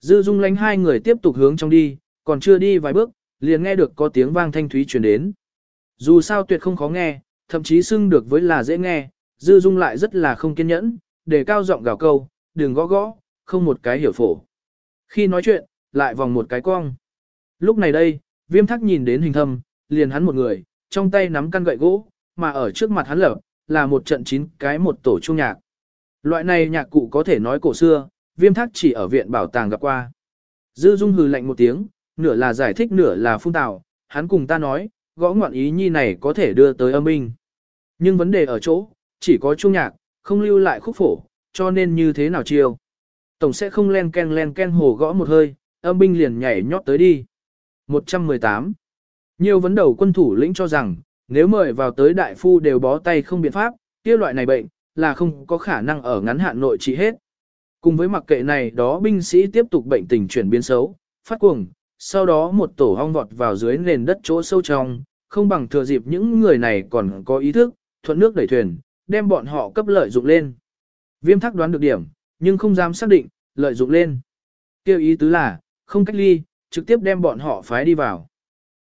Dư Dung lánh hai người tiếp tục hướng trong đi, còn chưa đi vài bước, liền nghe được có tiếng vang thanh thúy truyền đến. Dù sao tuyệt không khó nghe, thậm chí xưng được với là dễ nghe, Dư Dung lại rất là không kiên nhẫn, để cao giọng gào câu, đừng gõ gõ, không một cái hiểu phổ. Khi nói chuyện, lại vòng một cái cong. Lúc này đây, viêm thắc nhìn đến hình thâm, liền hắn một người, trong tay nắm căn gậy gỗ, mà ở trước mặt hắn lở, là một trận chín cái một tổ trung nhạc. Loại này nhạc cụ có thể nói cổ xưa, viêm thác chỉ ở viện bảo tàng gặp qua. Dư Dung hừ lạnh một tiếng, nửa là giải thích nửa là phun tào, hắn cùng ta nói, gõ ngoạn ý nhi này có thể đưa tới âm binh. Nhưng vấn đề ở chỗ, chỉ có trung nhạc, không lưu lại khúc phổ, cho nên như thế nào chiêu. Tổng sẽ không len ken len ken hồ gõ một hơi, âm binh liền nhảy nhót tới đi. 118. Nhiều vấn đầu quân thủ lĩnh cho rằng, nếu mời vào tới đại phu đều bó tay không biện pháp, kia loại này bệnh, là không có khả năng ở ngắn hạn nội trị hết. Cùng với mặc kệ này đó binh sĩ tiếp tục bệnh tình chuyển biến xấu, phát cuồng, sau đó một tổ hong vọt vào dưới nền đất chỗ sâu trong, không bằng thừa dịp những người này còn có ý thức, thuận nước đẩy thuyền, đem bọn họ cấp lợi dụng lên. Viêm thắc đoán được điểm, nhưng không dám xác định, lợi dụng lên. Kêu ý tứ là, không cách ly, trực tiếp đem bọn họ phái đi vào.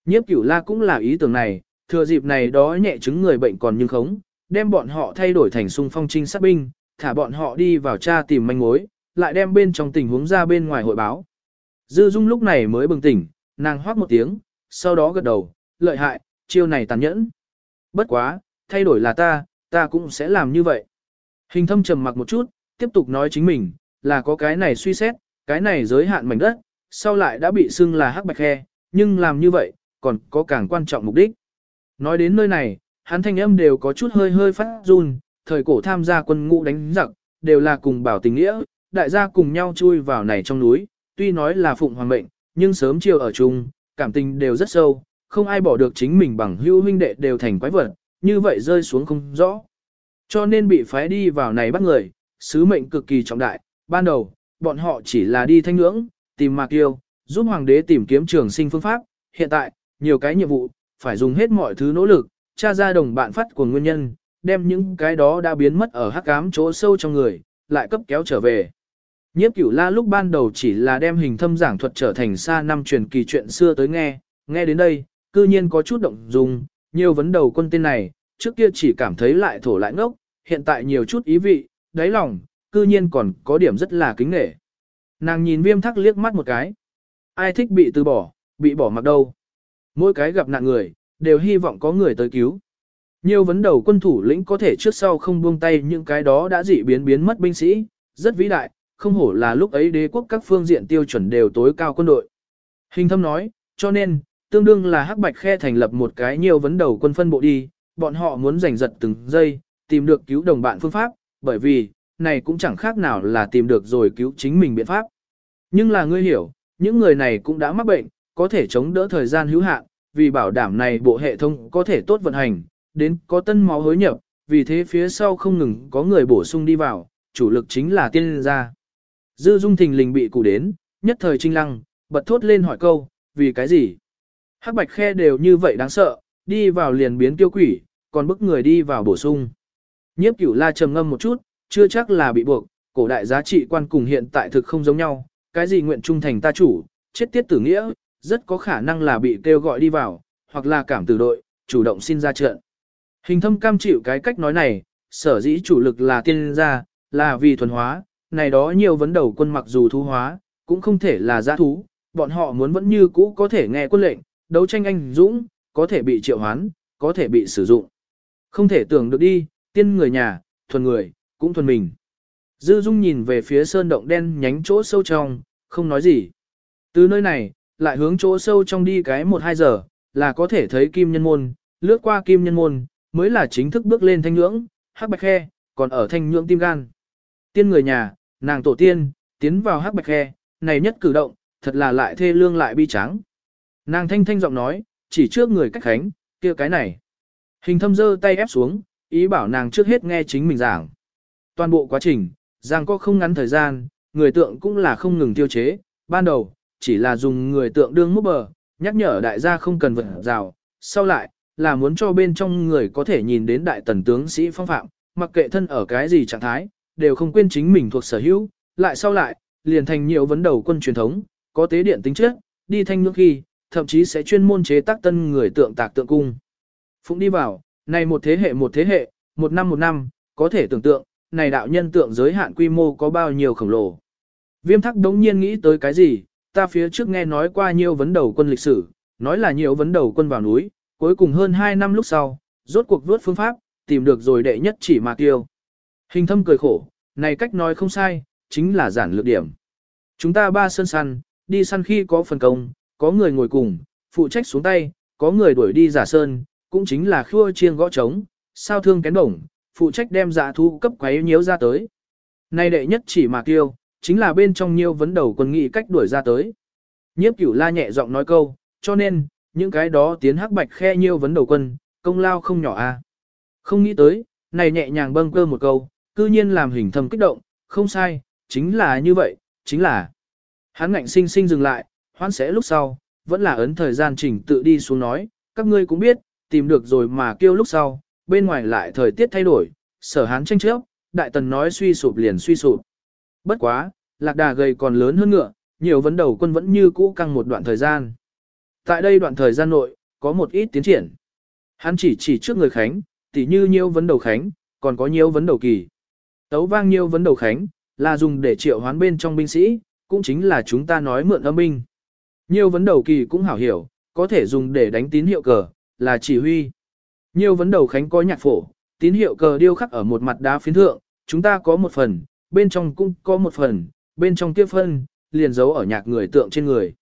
Nhiếp cửu la cũng là ý tưởng này, thừa dịp này đó nhẹ chứng người bệnh còn nhưng khống, đem bọn họ thay đổi thành sung phong trinh sát binh, thả bọn họ đi vào tra tìm manh mối, lại đem bên trong tình huống ra bên ngoài hội báo. Dư Dung lúc này mới bừng tỉnh, nàng hoác một tiếng, sau đó gật đầu, lợi hại, chiêu này tàn nhẫn. Bất quá, thay đổi là ta, ta cũng sẽ làm như vậy. Hình thâm trầm mặc một chút, tiếp tục nói chính mình, là có cái này suy xét, cái này giới hạn mảnh đất, sau lại đã bị xưng là hắc bạch khe, nhưng làm như vậy, còn có càng quan trọng mục đích. Nói đến nơi này, hắn thanh âm đều có chút hơi hơi phát run, thời cổ tham gia quân ngũ đánh giặc, đều là cùng bảo tình nghĩa, đại gia cùng nhau chui vào này trong núi, tuy nói là phụng hoàng mệnh, nhưng sớm chiều ở chung, cảm tình đều rất sâu, không ai bỏ được chính mình bằng hữu huynh đệ đều thành quái vật, như vậy rơi xuống không rõ. Cho nên bị phái đi vào này bắt người, sứ mệnh cực kỳ trọng đại, ban đầu, bọn họ chỉ là đi thanh ngưỡng, tìm mạc yêu, giúp hoàng đế tìm kiếm trường sinh phương pháp, hiện tại, nhiều cái nhiệm vụ, phải dùng hết mọi thứ nỗ lực, tra ra đồng bạn phát của nguyên nhân, đem những cái đó đã biến mất ở hắc ám chỗ sâu trong người, lại cấp kéo trở về. Nhiếp cửu la lúc ban đầu chỉ là đem hình thâm giảng thuật trở thành xa năm truyền kỳ chuyện xưa tới nghe, nghe đến đây, cư nhiên có chút động dung, nhiều vấn đầu quân tên này, trước kia chỉ cảm thấy lại thổ lại ngốc, hiện tại nhiều chút ý vị, đáy lòng, cư nhiên còn có điểm rất là kính nghệ. Nàng nhìn viêm thắc liếc mắt một cái. Ai thích bị từ bỏ, bị bỏ mặc đâu. Mỗi cái gặp nạn người, đều hy vọng có người tới cứu. Nhiều vấn đầu quân thủ lĩnh có thể trước sau không buông tay những cái đó đã dị biến biến mất binh sĩ, rất vĩ đại, không hổ là lúc ấy đế quốc các phương diện tiêu chuẩn đều tối cao quân đội. Hình thâm nói, cho nên, tương đương là hắc bạch khe thành lập một cái nhiều vấn đầu quân phân bộ đi, bọn họ muốn giành giật từng giây, tìm được cứu đồng bạn phương pháp, bởi vì, này cũng chẳng khác nào là tìm được rồi cứu chính mình biện pháp. Nhưng là ngươi hiểu, những người này cũng đã mắc bệnh, có thể chống đỡ thời gian hữu hạn, vì bảo đảm này bộ hệ thống có thể tốt vận hành, đến có tân máu hối nhập, vì thế phía sau không ngừng có người bổ sung đi vào, chủ lực chính là tiên gia. Dư dung thình lình bị cụ đến, nhất thời trinh lăng, bật thốt lên hỏi câu, vì cái gì? Hắc bạch khe đều như vậy đáng sợ, đi vào liền biến tiêu quỷ, còn bức người đi vào bổ sung. Nhiếp cửu la trầm ngâm một chút, chưa chắc là bị buộc, cổ đại giá trị quan cùng hiện tại thực không giống nhau, cái gì nguyện trung thành ta chủ, chết tiết tử nghĩa, rất có khả năng là bị kêu gọi đi vào, hoặc là cảm tử đội, chủ động xin ra trận. Hình thâm cam chịu cái cách nói này, sở dĩ chủ lực là tiên gia, là vì thuần hóa, này đó nhiều vấn đầu quân mặc dù thú hóa, cũng không thể là giã thú, bọn họ muốn vẫn như cũ có thể nghe quân lệnh, đấu tranh anh dũng, có thể bị triệu hoán, có thể bị sử dụng. Không thể tưởng được đi, tiên người nhà, thuần người, cũng thuần mình. Dư Dung nhìn về phía sơn động đen nhánh chỗ sâu trong, không nói gì. Từ nơi này, lại hướng chỗ sâu trong đi cái 1-2 giờ, là có thể thấy kim nhân môn, lướt qua kim nhân môn, mới là chính thức bước lên thanh nhưỡng, hắc bạch khe, còn ở thanh nhưỡng tim gan. Tiên người nhà, nàng tổ tiên, tiến vào hắc bạch khe, này nhất cử động, thật là lại thê lương lại bi tráng. Nàng thanh thanh giọng nói, chỉ trước người cách khánh, kia cái này. Hình thâm dơ tay ép xuống, ý bảo nàng trước hết nghe chính mình giảng. Toàn bộ quá trình, giang có không ngắn thời gian, người tượng cũng là không ngừng tiêu chế, ban đầu, chỉ là dùng người tượng đương múc bờ, nhắc nhở đại gia không cần vượt rào, sau lại, là muốn cho bên trong người có thể nhìn đến đại tần tướng sĩ phong phạm, mặc kệ thân ở cái gì trạng thái, đều không quên chính mình thuộc sở hữu, lại sau lại, liền thành nhiều vấn đầu quân truyền thống, có tế điện tính chất, đi thanh nước khi, thậm chí sẽ chuyên môn chế tác tân người tượng tạc tượng cung. Phụng đi vào, này một thế hệ một thế hệ, một năm một năm, có thể tưởng tượng, này đạo nhân tượng giới hạn quy mô có bao nhiêu khổng lồ. Viêm thắc đống nhiên nghĩ tới cái gì, ta phía trước nghe nói qua nhiều vấn đầu quân lịch sử, nói là nhiều vấn đầu quân vào núi, cuối cùng hơn 2 năm lúc sau, rốt cuộc vớt phương pháp, tìm được rồi đệ nhất chỉ mà tiêu. Hình thâm cười khổ, này cách nói không sai, chính là giản lược điểm. Chúng ta ba sơn săn, đi săn khi có phần công, có người ngồi cùng, phụ trách xuống tay, có người đuổi đi giả sơn, cũng chính là khua chiêng gõ trống, sao thương kén bổng, phụ trách đem dạ thu cấp quấy nhiễu ra tới. Này đệ nhất chỉ mà tiêu, chính là bên trong nhiều vấn đầu quân nghị cách đuổi ra tới. Nhiếp cửu la nhẹ giọng nói câu, cho nên, những cái đó tiến hắc bạch khe nhiêu vấn đầu quân, công lao không nhỏ a. À. Không nghĩ tới, này nhẹ nhàng bâng cơ một câu, cư nhiên làm hình thầm kích động, không sai, chính là như vậy, chính là. Hắn ngạnh sinh sinh dừng lại, hoan sẽ lúc sau, vẫn là ấn thời gian chỉnh tự đi xuống nói, các ngươi cũng biết, tìm được rồi mà kêu lúc sau, bên ngoài lại thời tiết thay đổi, sở hán tranh chấp đại tần nói suy sụp liền suy sụp. Bất quá, lạc đà gầy còn lớn hơn ngựa, nhiều vấn đầu quân vẫn như cũ căng một đoạn thời gian. Tại đây đoạn thời gian nội, có một ít tiến triển. Hắn chỉ chỉ trước người Khánh, tỉ như nhiêu vấn đầu Khánh, còn có nhiêu vấn đầu kỳ. Tấu vang nhiêu vấn đầu Khánh, là dùng để triệu hoán bên trong binh sĩ, cũng chính là chúng ta nói mượn âm binh. Nhiêu vấn đầu kỳ cũng hảo hiểu, có thể dùng để đánh tín hiệu cờ, là chỉ huy. Nhiêu vấn đầu Khánh có nhạc phổ, tín hiệu cờ điêu khắc ở một mặt đá phiến thượng, chúng ta có một phần, bên trong cũng có một phần, bên trong kia phân, liền giấu ở nhạc người tượng trên người.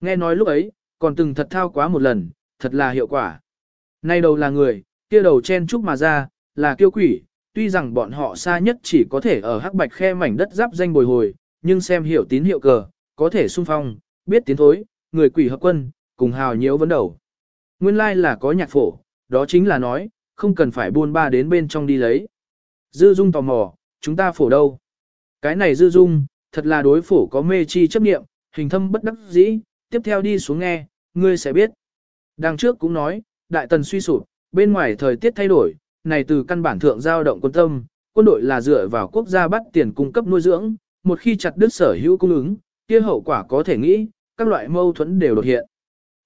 Nghe nói lúc ấy, còn từng thật thao quá một lần, thật là hiệu quả. Nay đầu là người, kia đầu chen chúc mà ra, là kiêu quỷ, tuy rằng bọn họ xa nhất chỉ có thể ở hắc bạch khe mảnh đất giáp danh bồi hồi, nhưng xem hiểu tín hiệu cờ, có thể xung phong, biết tiến thối, người quỷ hợp quân, cùng hào nhiễu vấn đầu. Nguyên lai like là có nhạc phổ, đó chính là nói, không cần phải buôn ba đến bên trong đi lấy. Dư Dung tò mò, chúng ta phổ đâu? Cái này Dư Dung, thật là đối phổ có mê chi chấp niệm, hình thâm bất đắc dĩ, tiếp theo đi xuống nghe, ngươi sẽ biết. Đằng trước cũng nói, đại tần suy sụp, bên ngoài thời tiết thay đổi, này từ căn bản thượng giao động quân tâm, quân đội là dựa vào quốc gia bắt tiền cung cấp nuôi dưỡng, một khi chặt đứt sở hữu cung ứng, kia hậu quả có thể nghĩ, các loại mâu thuẫn đều đột hiện.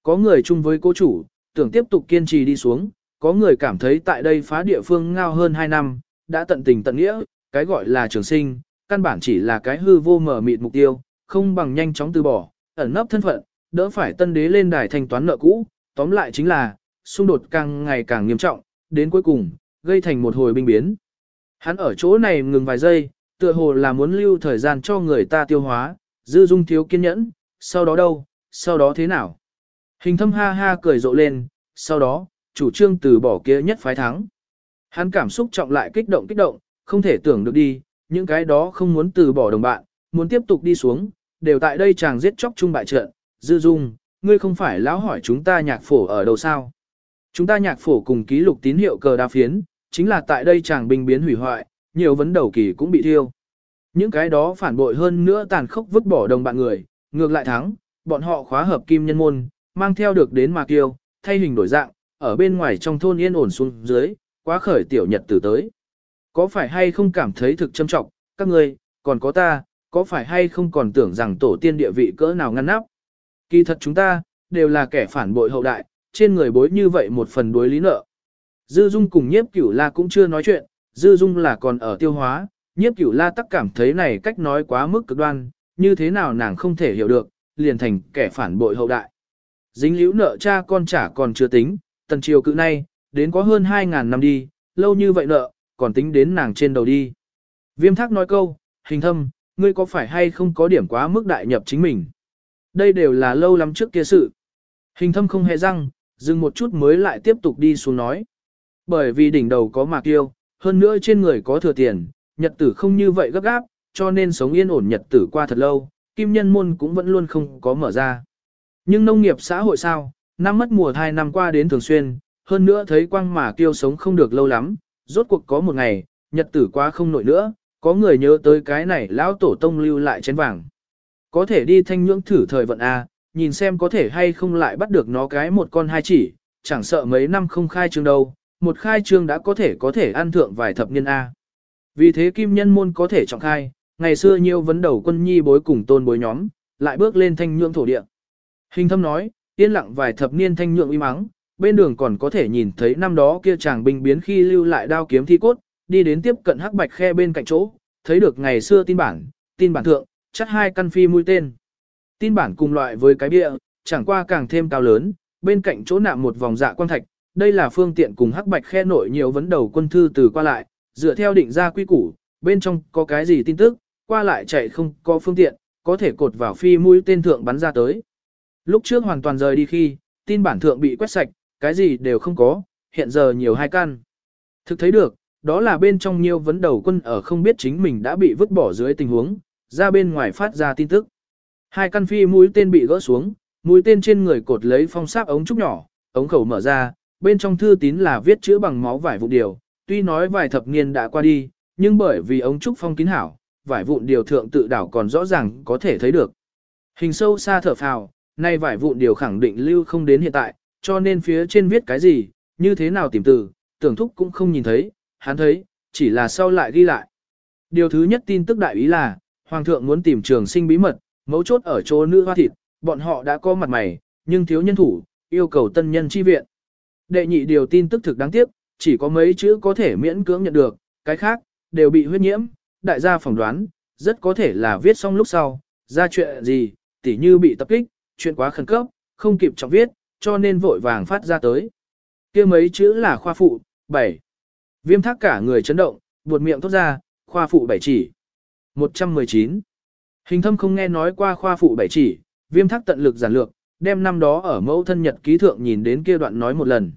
Có người chung với cố chủ, tưởng tiếp tục kiên trì đi xuống, có người cảm thấy tại đây phá địa phương ngao hơn 2 năm, đã tận tình tận nghĩa, cái gọi là trường sinh, căn bản chỉ là cái hư vô mở mịt mục tiêu, không bằng nhanh chóng từ bỏ, ẩn nấp thân phận, đỡ phải tân đế lên đài thanh toán nợ cũ, tóm lại chính là, xung đột càng ngày càng nghiêm trọng, đến cuối cùng, gây thành một hồi binh biến. Hắn ở chỗ này ngừng vài giây, tựa hồ là muốn lưu thời gian cho người ta tiêu hóa, dư dung thiếu kiên nhẫn, sau đó đâu, sau đó thế nào? Hình thâm ha ha cười rộ lên, sau đó, chủ trương từ bỏ kia nhất phái thắng. Hắn cảm xúc trọng lại kích động kích động, không thể tưởng được đi, những cái đó không muốn từ bỏ đồng bạn, muốn tiếp tục đi xuống, đều tại đây chàng giết chóc chung bại trận, dư dung, ngươi không phải lão hỏi chúng ta nhạc phổ ở đâu sao? Chúng ta nhạc phổ cùng ký lục tín hiệu cờ đa phiến, chính là tại đây chàng binh biến hủy hoại, nhiều vấn đầu kỳ cũng bị thiêu. Những cái đó phản bội hơn nữa tàn khốc vứt bỏ đồng bạn người, ngược lại thắng, bọn họ khóa hợp kim nhân môn, mang theo được đến mà kiêu, thay hình đổi dạng, ở bên ngoài trong thôn yên ổn xuống dưới, quá khởi tiểu nhật từ tới. Có phải hay không cảm thấy thực châm trọng, các ngươi, còn có ta, có phải hay không còn tưởng rằng tổ tiên địa vị cỡ nào ngăn nắp? Kỳ thật chúng ta, đều là kẻ phản bội hậu đại, trên người bối như vậy một phần đối lý nợ. Dư Dung cùng nhiếp cửu la cũng chưa nói chuyện, Dư Dung là còn ở tiêu hóa, nhiếp cửu la tắc cảm thấy này cách nói quá mức cực đoan, như thế nào nàng không thể hiểu được, liền thành kẻ phản bội hậu đại. Dính liễu nợ cha con trả còn chưa tính, tần triều cự nay, đến có hơn 2.000 năm đi, lâu như vậy nợ, còn tính đến nàng trên đầu đi. Viêm thác nói câu, hình thâm, ngươi có phải hay không có điểm quá mức đại nhập chính mình? Đây đều là lâu lắm trước kia sự. Hình thâm không hề răng, dừng một chút mới lại tiếp tục đi xuống nói. Bởi vì đỉnh đầu có mạc tiêu, hơn nữa trên người có thừa tiền, nhật tử không như vậy gấp gáp, cho nên sống yên ổn nhật tử qua thật lâu, kim nhân môn cũng vẫn luôn không có mở ra. Nhưng nông nghiệp xã hội sao, năm mất mùa hai năm qua đến thường xuyên, hơn nữa thấy quang mà tiêu sống không được lâu lắm, rốt cuộc có một ngày, nhật tử quá không nổi nữa, có người nhớ tới cái này lão tổ tông lưu lại chén vàng. Có thể đi thanh nhưỡng thử thời vận A, nhìn xem có thể hay không lại bắt được nó cái một con hai chỉ, chẳng sợ mấy năm không khai trương đâu, một khai trương đã có thể có thể ăn thượng vài thập niên A. Vì thế kim nhân môn có thể trọng khai, ngày xưa nhiều vấn đầu quân nhi bối cùng tôn bối nhóm, lại bước lên thanh nhượng thổ địa. Hình thâm nói, yên lặng vài thập niên thanh nhượng im mắng, bên đường còn có thể nhìn thấy năm đó kia chàng binh biến khi lưu lại đao kiếm thi cốt, đi đến tiếp cận hắc bạch khe bên cạnh chỗ, thấy được ngày xưa tin bản, tin bản thượng, chắt hai căn phi mũi tên. Tin bản cùng loại với cái bia, chẳng qua càng thêm cao lớn, bên cạnh chỗ nạm một vòng dạ quan thạch, đây là phương tiện cùng hắc bạch khe nội nhiều vấn đầu quân thư từ qua lại, dựa theo định ra quy củ, bên trong có cái gì tin tức, qua lại chạy không có phương tiện, có thể cột vào phi mũi tên thượng bắn ra tới. Lúc trước hoàn toàn rời đi khi, tin bản thượng bị quét sạch, cái gì đều không có, hiện giờ nhiều hai căn. Thực thấy được, đó là bên trong nhiều vấn đầu quân ở không biết chính mình đã bị vứt bỏ dưới tình huống, ra bên ngoài phát ra tin tức. Hai căn phi mũi tên bị gỡ xuống, mũi tên trên người cột lấy phong sáp ống trúc nhỏ, ống khẩu mở ra, bên trong thư tín là viết chữ bằng máu vải vụ điều, tuy nói vài thập niên đã qua đi, nhưng bởi vì ống trúc phong kín hảo, vải vụn điều thượng tự đảo còn rõ ràng có thể thấy được. Hình sâu xa thở phào, nay vải vụn điều khẳng định lưu không đến hiện tại, cho nên phía trên viết cái gì, như thế nào tìm từ, tưởng thúc cũng không nhìn thấy, hắn thấy, chỉ là sau lại ghi lại. Điều thứ nhất tin tức đại ý là, Hoàng thượng muốn tìm trường sinh bí mật, mấu chốt ở chỗ nữ hoa thịt, bọn họ đã có mặt mày, nhưng thiếu nhân thủ, yêu cầu tân nhân chi viện. Đệ nhị điều tin tức thực đáng tiếc, chỉ có mấy chữ có thể miễn cưỡng nhận được, cái khác, đều bị huyết nhiễm, đại gia phỏng đoán, rất có thể là viết xong lúc sau, ra chuyện gì, tỉ như bị tập kích, chuyện quá khẩn cấp, không kịp trọng viết, cho nên vội vàng phát ra tới. kia mấy chữ là khoa phụ, 7. Viêm thác cả người chấn động, buột miệng thốt ra, khoa phụ bảy chỉ. 119. Hình thâm không nghe nói qua khoa phụ bảy chỉ, viêm thác tận lực giản lược, đem năm đó ở mẫu thân nhật ký thượng nhìn đến kia đoạn nói một lần.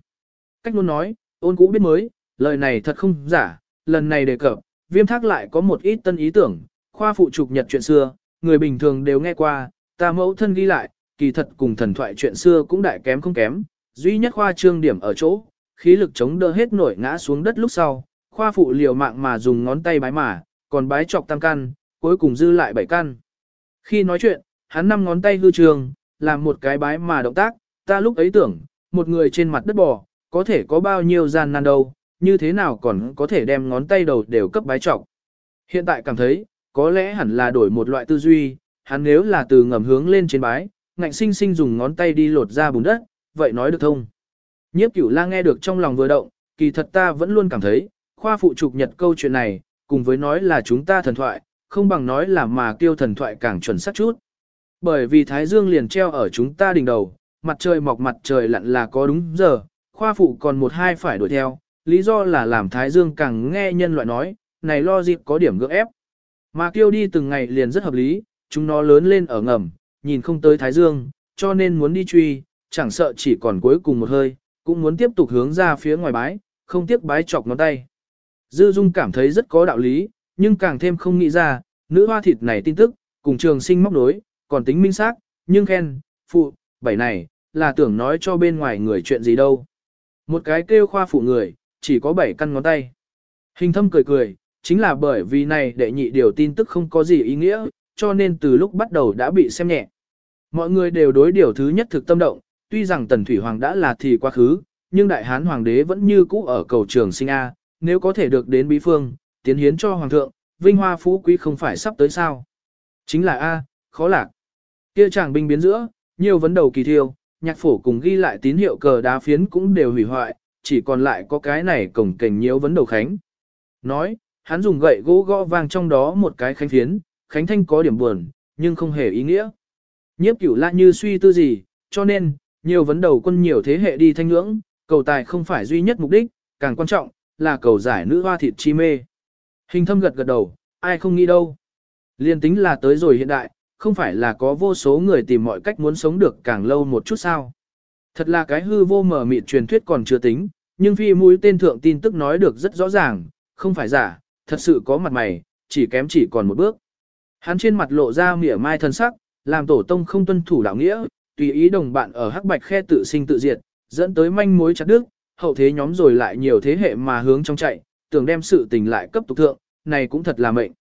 Cách luôn nói, ôn cũ biết mới, lời này thật không giả, lần này đề cập, viêm thác lại có một ít tân ý tưởng, khoa phụ trục nhật chuyện xưa, người bình thường đều nghe qua, ta mẫu thân ghi lại, kỳ thật cùng thần thoại chuyện xưa cũng đại kém không kém, duy nhất khoa trương điểm ở chỗ, khí lực chống đỡ hết nổi ngã xuống đất lúc sau, khoa phụ liều mạng mà dùng ngón tay bái mà, còn bái chọc tam căn, cuối cùng dư lại bảy căn. Khi nói chuyện, hắn năm ngón tay hư trường, làm một cái bái mà động tác, ta lúc ấy tưởng, một người trên mặt đất bò, có thể có bao nhiêu gian nan đâu, như thế nào còn có thể đem ngón tay đầu đều cấp bái trọng. Hiện tại cảm thấy, có lẽ hẳn là đổi một loại tư duy, hắn nếu là từ ngầm hướng lên trên bái, ngạnh sinh sinh dùng ngón tay đi lột ra bùn đất, vậy nói được thông. Nhiếp cửu la nghe được trong lòng vừa động, kỳ thật ta vẫn luôn cảm thấy, khoa phụ trục nhật câu chuyện này, cùng với nói là chúng ta thần thoại, không bằng nói là mà kêu thần thoại càng chuẩn xác chút. Bởi vì Thái Dương liền treo ở chúng ta đỉnh đầu, mặt trời mọc mặt trời lặn là có đúng giờ, khoa phụ còn một hai phải đuổi theo, lý do là làm Thái Dương càng nghe nhân loại nói, này lo dịp có điểm gượng ép. Mà kêu đi từng ngày liền rất hợp lý, chúng nó lớn lên ở ngầm, nhìn không tới Thái Dương, cho nên muốn đi truy, chẳng sợ chỉ còn cuối cùng một hơi, cũng muốn tiếp tục hướng ra phía ngoài bái, không tiếc bái chọc ngón tay. Dư Dung cảm thấy rất có đạo lý, nhưng càng thêm không nghĩ ra, nữ hoa thịt này tin tức, cùng trường sinh móc đối, còn tính minh xác, nhưng khen, phụ, bảy này, là tưởng nói cho bên ngoài người chuyện gì đâu. Một cái kêu khoa phụ người, chỉ có bảy căn ngón tay. Hình thâm cười cười, chính là bởi vì này đệ nhị điều tin tức không có gì ý nghĩa, cho nên từ lúc bắt đầu đã bị xem nhẹ. Mọi người đều đối điều thứ nhất thực tâm động, tuy rằng Tần Thủy Hoàng đã là thì quá khứ, nhưng Đại Hán Hoàng đế vẫn như cũ ở cầu trường sinh A, nếu có thể được đến bí phương, tiến hiến cho Hoàng thượng, vinh hoa phú quý không phải sắp tới sao. Chính là A, khó lạc. Kia chàng binh biến giữa, nhiều vấn đầu kỳ thiêu, nhạc phổ cùng ghi lại tín hiệu cờ đá phiến cũng đều hủy hoại, chỉ còn lại có cái này cổng cảnh nhiều vấn đầu khánh. Nói, hắn dùng gậy gỗ gõ vang trong đó một cái khánh phiến, khánh thanh có điểm buồn, nhưng không hề ý nghĩa. Nhiếp cửu lại như suy tư gì, cho nên, nhiều vấn đầu quân nhiều thế hệ đi thanh ngưỡng, cầu tài không phải duy nhất mục đích, càng quan trọng, là cầu giải nữ hoa thịt chi mê. Hình thâm gật gật đầu, ai không nghĩ đâu. Liên tính là tới rồi hiện đại, không phải là có vô số người tìm mọi cách muốn sống được càng lâu một chút sao. Thật là cái hư vô mở mịt truyền thuyết còn chưa tính, nhưng phi mũi tên thượng tin tức nói được rất rõ ràng, không phải giả, thật sự có mặt mày, chỉ kém chỉ còn một bước. Hắn trên mặt lộ ra mỉa mai thân sắc, làm tổ tông không tuân thủ đạo nghĩa, tùy ý đồng bạn ở hắc bạch khe tự sinh tự diệt, dẫn tới manh mối chặt đứt, hậu thế nhóm rồi lại nhiều thế hệ mà hướng trong chạy, tưởng đem sự tình lại cấp tục thượng, này cũng thật là mệnh.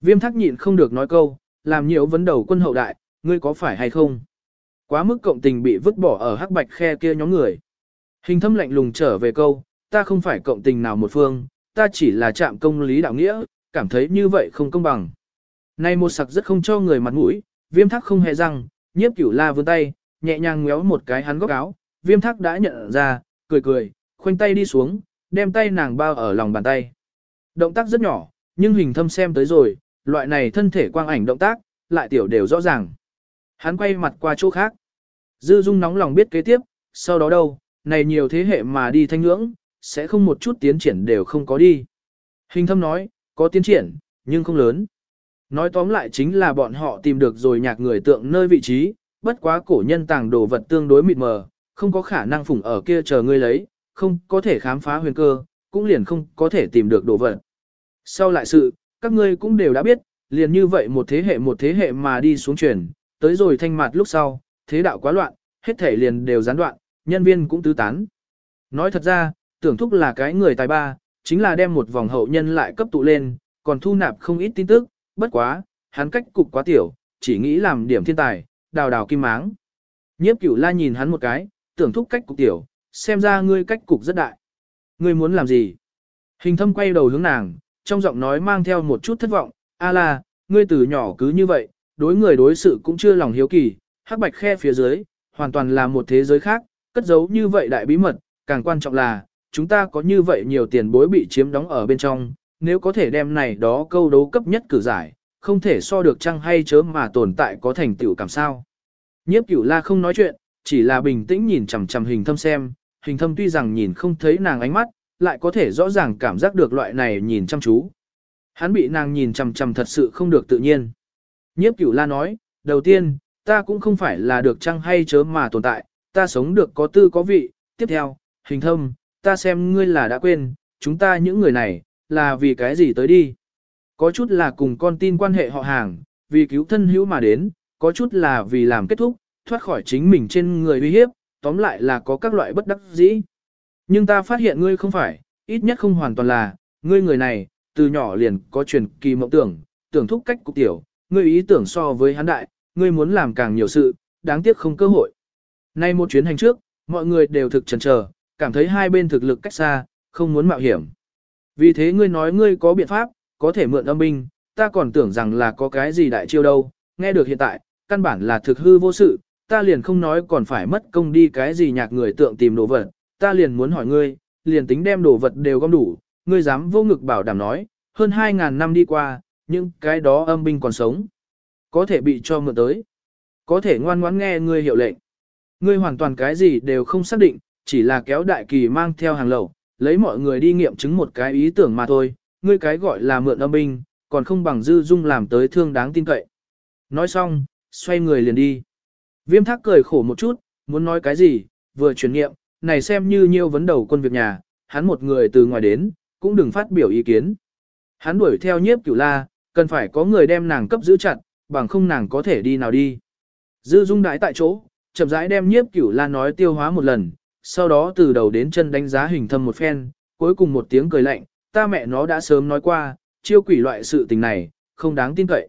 Viêm thắc nhịn không được nói câu, làm nhiều vấn đầu quân hậu đại, ngươi có phải hay không? Quá mức cộng tình bị vứt bỏ ở hắc bạch khe kia nhóm người. Hình thâm lạnh lùng trở về câu, ta không phải cộng tình nào một phương, ta chỉ là chạm công lý đạo nghĩa, cảm thấy như vậy không công bằng. Này một sặc rất không cho người mặt mũi, viêm thắc không hề răng, nhiếp cửu la vươn tay, nhẹ nhàng ngéo một cái hắn góc áo, viêm thắc đã nhận ra, cười cười, khoanh tay đi xuống, đem tay nàng bao ở lòng bàn tay. Động tác rất nhỏ, nhưng hình thâm xem tới rồi, loại này thân thể quang ảnh động tác, lại tiểu đều rõ ràng. Hắn quay mặt qua chỗ khác. Dư Dung nóng lòng biết kế tiếp, sau đó đâu, này nhiều thế hệ mà đi thanh ngưỡng, sẽ không một chút tiến triển đều không có đi. Hình thâm nói, có tiến triển, nhưng không lớn. Nói tóm lại chính là bọn họ tìm được rồi nhạc người tượng nơi vị trí, bất quá cổ nhân tàng đồ vật tương đối mịt mờ, không có khả năng phủng ở kia chờ ngươi lấy, không có thể khám phá huyền cơ, cũng liền không có thể tìm được đồ vật. Sau lại sự, các ngươi cũng đều đã biết, liền như vậy một thế hệ một thế hệ mà đi xuống truyền, tới rồi thanh mặt lúc sau, thế đạo quá loạn, hết thể liền đều gián đoạn, nhân viên cũng tứ tán. Nói thật ra, tưởng thúc là cái người tài ba, chính là đem một vòng hậu nhân lại cấp tụ lên, còn thu nạp không ít tin tức, bất quá, hắn cách cục quá tiểu, chỉ nghĩ làm điểm thiên tài, đào đào kim máng. Nhiếp cửu la nhìn hắn một cái, tưởng thúc cách cục tiểu, xem ra ngươi cách cục rất đại. Ngươi muốn làm gì? Hình thâm quay đầu hướng nàng, trong giọng nói mang theo một chút thất vọng, a la, ngươi từ nhỏ cứ như vậy, đối người đối sự cũng chưa lòng hiếu kỳ, hắc bạch khe phía dưới, hoàn toàn là một thế giới khác, cất giấu như vậy đại bí mật, càng quan trọng là, chúng ta có như vậy nhiều tiền bối bị chiếm đóng ở bên trong, nếu có thể đem này đó câu đấu cấp nhất cử giải, không thể so được chăng hay chớ mà tồn tại có thành tựu cảm sao. Nhiếp cửu la không nói chuyện, chỉ là bình tĩnh nhìn chằm chằm hình thâm xem, hình thâm tuy rằng nhìn không thấy nàng ánh mắt, lại có thể rõ ràng cảm giác được loại này nhìn chăm chú. Hắn bị nàng nhìn chằm chằm thật sự không được tự nhiên. Nhiếp cửu la nói, đầu tiên, ta cũng không phải là được chăng hay chớ mà tồn tại, ta sống được có tư có vị, tiếp theo, hình thâm, ta xem ngươi là đã quên, chúng ta những người này, là vì cái gì tới đi. Có chút là cùng con tin quan hệ họ hàng, vì cứu thân hữu mà đến, có chút là vì làm kết thúc, thoát khỏi chính mình trên người uy hiếp, tóm lại là có các loại bất đắc dĩ. Nhưng ta phát hiện ngươi không phải, ít nhất không hoàn toàn là, ngươi người này, từ nhỏ liền có truyền kỳ mộng tưởng, tưởng thúc cách cục tiểu, ngươi ý tưởng so với hắn đại, ngươi muốn làm càng nhiều sự, đáng tiếc không cơ hội. Nay một chuyến hành trước, mọi người đều thực chần chờ, cảm thấy hai bên thực lực cách xa, không muốn mạo hiểm. Vì thế ngươi nói ngươi có biện pháp, có thể mượn âm binh, ta còn tưởng rằng là có cái gì đại chiêu đâu, nghe được hiện tại, căn bản là thực hư vô sự, ta liền không nói còn phải mất công đi cái gì nhạc người tượng tìm đồ vật, ta liền muốn hỏi ngươi, liền tính đem đồ vật đều gom đủ, ngươi dám vô ngực bảo đảm nói, hơn 2.000 năm đi qua, nhưng cái đó âm binh còn sống. Có thể bị cho mượn tới. Có thể ngoan ngoãn nghe ngươi hiệu lệnh. Ngươi hoàn toàn cái gì đều không xác định, chỉ là kéo đại kỳ mang theo hàng lầu, lấy mọi người đi nghiệm chứng một cái ý tưởng mà thôi, ngươi cái gọi là mượn âm binh, còn không bằng dư dung làm tới thương đáng tin cậy. Nói xong, xoay người liền đi. Viêm thác cười khổ một chút, muốn nói cái gì, vừa chuyển nghiệm, này xem như nhiêu vấn đầu quân việc nhà, hắn một người từ ngoài đến, cũng đừng phát biểu ý kiến. Hắn đuổi theo nhiếp cửu la, cần phải có người đem nàng cấp giữ chặt, bằng không nàng có thể đi nào đi. Dư dung đái tại chỗ, chậm rãi đem nhiếp cửu la nói tiêu hóa một lần, sau đó từ đầu đến chân đánh giá hình thâm một phen, cuối cùng một tiếng cười lạnh, ta mẹ nó đã sớm nói qua, chiêu quỷ loại sự tình này, không đáng tin cậy.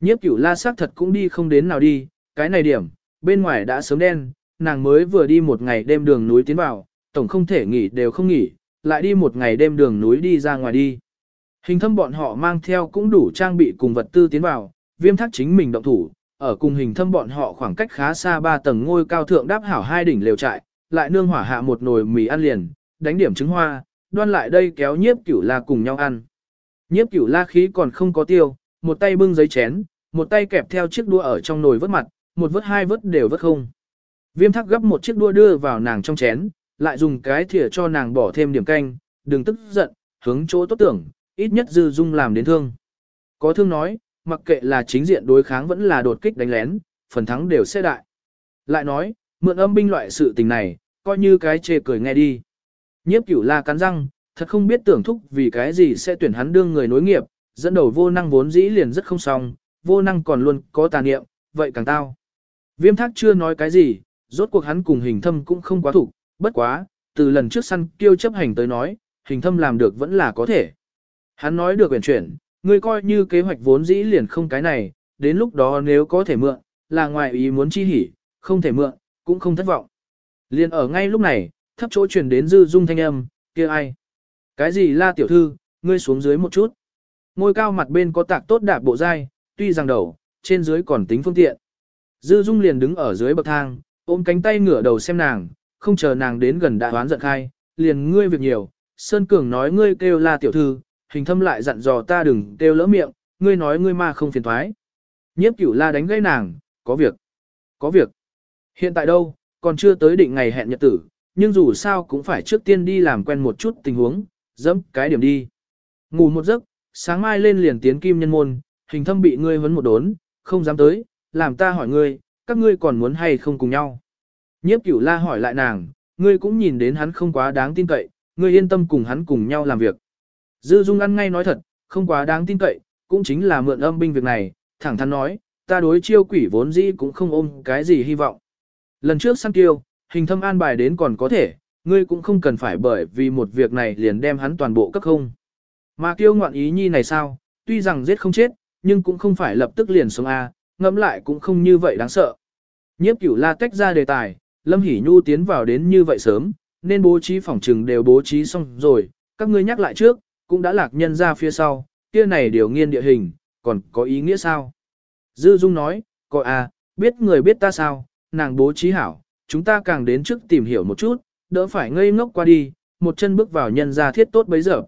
Nhiếp cửu la xác thật cũng đi không đến nào đi, cái này điểm, bên ngoài đã sớm đen, nàng mới vừa đi một ngày đêm đường núi tiến vào, tổng không thể nghỉ đều không nghỉ, lại đi một ngày đêm đường núi đi ra ngoài đi. Hình thâm bọn họ mang theo cũng đủ trang bị cùng vật tư tiến vào, viêm thác chính mình động thủ, ở cùng hình thâm bọn họ khoảng cách khá xa ba tầng ngôi cao thượng đáp hảo hai đỉnh lều trại, lại nương hỏa hạ một nồi mì ăn liền, đánh điểm trứng hoa, đoan lại đây kéo nhiếp cửu la cùng nhau ăn. Nhiếp cửu la khí còn không có tiêu, một tay bưng giấy chén, một tay kẹp theo chiếc đũa ở trong nồi vớt mặt, một vớt hai vớt đều vớt không. Viêm thắc gấp một chiếc đũa đưa vào nàng trong chén, lại dùng cái thìa cho nàng bỏ thêm điểm canh, đừng tức giận, hướng chỗ tốt tưởng, ít nhất dư dung làm đến thương. Có thương nói, mặc kệ là chính diện đối kháng vẫn là đột kích đánh lén, phần thắng đều sẽ đại. Lại nói, mượn âm binh loại sự tình này, coi như cái chê cười nghe đi. Nhiếp cửu la cắn răng, thật không biết tưởng thúc vì cái gì sẽ tuyển hắn đương người nối nghiệp, dẫn đầu vô năng vốn dĩ liền rất không xong, vô năng còn luôn có tà niệm, vậy càng tao. Viêm thác chưa nói cái gì, rốt cuộc hắn cùng hình thâm cũng không quá thủ, bất quá, từ lần trước săn kiêu chấp hành tới nói, hình thâm làm được vẫn là có thể. Hắn nói được quyển chuyển, ngươi coi như kế hoạch vốn dĩ liền không cái này, đến lúc đó nếu có thể mượn, là ngoài ý muốn chi hỉ, không thể mượn, cũng không thất vọng. Liền ở ngay lúc này, thấp chỗ truyền đến dư dung thanh âm, kia ai? Cái gì la tiểu thư, ngươi xuống dưới một chút. Ngôi cao mặt bên có tạc tốt đạp bộ dai, tuy rằng đầu, trên dưới còn tính phương tiện. Dư Dung liền đứng ở dưới bậc thang, ôm cánh tay ngửa đầu xem nàng, không chờ nàng đến gần đã đoán giận khai, liền ngươi việc nhiều, Sơn Cường nói ngươi kêu là tiểu thư, hình thâm lại dặn dò ta đừng kêu lỡ miệng, ngươi nói ngươi ma không phiền thoái. Nhiếp cửu la đánh gây nàng, có việc, có việc. Hiện tại đâu, còn chưa tới định ngày hẹn nhật tử, nhưng dù sao cũng phải trước tiên đi làm quen một chút tình huống, dẫm cái điểm đi. Ngủ một giấc, sáng mai lên liền tiến kim nhân môn, hình thâm bị ngươi vấn một đốn, không dám tới, làm ta hỏi ngươi, các ngươi còn muốn hay không cùng nhau. Nhiếp cửu la hỏi lại nàng, ngươi cũng nhìn đến hắn không quá đáng tin cậy, ngươi yên tâm cùng hắn cùng nhau làm việc. Dư Dung ăn ngay nói thật, không quá đáng tin cậy, cũng chính là mượn âm binh việc này, thẳng thắn nói, ta đối chiêu quỷ vốn dĩ cũng không ôm cái gì hy vọng. Lần trước săn tiêu, hình thâm an bài đến còn có thể, ngươi cũng không cần phải bởi vì một việc này liền đem hắn toàn bộ cấp không. Mà kiêu ngoạn ý nhi này sao, tuy rằng giết không chết, nhưng cũng không phải lập tức liền sống A, ngẫm lại cũng không như vậy đáng sợ. Nhiếp cửu la tách ra đề tài, Lâm Hỷ Nhu tiến vào đến như vậy sớm, nên bố trí phòng trừng đều bố trí xong rồi, các ngươi nhắc lại trước, cũng đã lạc nhân ra phía sau, kia này điều nghiên địa hình, còn có ý nghĩa sao? Dư Dung nói, coi à, biết người biết ta sao, nàng bố trí hảo, chúng ta càng đến trước tìm hiểu một chút, đỡ phải ngây ngốc qua đi, một chân bước vào nhân ra thiết tốt bấy giờ.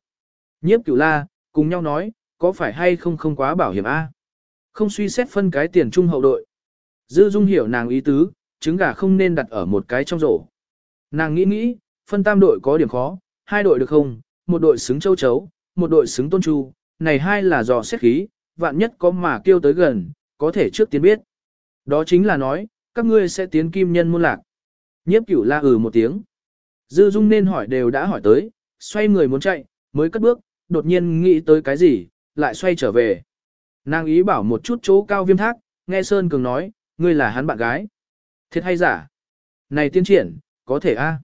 Nhiếp cửu la, cùng nhau nói, có phải hay không không quá bảo hiểm a? Không suy xét phân cái tiền trung hậu đội. Dư Dung hiểu nàng ý tứ, trứng gà không nên đặt ở một cái trong rổ. Nàng nghĩ nghĩ, phân tam đội có điểm khó, hai đội được không, một đội xứng châu chấu, một đội xứng tôn chu, này hai là dò xét khí, vạn nhất có mà kêu tới gần, có thể trước tiên biết. Đó chính là nói, các ngươi sẽ tiến kim nhân môn lạc. Nhiếp cửu la ừ một tiếng. Dư Dung nên hỏi đều đã hỏi tới, xoay người muốn chạy, mới cất bước, đột nhiên nghĩ tới cái gì, lại xoay trở về. Nàng ý bảo một chút chỗ cao viêm thác, nghe Sơn Cường nói, ngươi là hắn bạn gái. Thiệt hay giả? Này tiên triển, có thể a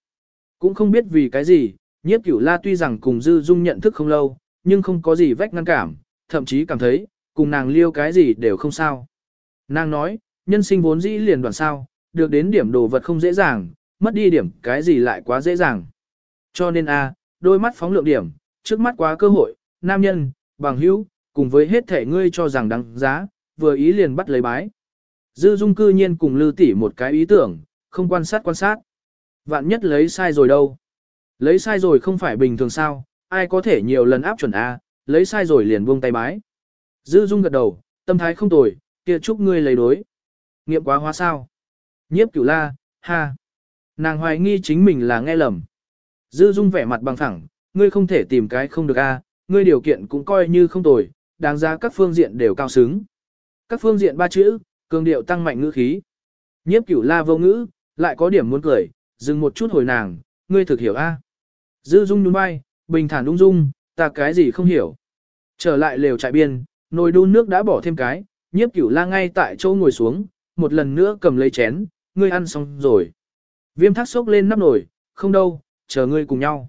Cũng không biết vì cái gì, nhiếp cửu la tuy rằng cùng Dư Dung nhận thức không lâu, nhưng không có gì vách ngăn cảm, thậm chí cảm thấy, cùng nàng liêu cái gì đều không sao. Nàng nói, nhân sinh vốn dĩ liền đoạn sao, được đến điểm đồ vật không dễ dàng, mất đi điểm cái gì lại quá dễ dàng. Cho nên a, đôi mắt phóng lượng điểm, trước mắt quá cơ hội, nam nhân, bằng hữu, cùng với hết thể ngươi cho rằng đáng giá, vừa ý liền bắt lấy bái. Dư Dung cư nhiên cùng Lư tỷ một cái ý tưởng, không quan sát quan sát. Vạn nhất lấy sai rồi đâu. Lấy sai rồi không phải bình thường sao, ai có thể nhiều lần áp chuẩn A, lấy sai rồi liền buông tay bái. Dư Dung gật đầu, tâm thái không tồi, kia chúc ngươi lấy đối. Nghiệm quá hóa sao. Nhiếp cửu la, ha. Nàng hoài nghi chính mình là nghe lầm. Dư Dung vẻ mặt bằng thẳng, ngươi không thể tìm cái không được A, ngươi điều kiện cũng coi như không tồi, đáng ra các phương diện đều cao xứng. Các phương diện ba chữ, cường điệu tăng mạnh ngữ khí. Nhiếp cửu la vô ngữ, lại có điểm muốn cười, dừng một chút hồi nàng, ngươi thực hiểu a? À? Dư dung nhún vai, bình thản ung dung, ta cái gì không hiểu. Trở lại lều trại biên, nồi đun nước đã bỏ thêm cái, nhiếp cửu la ngay tại chỗ ngồi xuống, một lần nữa cầm lấy chén, ngươi ăn xong rồi. Viêm thác sốc lên nắp nồi, không đâu, chờ ngươi cùng nhau.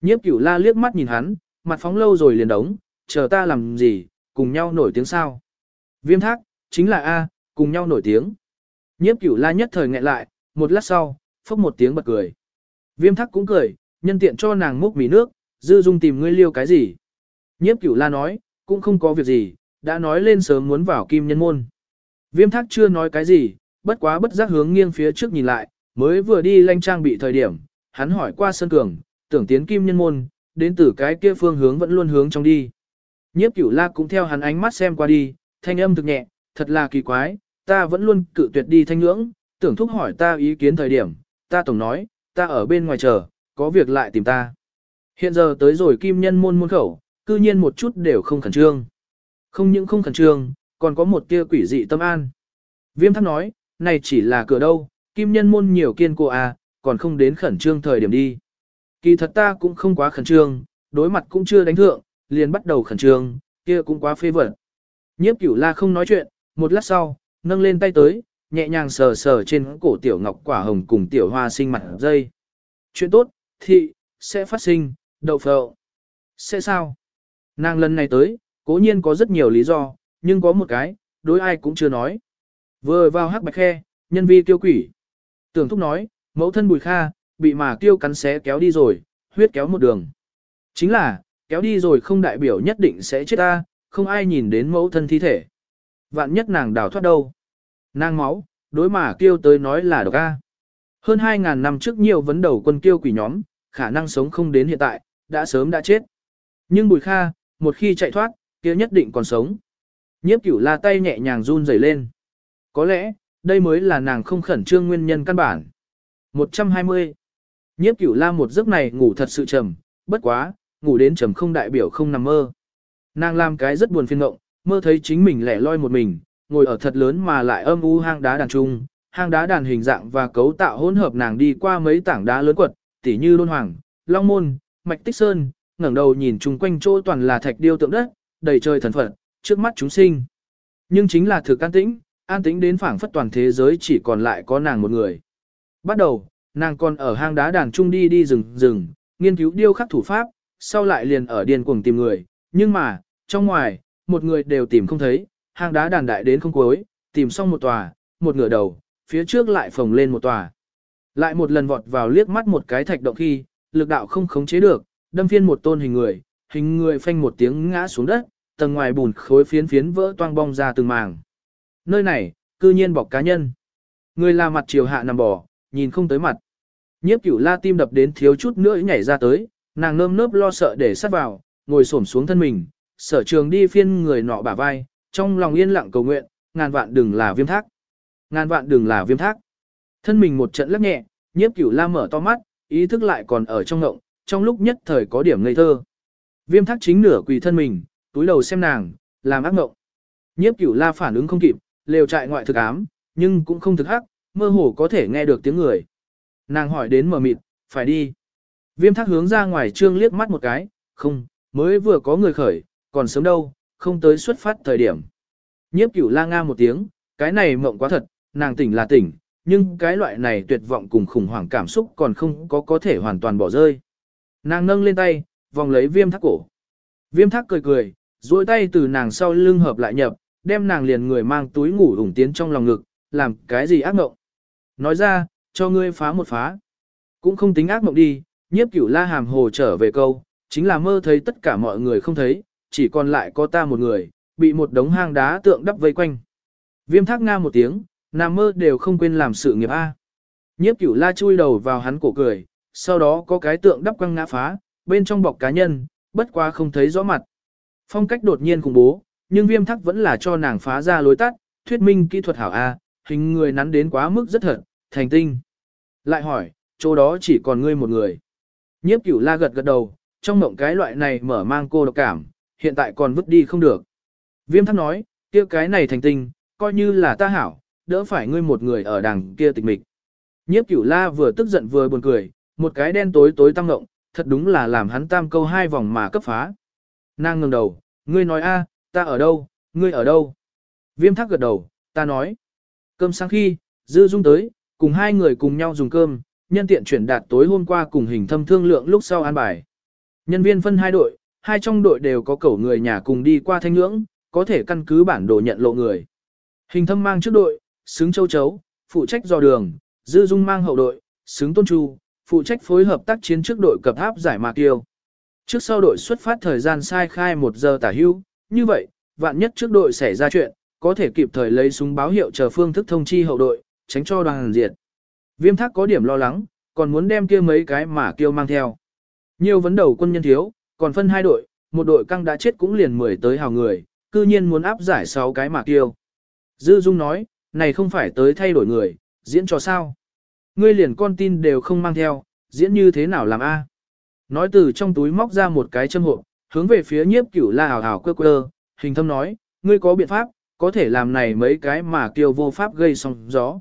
Nhiếp cửu la liếc mắt nhìn hắn, mặt phóng lâu rồi liền đóng, chờ ta làm gì, cùng nhau nổi tiếng sao. Viêm thác, chính là A, cùng nhau nổi tiếng. Nhiếp cửu la nhất thời nghẹn lại, một lát sau, phốc một tiếng bật cười. Viêm Thác cũng cười, nhân tiện cho nàng múc mì nước, dư dung tìm ngươi liêu cái gì. Nhiếp cửu la nói, cũng không có việc gì, đã nói lên sớm muốn vào kim nhân môn. Viêm thác chưa nói cái gì, bất quá bất giác hướng nghiêng phía trước nhìn lại, mới vừa đi lanh trang bị thời điểm, hắn hỏi qua Sơn Cường, tưởng tiến kim nhân môn, đến từ cái kia phương hướng vẫn luôn hướng trong đi. Nhiếp cửu la cũng theo hắn ánh mắt xem qua đi, thanh âm thực nhẹ, thật là kỳ quái, ta vẫn luôn cự tuyệt đi thanh ngưỡng, tưởng thúc hỏi ta ý kiến thời điểm, ta tổng nói, ta ở bên ngoài chờ, có việc lại tìm ta. Hiện giờ tới rồi kim nhân môn môn khẩu, cư nhiên một chút đều không khẩn trương. Không những không khẩn trương, còn có một tia quỷ dị tâm an. Viêm thắc nói, này chỉ là cửa đâu, kim nhân môn nhiều kiên cố à, còn không đến khẩn trương thời điểm đi. Kỳ thật ta cũng không quá khẩn trương, đối mặt cũng chưa đánh thượng, liền bắt đầu khẩn trương, kia cũng quá phê vật. Nhiếp cửu la không nói chuyện, một lát sau, nâng lên tay tới, nhẹ nhàng sờ sờ trên cổ tiểu ngọc quả hồng cùng tiểu hoa sinh mặt dây. Chuyện tốt, thị, sẽ phát sinh, đậu phậu. Sẽ sao? Nàng lần này tới, cố nhiên có rất nhiều lý do, nhưng có một cái, đối ai cũng chưa nói. Vừa vào hắc bạch khe, nhân vi tiêu quỷ. Tưởng thúc nói, mẫu thân bùi kha, bị mà tiêu cắn xé kéo đi rồi, huyết kéo một đường. Chính là, kéo đi rồi không đại biểu nhất định sẽ chết ta, không ai nhìn đến mẫu thân thi thể. Vạn nhất nàng đào thoát đâu. Nàng máu, đối mà kêu tới nói là độc A. Hơn 2.000 năm trước nhiều vấn đầu quân kiêu quỷ nhóm, khả năng sống không đến hiện tại, đã sớm đã chết. Nhưng Bùi Kha, một khi chạy thoát, kia nhất định còn sống. Nhiếp cửu la tay nhẹ nhàng run rẩy lên. Có lẽ, đây mới là nàng không khẩn trương nguyên nhân căn bản. 120. Nhiếp cửu la một giấc này ngủ thật sự trầm, bất quá, ngủ đến trầm không đại biểu không nằm mơ. Nàng làm cái rất buồn phiền ngộng, mơ thấy chính mình lẻ loi một mình, ngồi ở thật lớn mà lại âm u hang đá đàn trung, hang đá đàn hình dạng và cấu tạo hỗn hợp nàng đi qua mấy tảng đá lớn quật, tỉ như đôn hoàng, long môn, mạch tích sơn, ngẩng đầu nhìn chung quanh chỗ toàn là thạch điêu tượng đất, đầy trời thần phật, trước mắt chúng sinh. Nhưng chính là thực an tĩnh, an tĩnh đến phảng phất toàn thế giới chỉ còn lại có nàng một người. Bắt đầu, nàng còn ở hang đá đàn trung đi đi rừng rừng, nghiên cứu điêu khắc thủ pháp, sau lại liền ở điên cuồng tìm người, nhưng mà, trong ngoài, một người đều tìm không thấy, hang đá đàn đại đến không cuối, tìm xong một tòa, một ngửa đầu, phía trước lại phồng lên một tòa. Lại một lần vọt vào liếc mắt một cái thạch động khi, lực đạo không khống chế được, đâm phiên một tôn hình người, hình người phanh một tiếng ngã xuống đất, tầng ngoài bùn khối phiến phiến vỡ toang bong ra từng màng. Nơi này, cư nhiên bọc cá nhân. Người là mặt chiều hạ nằm bò, nhìn không tới mặt. Nhiếp cửu la tim đập đến thiếu chút nữa nhảy ra tới, nàng nơm nớp lo sợ để sát vào, ngồi xổm xuống thân mình, sở trường đi phiên người nọ bả vai, trong lòng yên lặng cầu nguyện, ngàn vạn đừng là viêm thác. Ngàn vạn đừng là viêm thác. Thân mình một trận lắc nhẹ, nhiếp cửu la mở to mắt, ý thức lại còn ở trong ngộng, trong lúc nhất thời có điểm ngây thơ. Viêm thác chính nửa quỳ thân mình, túi đầu xem nàng, làm ác ngộng. Nhiếp cửu la phản ứng không kịp, lều trại ngoại thực ám, nhưng cũng không thực hắc, mơ hồ có thể nghe được tiếng người. Nàng hỏi đến mở mịt, phải đi. Viêm thác hướng ra ngoài trương liếc mắt một cái, không, mới vừa có người khởi, còn sớm đâu, không tới xuất phát thời điểm. Nhiếp cửu la nga một tiếng, cái này mộng quá thật, nàng tỉnh là tỉnh, nhưng cái loại này tuyệt vọng cùng khủng hoảng cảm xúc còn không có có thể hoàn toàn bỏ rơi. Nàng nâng lên tay, vòng lấy viêm thác cổ. Viêm thác cười cười, duỗi tay từ nàng sau lưng hợp lại nhập, đem nàng liền người mang túi ngủ ủng tiến trong lòng ngực, làm cái gì ác mộng. Nói ra, cho ngươi phá một phá. Cũng không tính ác mộng đi, nhiếp cửu la hàm hồ trở về câu, chính là mơ thấy tất cả mọi người không thấy, chỉ còn lại có ta một người, bị một đống hang đá tượng đắp vây quanh. Viêm thác nga một tiếng, nằm mơ đều không quên làm sự nghiệp A. Nhiếp cửu la chui đầu vào hắn cổ cười, sau đó có cái tượng đắp quăng ngã phá, bên trong bọc cá nhân, bất quá không thấy rõ mặt. Phong cách đột nhiên khủng bố, nhưng viêm thắc vẫn là cho nàng phá ra lối tắt, thuyết minh kỹ thuật hảo A, hình người nắn đến quá mức rất thật, thành tinh. Lại hỏi, chỗ đó chỉ còn ngươi một người. Nhiếp cửu la gật gật đầu, trong mộng cái loại này mở mang cô độc cảm, hiện tại còn vứt đi không được. Viêm thắc nói, kia cái này thành tinh, coi như là ta hảo, đỡ phải ngươi một người ở đằng kia tịch mịch. Nhiếp cửu la vừa tức giận vừa buồn cười, một cái đen tối tối tăng ngộng, thật đúng là làm hắn tam câu hai vòng mà cấp phá. Nàng ngừng đầu, ngươi nói a, ta ở đâu, ngươi ở đâu? Viêm thắc gật đầu, ta nói. Cơm sáng khi, dư dung tới, cùng hai người cùng nhau dùng cơm, nhân tiện chuyển đạt tối hôm qua cùng hình thâm thương lượng lúc sau an bài. Nhân viên phân hai đội, hai trong đội đều có cẩu người nhà cùng đi qua thanh ngưỡng, có thể căn cứ bản đồ nhận lộ người. Hình thâm mang trước đội, xứng châu chấu, phụ trách dò đường, dư dung mang hậu đội, xứng tôn chu, phụ trách phối hợp tác chiến trước đội cập áp giải mạc tiêu. Trước sau đội xuất phát thời gian sai khai một giờ tả hưu, như vậy, vạn nhất trước đội xảy ra chuyện, có thể kịp thời lấy súng báo hiệu chờ phương thức thông chi hậu đội, tránh cho đoàn diệt. Viêm thác có điểm lo lắng, còn muốn đem kia mấy cái mà kêu mang theo. Nhiều vấn đầu quân nhân thiếu, còn phân hai đội, một đội căng đã chết cũng liền mười tới hào người, cư nhiên muốn áp giải sáu cái mà kêu. Dư Dung nói, này không phải tới thay đổi người, diễn cho sao. Ngươi liền con tin đều không mang theo, diễn như thế nào làm a? Nói từ trong túi móc ra một cái châm hộp, hướng về phía nhiếp cửu la hào hào quơ quơ, hình thâm nói, ngươi có biện pháp, có thể làm này mấy cái mà kêu vô pháp gây sóng gió.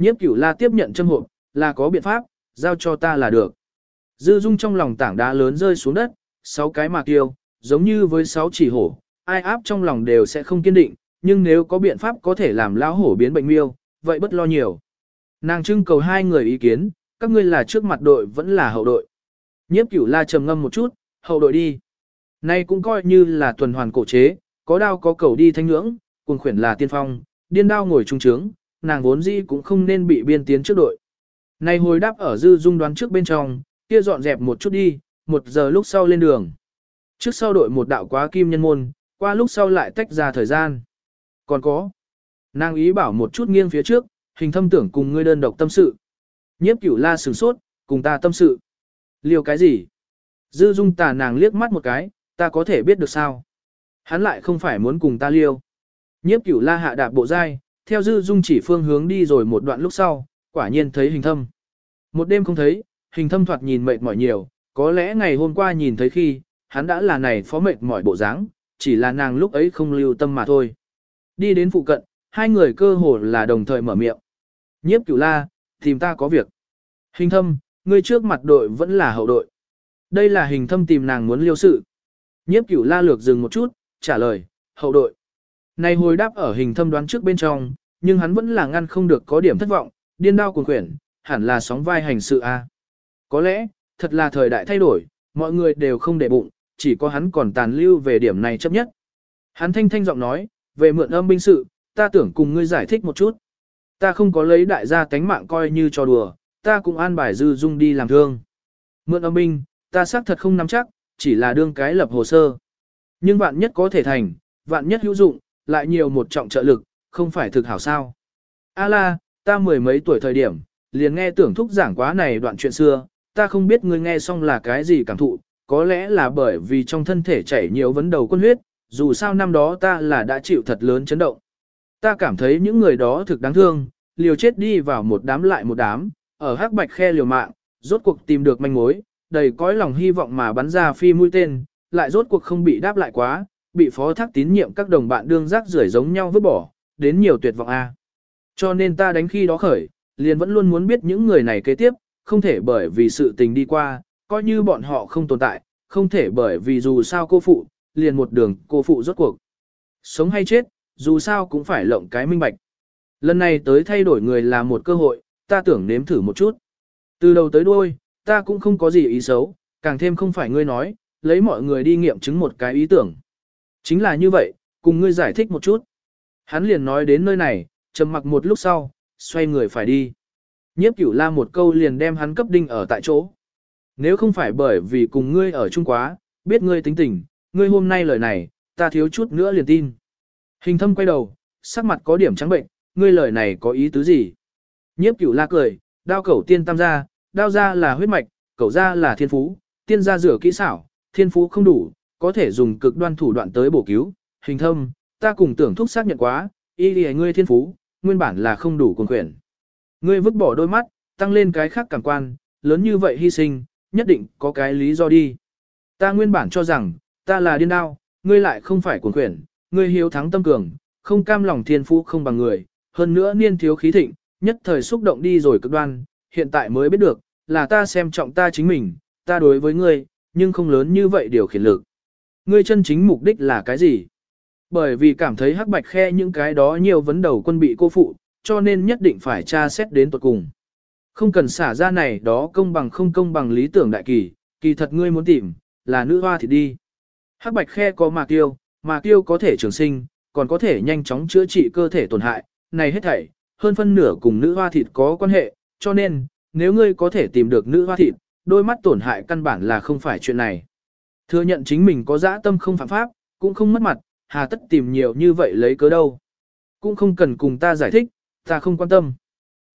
Nhiếp cửu la tiếp nhận châm hộp, là có biện pháp, giao cho ta là được. Dư dung trong lòng tảng đá lớn rơi xuống đất, sáu cái mà tiêu, giống như với sáu chỉ hổ, ai áp trong lòng đều sẽ không kiên định, nhưng nếu có biện pháp có thể làm lão hổ biến bệnh miêu, vậy bất lo nhiều. Nàng trưng cầu hai người ý kiến, các ngươi là trước mặt đội vẫn là hậu đội. Nhiếp cửu la trầm ngâm một chút, hậu đội đi. Nay cũng coi như là tuần hoàn cổ chế, có đao có cầu đi thanh ngưỡng, cùng khuyển là tiên phong, điên đao ngồi trung trướng, nàng vốn dĩ cũng không nên bị biên tiến trước đội. Nay hồi đáp ở dư dung đoán trước bên trong, kia dọn dẹp một chút đi, một giờ lúc sau lên đường. Trước sau đội một đạo quá kim nhân môn, qua lúc sau lại tách ra thời gian. Còn có. Nàng ý bảo một chút nghiêng phía trước, hình thâm tưởng cùng ngươi đơn độc tâm sự. Nhiếp cửu la sửng sốt, cùng ta tâm sự. Liều cái gì? Dư dung tà nàng liếc mắt một cái, ta có thể biết được sao? Hắn lại không phải muốn cùng ta liêu. Nhiếp cửu la hạ đạp bộ dai, theo dư dung chỉ phương hướng đi rồi một đoạn lúc sau, quả nhiên thấy hình thâm. Một đêm không thấy, hình thâm thoạt nhìn mệt mỏi nhiều, có lẽ ngày hôm qua nhìn thấy khi, hắn đã là này phó mệt mỏi bộ dáng, chỉ là nàng lúc ấy không lưu tâm mà thôi. Đi đến phụ cận, hai người cơ hồ là đồng thời mở miệng. Nhiếp cửu la, tìm ta có việc. Hình thâm, ngươi trước mặt đội vẫn là hậu đội. Đây là hình thâm tìm nàng muốn liêu sự. Nhiếp cửu la lược dừng một chút, trả lời, hậu đội. Này hồi đáp ở hình thâm đoán trước bên trong, nhưng hắn vẫn là ngăn không được có điểm thất vọng, điên đao cuồng quyển, hẳn là sóng vai hành sự a. Có lẽ, thật là thời đại thay đổi, mọi người đều không để bụng, chỉ có hắn còn tàn lưu về điểm này chấp nhất. Hắn thanh thanh giọng nói, về mượn âm binh sự, ta tưởng cùng ngươi giải thích một chút. Ta không có lấy đại gia tánh mạng coi như trò đùa, ta cũng an bài dư dung đi làm thương. Mượn âm binh, ta xác thật không nắm chắc, chỉ là đương cái lập hồ sơ. Nhưng vạn nhất có thể thành, vạn nhất hữu dụng, lại nhiều một trọng trợ lực, không phải thực hảo sao. A la, ta mười mấy tuổi thời điểm, liền nghe tưởng thúc giảng quá này đoạn chuyện xưa, ta không biết ngươi nghe xong là cái gì cảm thụ, có lẽ là bởi vì trong thân thể chảy nhiều vấn đầu quân huyết, dù sao năm đó ta là đã chịu thật lớn chấn động. Ta cảm thấy những người đó thực đáng thương, liều chết đi vào một đám lại một đám, ở hắc bạch khe liều mạng, rốt cuộc tìm được manh mối, đầy cõi lòng hy vọng mà bắn ra phi mũi tên, lại rốt cuộc không bị đáp lại quá, bị phó thác tín nhiệm các đồng bạn đương rác rưởi giống nhau vứt bỏ, đến nhiều tuyệt vọng a. Cho nên ta đánh khi đó khởi, liền vẫn luôn muốn biết những người này kế tiếp, không thể bởi vì sự tình đi qua, coi như bọn họ không tồn tại, không thể bởi vì dù sao cô phụ, liền một đường cô phụ rốt cuộc. Sống hay chết, dù sao cũng phải lộng cái minh bạch. Lần này tới thay đổi người là một cơ hội, ta tưởng nếm thử một chút. Từ đầu tới đuôi, ta cũng không có gì ý xấu, càng thêm không phải ngươi nói, lấy mọi người đi nghiệm chứng một cái ý tưởng. Chính là như vậy, cùng ngươi giải thích một chút. Hắn liền nói đến nơi này, trầm mặc một lúc sau, xoay người phải đi. Nhiếp cửu la một câu liền đem hắn cấp đinh ở tại chỗ. Nếu không phải bởi vì cùng ngươi ở chung quá, biết ngươi tính tình, ngươi hôm nay lời này, ta thiếu chút nữa liền tin. Hình thâm quay đầu, sắc mặt có điểm trắng bệnh, ngươi lời này có ý tứ gì? Nhiếp cửu la cười, đao cẩu tiên tam gia, đao gia là huyết mạch, cẩu gia là thiên phú, tiên gia rửa kỹ xảo, thiên phú không đủ, có thể dùng cực đoan thủ đoạn tới bổ cứu. Hình thâm, ta cùng tưởng thúc xác nhận quá, y lì ngươi thiên phú, nguyên bản là không đủ cuồng quyển. Ngươi vứt bỏ đôi mắt, tăng lên cái khác cảm quan, lớn như vậy hy sinh, nhất định có cái lý do đi. Ta nguyên bản cho rằng, ta là điên đao, ngươi lại không phải cuồng quyển, ngươi hiếu thắng tâm cường, không cam lòng thiên phú không bằng người, hơn nữa niên thiếu khí thịnh, nhất thời xúc động đi rồi cực đoan, hiện tại mới biết được, là ta xem trọng ta chính mình, ta đối với ngươi, nhưng không lớn như vậy điều khiển lực. Ngươi chân chính mục đích là cái gì? Bởi vì cảm thấy hắc bạch khe những cái đó nhiều vấn đầu quân bị cô phụ, cho nên nhất định phải tra xét đến tuật cùng. Không cần xả ra này đó công bằng không công bằng lý tưởng đại kỳ, kỳ thật ngươi muốn tìm, là nữ hoa thì đi. Hắc bạch khe có mạc tiêu, mạc tiêu có thể trường sinh, còn có thể nhanh chóng chữa trị cơ thể tổn hại, này hết thảy, hơn phân nửa cùng nữ hoa thịt có quan hệ, cho nên, nếu ngươi có thể tìm được nữ hoa thịt, đôi mắt tổn hại căn bản là không phải chuyện này. Thừa nhận chính mình có dã tâm không phạm pháp, cũng không mất mặt, hà tất tìm nhiều như vậy lấy cớ đâu. Cũng không cần cùng ta giải thích, ta không quan tâm.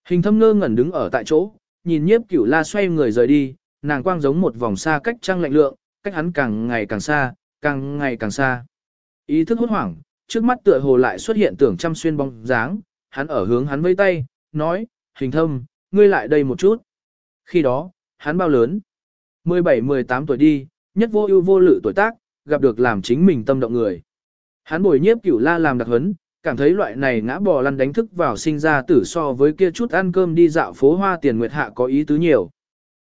Hình thâm ngơ ngẩn đứng ở tại chỗ, nhìn nhiếp cửu la xoay người rời đi, nàng quang giống một vòng xa cách trăng lạnh lượng, cách hắn càng ngày càng xa, càng ngày càng xa. Ý thức hốt hoảng, trước mắt tựa hồ lại xuất hiện tưởng chăm xuyên bóng dáng, hắn ở hướng hắn vây tay, nói, hình thâm, ngươi lại đây một chút. Khi đó, hắn bao lớn? 17-18 tuổi đi, nhất vô ưu vô lự tuổi tác, gặp được làm chính mình tâm động người. Hắn bồi nhiếp cửu la làm đặc huấn, cảm thấy loại này ngã bò lăn đánh thức vào sinh ra tử so với kia chút ăn cơm đi dạo phố hoa tiền nguyệt hạ có ý tứ nhiều.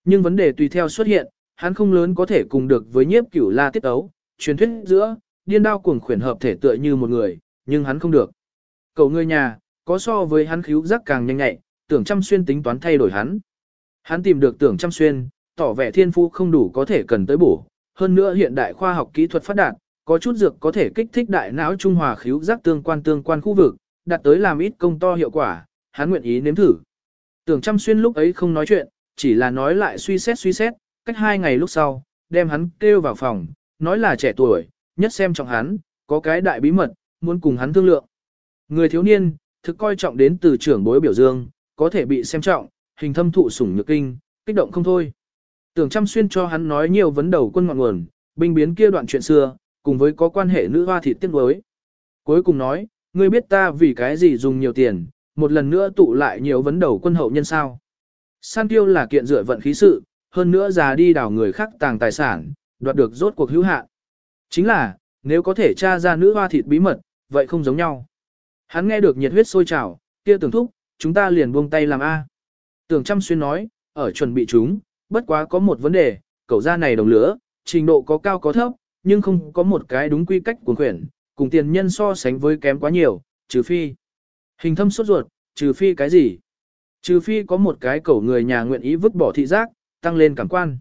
Nhưng vấn đề tùy theo xuất hiện, hắn không lớn có thể cùng được với nhiếp cửu la tiết ấu, truyền thuyết giữa, điên đao cuồng khuyển hợp thể tựa như một người, nhưng hắn không được. Cầu người nhà, có so với hắn khíu giác càng nhanh nhạy, tưởng chăm xuyên tính toán thay đổi hắn. Hắn tìm được tưởng chăm xuyên, tỏ vẻ thiên phu không đủ có thể cần tới bổ. Hơn nữa hiện đại khoa học kỹ thuật phát đạt, có chút dược có thể kích thích đại não trung hòa khíu giác tương quan tương quan khu vực, đạt tới làm ít công to hiệu quả, hắn nguyện ý nếm thử. Tưởng chăm xuyên lúc ấy không nói chuyện, chỉ là nói lại suy xét suy xét, cách hai ngày lúc sau, đem hắn kêu vào phòng, nói là trẻ tuổi, nhất xem trọng hắn, có cái đại bí mật, muốn cùng hắn thương lượng. Người thiếu niên, thực coi trọng đến từ trưởng bối biểu dương, có thể bị xem trọng, hình thâm thụ sủng nhược kinh, kích động không thôi. Tưởng chăm xuyên cho hắn nói nhiều vấn đầu quân ngọn nguồn, binh biến kia đoạn chuyện xưa, cùng với có quan hệ nữ hoa thịt tiếc đối. Cuối cùng nói, ngươi biết ta vì cái gì dùng nhiều tiền, một lần nữa tụ lại nhiều vấn đầu quân hậu nhân sao. San tiêu là kiện dựa vận khí sự, hơn nữa già đi đảo người khác tàng tài sản, đoạt được rốt cuộc hữu hạn. Chính là, nếu có thể tra ra nữ hoa thịt bí mật, vậy không giống nhau. Hắn nghe được nhiệt huyết sôi trào, kia tưởng thúc, chúng ta liền buông tay làm A. Tưởng chăm xuyên nói, ở chuẩn bị chúng, bất quá có một vấn đề, cậu ra này đồng lửa, trình độ có cao có thấp, nhưng không có một cái đúng quy cách cuốn quyển, cùng tiền nhân so sánh với kém quá nhiều, trừ phi. Hình thâm sốt ruột, trừ phi cái gì? Trừ phi có một cái cẩu người nhà nguyện ý vứt bỏ thị giác, tăng lên cảm quan.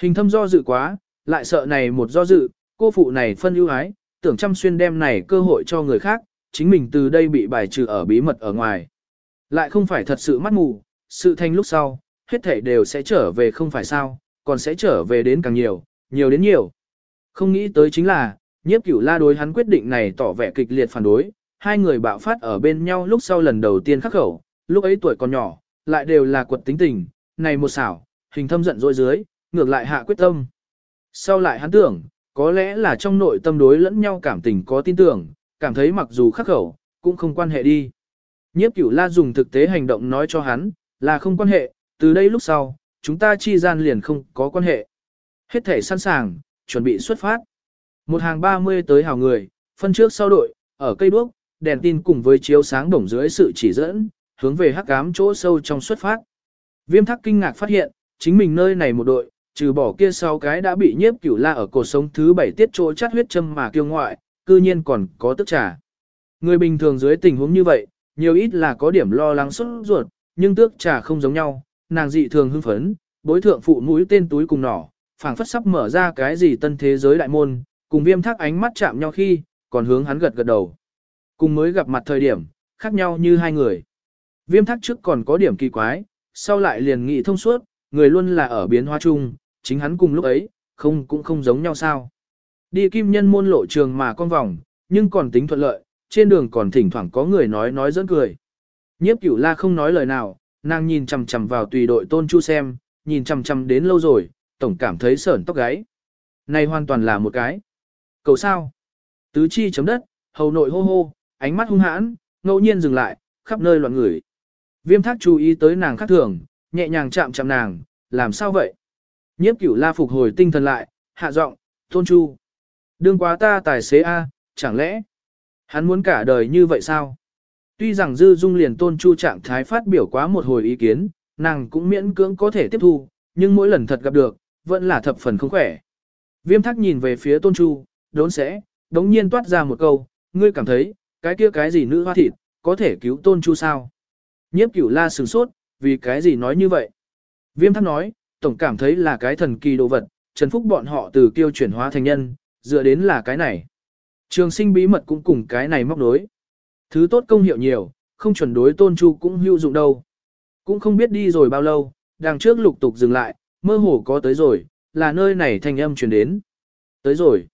Hình thâm do dự quá, lại sợ này một do dự, cô phụ này phân ưu ái, tưởng chăm xuyên đem này cơ hội cho người khác, chính mình từ đây bị bài trừ ở bí mật ở ngoài. Lại không phải thật sự mắt mù, sự thanh lúc sau, hết thảy đều sẽ trở về không phải sao, còn sẽ trở về đến càng nhiều, nhiều đến nhiều. Không nghĩ tới chính là, nhiếp cửu la đối hắn quyết định này tỏ vẻ kịch liệt phản đối, hai người bạo phát ở bên nhau lúc sau lần đầu tiên khắc khẩu, lúc ấy tuổi còn nhỏ, lại đều là quật tính tình, này một xảo, hình thâm giận dỗi dưới, ngược lại hạ quyết tâm. Sau lại hắn tưởng, có lẽ là trong nội tâm đối lẫn nhau cảm tình có tin tưởng, cảm thấy mặc dù khắc khẩu, cũng không quan hệ đi. Nhiếp cửu la dùng thực tế hành động nói cho hắn, là không quan hệ, từ đây lúc sau, chúng ta chi gian liền không có quan hệ. Hết thể sẵn sàng, chuẩn bị xuất phát. Một hàng 30 tới hào người, phân trước sau đội, ở cây đuốc, đèn tin cùng với chiếu sáng bổng dưới sự chỉ dẫn, hướng về hắc ám chỗ sâu trong xuất phát. Viêm thắc kinh ngạc phát hiện, chính mình nơi này một đội, trừ bỏ kia sau cái đã bị nhiếp cửu la ở cổ sống thứ bảy tiết chỗ chát huyết châm mà kiêu ngoại, cư nhiên còn có tức trà. Người bình thường dưới tình huống như vậy, nhiều ít là có điểm lo lắng xuất ruột, nhưng tước trà không giống nhau, nàng dị thường hưng phấn, bối thượng phụ mũi tên túi cùng nỏ, phảng phất sắp mở ra cái gì tân thế giới đại môn, cùng viêm thác ánh mắt chạm nhau khi, còn hướng hắn gật gật đầu. Cùng mới gặp mặt thời điểm, khác nhau như hai người. Viêm thác trước còn có điểm kỳ quái, sau lại liền nghị thông suốt, người luôn là ở biến hóa chung, chính hắn cùng lúc ấy, không cũng không giống nhau sao. Đi kim nhân môn lộ trường mà con vòng, nhưng còn tính thuận lợi, trên đường còn thỉnh thoảng có người nói nói dẫn cười. Nhiếp cửu la không nói lời nào, nàng nhìn chằm chằm vào tùy đội tôn chu xem, nhìn chằm chằm đến lâu rồi, tổng cảm thấy sởn tóc gáy. Này hoàn toàn là một cái. Cầu sao? Tứ chi chấm đất, hầu nội hô hô, ánh mắt hung hãn, ngẫu nhiên dừng lại, khắp nơi loạn người. Viêm thác chú ý tới nàng khác thường, nhẹ nhàng chạm chạm nàng, làm sao vậy? Nhiếp cửu la phục hồi tinh thần lại, hạ giọng, tôn chu. Đương quá ta tài xế A, chẳng lẽ? Hắn muốn cả đời như vậy sao? Tuy rằng dư dung liền tôn chu trạng thái phát biểu quá một hồi ý kiến, nàng cũng miễn cưỡng có thể tiếp thu, nhưng mỗi lần thật gặp được, vẫn là thập phần không khỏe. Viêm thắc nhìn về phía tôn chu, đốn sẽ, đống nhiên toát ra một câu, ngươi cảm thấy, cái kia cái gì nữ hoa thịt, có thể cứu tôn chu sao? Nhiếp cửu la sửng sốt, vì cái gì nói như vậy? Viêm thắc nói, tổng cảm thấy là cái thần kỳ đồ vật, Trần Phúc bọn họ từ kiêu chuyển hóa thành nhân, dựa đến là cái này. Trường sinh bí mật cũng cùng cái này móc nối. Thứ tốt công hiệu nhiều, không chuẩn đối tôn chu cũng hữu dụng đâu. Cũng không biết đi rồi bao lâu, đằng trước lục tục dừng lại, mơ hồ có tới rồi, là nơi này thanh âm truyền đến. Tới rồi.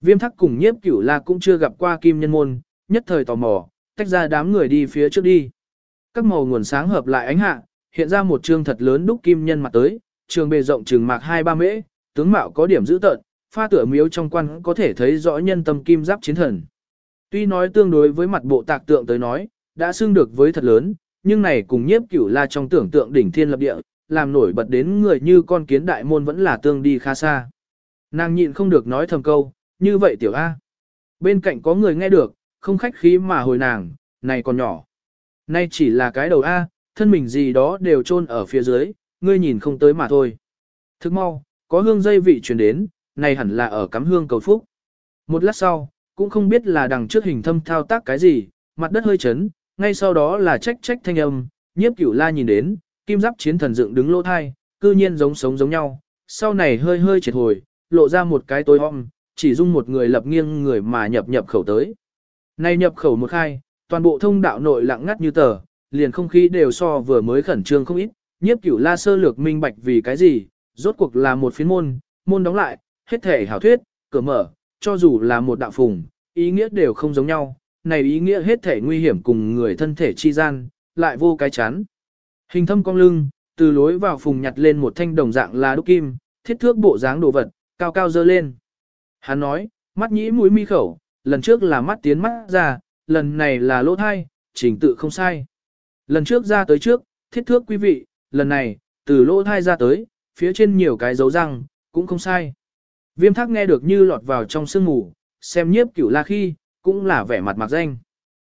Viêm thắc cùng nhiếp cửu la cũng chưa gặp qua kim nhân môn, nhất thời tò mò, tách ra đám người đi phía trước đi. Các màu nguồn sáng hợp lại ánh hạ, hiện ra một trương thật lớn đúc kim nhân mặt tới, trường bề rộng trường mạc 2-3 mễ, tướng mạo có điểm dữ tợn, pha tựa miếu trong quan có thể thấy rõ nhân tâm kim giáp chiến thần. Tuy nói tương đối với mặt bộ tạc tượng tới nói, đã xưng được với thật lớn, nhưng này cùng nhiếp cửu la trong tưởng tượng đỉnh thiên lập địa, làm nổi bật đến người như con kiến đại môn vẫn là tương đi khá xa. Nàng nhịn không được nói thầm câu, như vậy tiểu A. Bên cạnh có người nghe được, không khách khí mà hồi nàng, này còn nhỏ. Nay chỉ là cái đầu A, thân mình gì đó đều chôn ở phía dưới, ngươi nhìn không tới mà thôi. Thức mau, có hương dây vị truyền đến, này hẳn là ở cắm hương cầu phúc. Một lát sau, cũng không biết là đằng trước hình thâm thao tác cái gì, mặt đất hơi chấn, ngay sau đó là trách trách thanh âm, nhiếp cửu la nhìn đến, kim giáp chiến thần dựng đứng lỗ thai, cư nhiên giống sống giống nhau, sau này hơi hơi triệt hồi, lộ ra một cái tối om, chỉ dung một người lập nghiêng người mà nhập nhập khẩu tới. Này nhập khẩu một khai, toàn bộ thông đạo nội lặng ngắt như tờ, liền không khí đều so vừa mới khẩn trương không ít, nhiếp cửu la sơ lược minh bạch vì cái gì, rốt cuộc là một phiến môn, môn đóng lại, hết thể hảo thuyết, cửa mở, cho dù là một đạo phùng, ý nghĩa đều không giống nhau, này ý nghĩa hết thể nguy hiểm cùng người thân thể chi gian, lại vô cái chán. Hình thâm cong lưng, từ lối vào phùng nhặt lên một thanh đồng dạng là đúc kim, thiết thước bộ dáng đồ vật, cao cao dơ lên. Hắn nói, mắt nhĩ mũi mi khẩu, lần trước là mắt tiến mắt ra, lần này là lỗ thai, trình tự không sai. Lần trước ra tới trước, thiết thước quý vị, lần này, từ lỗ thai ra tới, phía trên nhiều cái dấu răng, cũng không sai. Viêm thác nghe được như lọt vào trong sương ngủ, xem nhiếp cửu la khi, cũng là vẻ mặt mặc danh.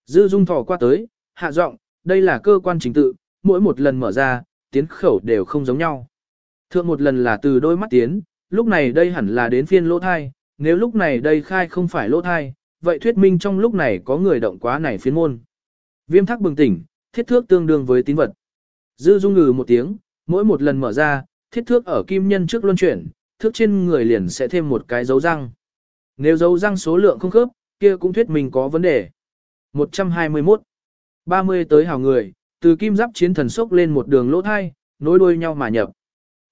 Dư dung thỏ qua tới, hạ giọng, đây là cơ quan chính tự, mỗi một lần mở ra, tiến khẩu đều không giống nhau. Thượng một lần là từ đôi mắt tiến, lúc này đây hẳn là đến phiên lỗ thai, nếu lúc này đây khai không phải lỗ thai, vậy thuyết minh trong lúc này có người động quá này phiên môn. Viêm thác bừng tỉnh, thiết thước tương đương với tín vật. Dư dung ngừ một tiếng, mỗi một lần mở ra, thiết thước ở kim nhân trước luân chuyển, thước trên người liền sẽ thêm một cái dấu răng. Nếu dấu răng số lượng không khớp, kia cũng thuyết mình có vấn đề. 121. 30 tới hào người, từ kim giáp chiến thần sốc lên một đường lỗ thai, nối đuôi nhau mà nhập.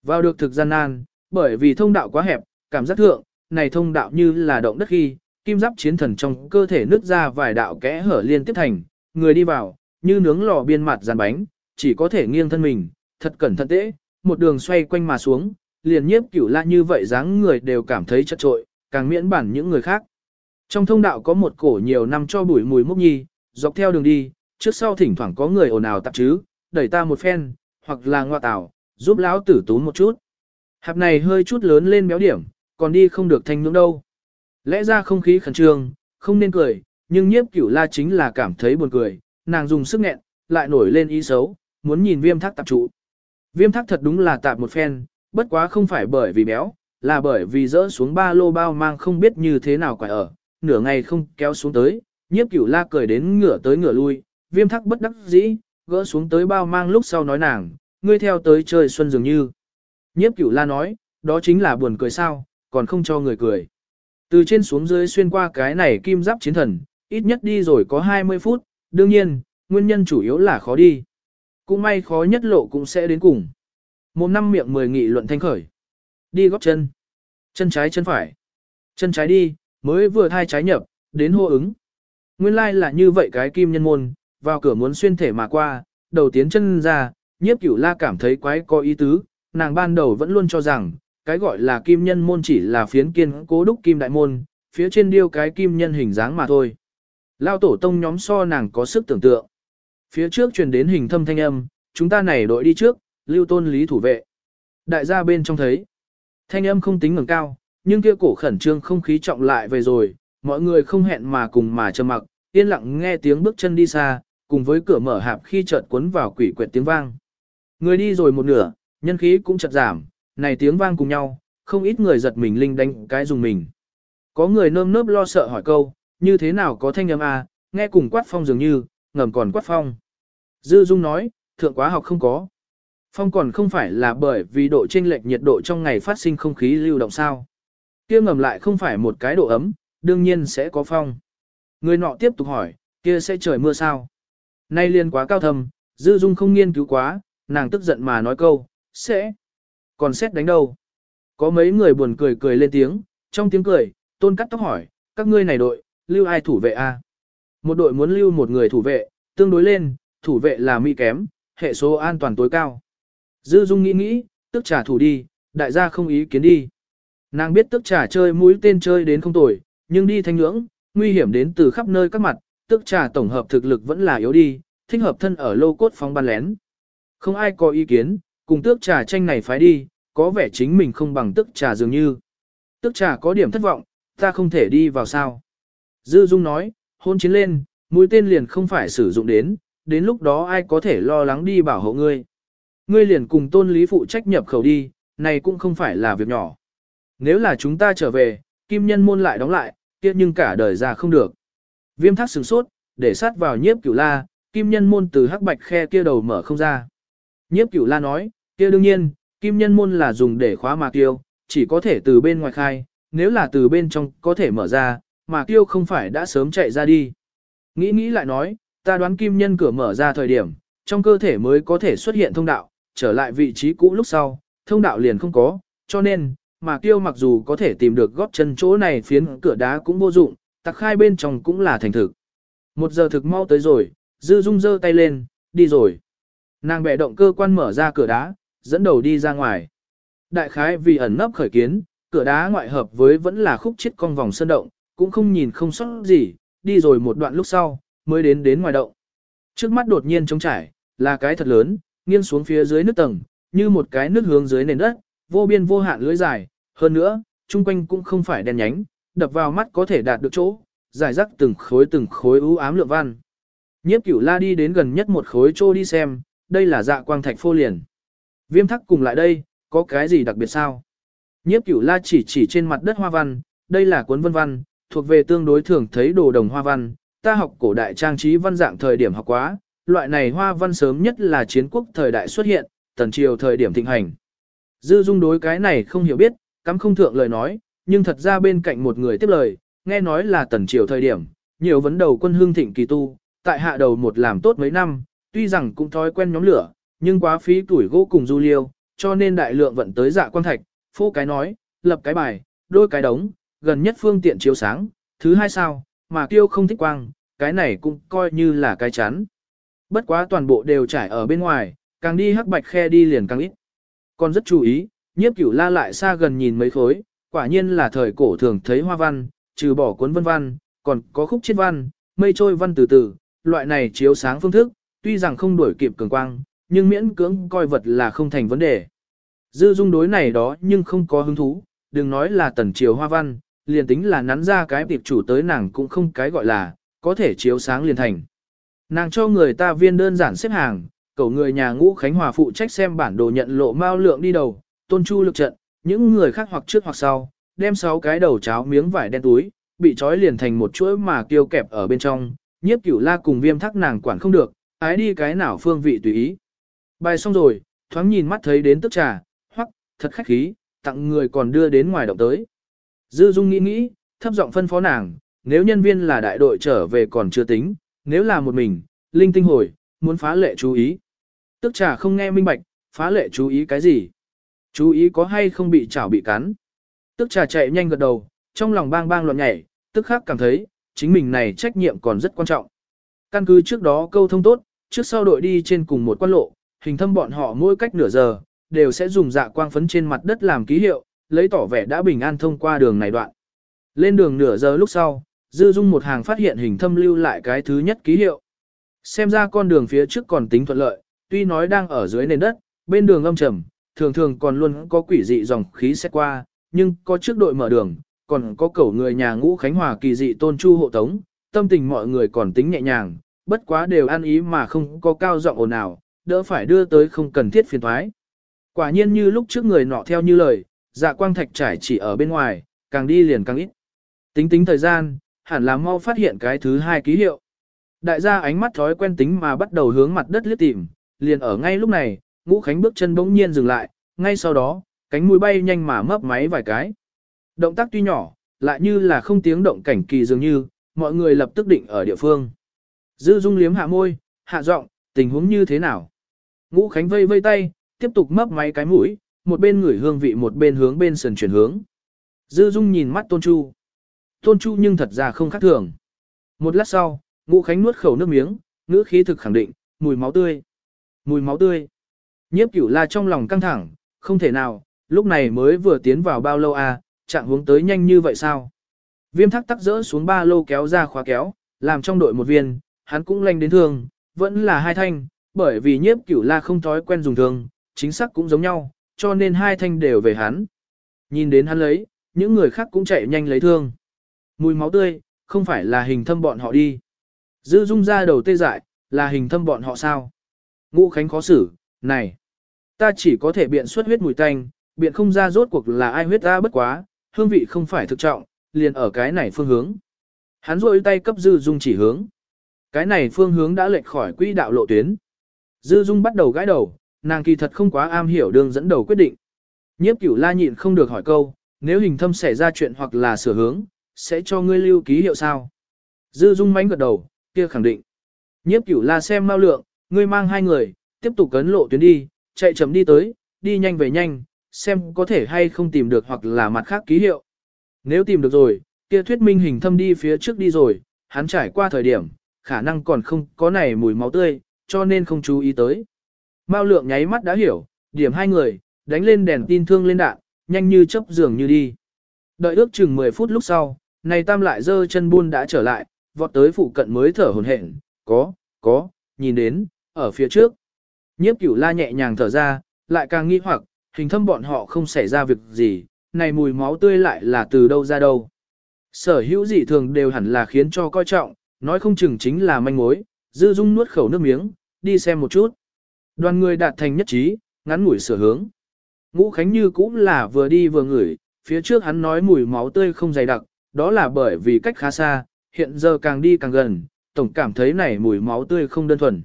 Vào được thực gian nan, bởi vì thông đạo quá hẹp, cảm giác thượng, này thông đạo như là động đất khi, kim giáp chiến thần trong cơ thể nứt ra vài đạo kẽ hở liên tiếp thành, người đi vào, như nướng lò biên mặt dàn bánh, chỉ có thể nghiêng thân mình, thật cẩn thận tễ, một đường xoay quanh mà xuống, liền nhiếp cửu la như vậy dáng người đều cảm thấy chật trội, càng miễn bản những người khác. Trong thông đạo có một cổ nhiều năm cho bụi mùi mốc nhi, dọc theo đường đi, trước sau thỉnh thoảng có người ồn ào tạp chứ, đẩy ta một phen, hoặc là ngoa tảo, giúp lão tử tún một chút. Hạp này hơi chút lớn lên béo điểm, còn đi không được thanh nhưỡng đâu. Lẽ ra không khí khẩn trương, không nên cười, nhưng nhiếp cửu la chính là cảm thấy buồn cười, nàng dùng sức nghẹn, lại nổi lên ý xấu, muốn nhìn viêm thác tạp trụ. Viêm thác thật đúng là tạp một phen, bất quá không phải bởi vì béo, là bởi vì dỡ xuống ba lô bao mang không biết như thế nào quải ở, nửa ngày không kéo xuống tới, nhiếp cửu la cười đến ngửa tới ngửa lui, viêm thắc bất đắc dĩ, gỡ xuống tới bao mang lúc sau nói nàng, ngươi theo tới chơi xuân dường như. Nhiếp cửu la nói, đó chính là buồn cười sao, còn không cho người cười. Từ trên xuống dưới xuyên qua cái này kim giáp chiến thần, ít nhất đi rồi có 20 phút, đương nhiên, nguyên nhân chủ yếu là khó đi. Cũng may khó nhất lộ cũng sẽ đến cùng. Một năm miệng mười nghị luận thanh khởi. Đi góp chân. Chân trái chân phải. Chân trái đi, mới vừa thai trái nhập, đến hô ứng. Nguyên lai like là như vậy cái kim nhân môn, vào cửa muốn xuyên thể mà qua, đầu tiến chân ra, nhiếp cửu la cảm thấy quái có ý tứ, nàng ban đầu vẫn luôn cho rằng, cái gọi là kim nhân môn chỉ là phiến kiên cố đúc kim đại môn, phía trên điêu cái kim nhân hình dáng mà thôi. Lao tổ tông nhóm so nàng có sức tưởng tượng. Phía trước truyền đến hình thâm thanh âm, chúng ta này đội đi trước, lưu tôn lý thủ vệ. Đại gia bên trong thấy, thanh âm không tính ngẩng cao, nhưng kia cổ khẩn trương không khí trọng lại về rồi, mọi người không hẹn mà cùng mà trầm mặc, yên lặng nghe tiếng bước chân đi xa, cùng với cửa mở hạp khi chợt cuốn vào quỷ quyệt tiếng vang. Người đi rồi một nửa, nhân khí cũng chợt giảm, này tiếng vang cùng nhau, không ít người giật mình linh đánh cái dùng mình. Có người nơm nớp lo sợ hỏi câu, như thế nào có thanh âm à, nghe cùng quát phong dường như, ngầm còn quát phong. Dư Dung nói, thượng quá học không có. Phong còn không phải là bởi vì độ chênh lệch nhiệt độ trong ngày phát sinh không khí lưu động sao. Kia ngầm lại không phải một cái độ ấm, đương nhiên sẽ có phong. Người nọ tiếp tục hỏi, kia sẽ trời mưa sao? Nay liên quá cao thầm, Dư Dung không nghiên cứu quá, nàng tức giận mà nói câu, sẽ. Còn xét đánh đâu? Có mấy người buồn cười cười lên tiếng, trong tiếng cười, tôn cắt tóc hỏi, các ngươi này đội, lưu ai thủ vệ a? Một đội muốn lưu một người thủ vệ, tương đối lên, thủ vệ là mỹ kém, hệ số an toàn tối cao. Dư Dung nghĩ nghĩ, tức trả thủ đi, đại gia không ý kiến đi. Nàng biết tức trả chơi mũi tên chơi đến không tồi, nhưng đi thanh nhưỡng, nguy hiểm đến từ khắp nơi các mặt, tức trả tổng hợp thực lực vẫn là yếu đi, thích hợp thân ở lô cốt phóng ban lén. Không ai có ý kiến, cùng tước trà tranh này phái đi, có vẻ chính mình không bằng tức trà dường như. Tức trà có điểm thất vọng, ta không thể đi vào sao. Dư Dung nói, hôn chiến lên, mũi tên liền không phải sử dụng đến, đến lúc đó ai có thể lo lắng đi bảo hộ ngươi. Ngươi liền cùng tôn lý phụ trách nhập khẩu đi, này cũng không phải là việc nhỏ. Nếu là chúng ta trở về, kim nhân môn lại đóng lại, kia nhưng cả đời ra không được. Viêm thác sừng sốt, để sát vào nhiếp cửu la, kim nhân môn từ hắc bạch khe kia đầu mở không ra. Nhiếp cửu la nói, kia đương nhiên, kim nhân môn là dùng để khóa mà tiêu, chỉ có thể từ bên ngoài khai, nếu là từ bên trong có thể mở ra, mà tiêu không phải đã sớm chạy ra đi. Nghĩ nghĩ lại nói, ta đoán kim nhân cửa mở ra thời điểm, trong cơ thể mới có thể xuất hiện thông đạo, trở lại vị trí cũ lúc sau, thông đạo liền không có, cho nên, mà tiêu mặc dù có thể tìm được góp chân chỗ này phiến cửa đá cũng vô dụng, tặc khai bên trong cũng là thành thực. Một giờ thực mau tới rồi, Dư Dung giơ tay lên, đi rồi. Nàng bẻ động cơ quan mở ra cửa đá, dẫn đầu đi ra ngoài. Đại khái vì ẩn nấp khởi kiến, cửa đá ngoại hợp với vẫn là khúc chết cong vòng sơn động, cũng không nhìn không sót gì, đi rồi một đoạn lúc sau, mới đến đến ngoài động. Trước mắt đột nhiên trống trải, là cái thật lớn, nghiêng xuống phía dưới nước tầng, như một cái nước hướng dưới nền đất, vô biên vô hạn lưới dài, hơn nữa, chung quanh cũng không phải đen nhánh, đập vào mắt có thể đạt được chỗ, giải rác từng khối từng khối ưu ám lượng văn. Nhiếp cửu la đi đến gần nhất một khối chỗ đi xem, đây là dạ quang thạch phô liền. Viêm thắc cùng lại đây, có cái gì đặc biệt sao? Nhiếp cửu la chỉ chỉ trên mặt đất hoa văn, đây là cuốn vân văn, thuộc về tương đối thường thấy đồ đồng hoa văn, ta học cổ đại trang trí văn dạng thời điểm học quá, loại này hoa văn sớm nhất là chiến quốc thời đại xuất hiện, tần triều thời điểm thịnh hành. Dư dung đối cái này không hiểu biết, cắm không thượng lời nói, nhưng thật ra bên cạnh một người tiếp lời, nghe nói là tần triều thời điểm, nhiều vấn đầu quân hương thịnh kỳ tu, tại hạ đầu một làm tốt mấy năm, tuy rằng cũng thói quen nhóm lửa, nhưng quá phí tuổi gỗ cùng du liêu, cho nên đại lượng vận tới dạ quan thạch, phô cái nói, lập cái bài, đôi cái đống, gần nhất phương tiện chiếu sáng, thứ hai sao, mà tiêu không thích quang, cái này cũng coi như là cái chán. Bất quá toàn bộ đều trải ở bên ngoài, càng đi hắc bạch khe đi liền càng ít. Còn rất chú ý, nhiếp cửu la lại xa gần nhìn mấy khối, quả nhiên là thời cổ thường thấy hoa văn, trừ bỏ cuốn vân văn, còn có khúc chiết văn, mây trôi văn từ từ, loại này chiếu sáng phương thức, tuy rằng không đuổi kịp cường quang, nhưng miễn cưỡng coi vật là không thành vấn đề. Dư dung đối này đó nhưng không có hứng thú, đừng nói là tần chiếu hoa văn, liền tính là nắn ra cái tiệp chủ tới nàng cũng không cái gọi là, có thể chiếu sáng liền thành. Nàng cho người ta viên đơn giản xếp hàng, cầu người nhà ngũ Khánh Hòa phụ trách xem bản đồ nhận lộ mao lượng đi đầu, tôn chu lực trận, những người khác hoặc trước hoặc sau, đem sáu cái đầu cháo miếng vải đen túi, bị trói liền thành một chuỗi mà kêu kẹp ở bên trong, nhiếp cửu la cùng viêm thắc nàng quản không được, ái đi cái nào phương vị tùy ý. Bài xong rồi, thoáng nhìn mắt thấy đến tức trà, hoặc, thật khách khí, tặng người còn đưa đến ngoài động tới. Dư Dung nghĩ nghĩ, thấp giọng phân phó nàng, nếu nhân viên là đại đội trở về còn chưa tính, nếu là một mình, linh tinh hồi, muốn phá lệ chú ý. Tức trà không nghe minh bạch, phá lệ chú ý cái gì? Chú ý có hay không bị chảo bị cắn? Tức trà chạy nhanh gật đầu, trong lòng bang bang loạn nhảy, tức khắc cảm thấy, chính mình này trách nhiệm còn rất quan trọng. Căn cứ trước đó câu thông tốt, trước sau đội đi trên cùng một quan lộ, hình thâm bọn họ mỗi cách nửa giờ, đều sẽ dùng dạ quang phấn trên mặt đất làm ký hiệu, lấy tỏ vẻ đã bình an thông qua đường này đoạn. Lên đường nửa giờ lúc sau, Dư Dung một hàng phát hiện hình thâm lưu lại cái thứ nhất ký hiệu. Xem ra con đường phía trước còn tính thuận lợi, tuy nói đang ở dưới nền đất, bên đường âm trầm, thường thường còn luôn có quỷ dị dòng khí xét qua, nhưng có trước đội mở đường, còn có cẩu người nhà ngũ Khánh Hòa kỳ dị tôn chu hộ tống, tâm tình mọi người còn tính nhẹ nhàng, bất quá đều ăn ý mà không có cao giọng ồn ào, đỡ phải đưa tới không cần thiết phiền thoái. Quả nhiên như lúc trước người nọ theo như lời, dạ quang thạch trải chỉ ở bên ngoài, càng đi liền càng ít. Tính tính thời gian, hẳn là mau phát hiện cái thứ hai ký hiệu. Đại gia ánh mắt thói quen tính mà bắt đầu hướng mặt đất liếc tìm, liền ở ngay lúc này, ngũ khánh bước chân bỗng nhiên dừng lại, ngay sau đó, cánh mũi bay nhanh mà mấp máy vài cái. Động tác tuy nhỏ, lại như là không tiếng động cảnh kỳ dường như, mọi người lập tức định ở địa phương. Dư dung liếm hạ môi, hạ giọng, tình huống như thế nào? Ngũ Khánh vây vây tay, tiếp tục mấp máy cái mũi, một bên ngửi hương vị một bên hướng bên sườn chuyển hướng. Dư dung nhìn mắt Tôn Chu. Tôn Chu nhưng thật ra không khác thường. Một lát sau, Ngũ Khánh nuốt khẩu nước miếng, ngữ khí thực khẳng định, mùi máu tươi. Mùi máu tươi. Nhiếp cửu la trong lòng căng thẳng, không thể nào, lúc này mới vừa tiến vào bao lâu à, trạng hướng tới nhanh như vậy sao? Viêm thắc tắc rỡ xuống ba lô kéo ra khóa kéo, làm trong đội một viên, hắn cũng lanh đến thương, vẫn là hai thanh, bởi vì nhiếp cửu la không thói quen dùng thương, chính xác cũng giống nhau, cho nên hai thanh đều về hắn. Nhìn đến hắn lấy, những người khác cũng chạy nhanh lấy thương. Mùi máu tươi, không phải là hình thâm bọn họ đi. Dư dung ra đầu tê dại, là hình thâm bọn họ sao? Ngũ Khánh khó xử, này, ta chỉ có thể biện xuất huyết mùi tanh, biện không ra rốt cuộc là ai huyết ta bất quá, hương vị không phải thực trọng, liền ở cái này phương hướng. Hắn rôi tay cấp Dư Dung chỉ hướng. Cái này phương hướng đã lệch khỏi quỹ đạo lộ tuyến. Dư Dung bắt đầu gãi đầu, nàng kỳ thật không quá am hiểu đường dẫn đầu quyết định. Nhiếp cửu la nhịn không được hỏi câu, nếu hình thâm xảy ra chuyện hoặc là sửa hướng, sẽ cho ngươi lưu ký hiệu sao? Dư Dung mánh gật đầu, kia khẳng định. Nhiếp cửu la xem mau lượng, ngươi mang hai người, tiếp tục cấn lộ tuyến đi, chạy chậm đi tới, đi nhanh về nhanh, xem có thể hay không tìm được hoặc là mặt khác ký hiệu. Nếu tìm được rồi, kia thuyết minh hình thâm đi phía trước đi rồi, hắn trải qua thời điểm, khả năng còn không có này mùi máu tươi, cho nên không chú ý tới. Mao lượng nháy mắt đã hiểu, điểm hai người, đánh lên đèn tin thương lên đạn, nhanh như chớp, dường như đi. Đợi ước chừng 10 phút lúc sau, này tam lại dơ chân buôn đã trở lại, vọt tới phụ cận mới thở hồn hển, có, có, nhìn đến, ở phía trước. Nhiếp cửu la nhẹ nhàng thở ra, lại càng nghi hoặc, hình thâm bọn họ không xảy ra việc gì, này mùi máu tươi lại là từ đâu ra đâu. Sở hữu dị thường đều hẳn là khiến cho coi trọng, nói không chừng chính là manh mối, dư dung nuốt khẩu nước miếng, đi xem một chút. Đoàn người đạt thành nhất trí, ngắn ngủi sửa hướng. Ngũ Khánh Như cũng là vừa đi vừa ngửi, phía trước hắn nói mùi máu tươi không dày đặc, đó là bởi vì cách khá xa, hiện giờ càng đi càng gần, tổng cảm thấy này mùi máu tươi không đơn thuần.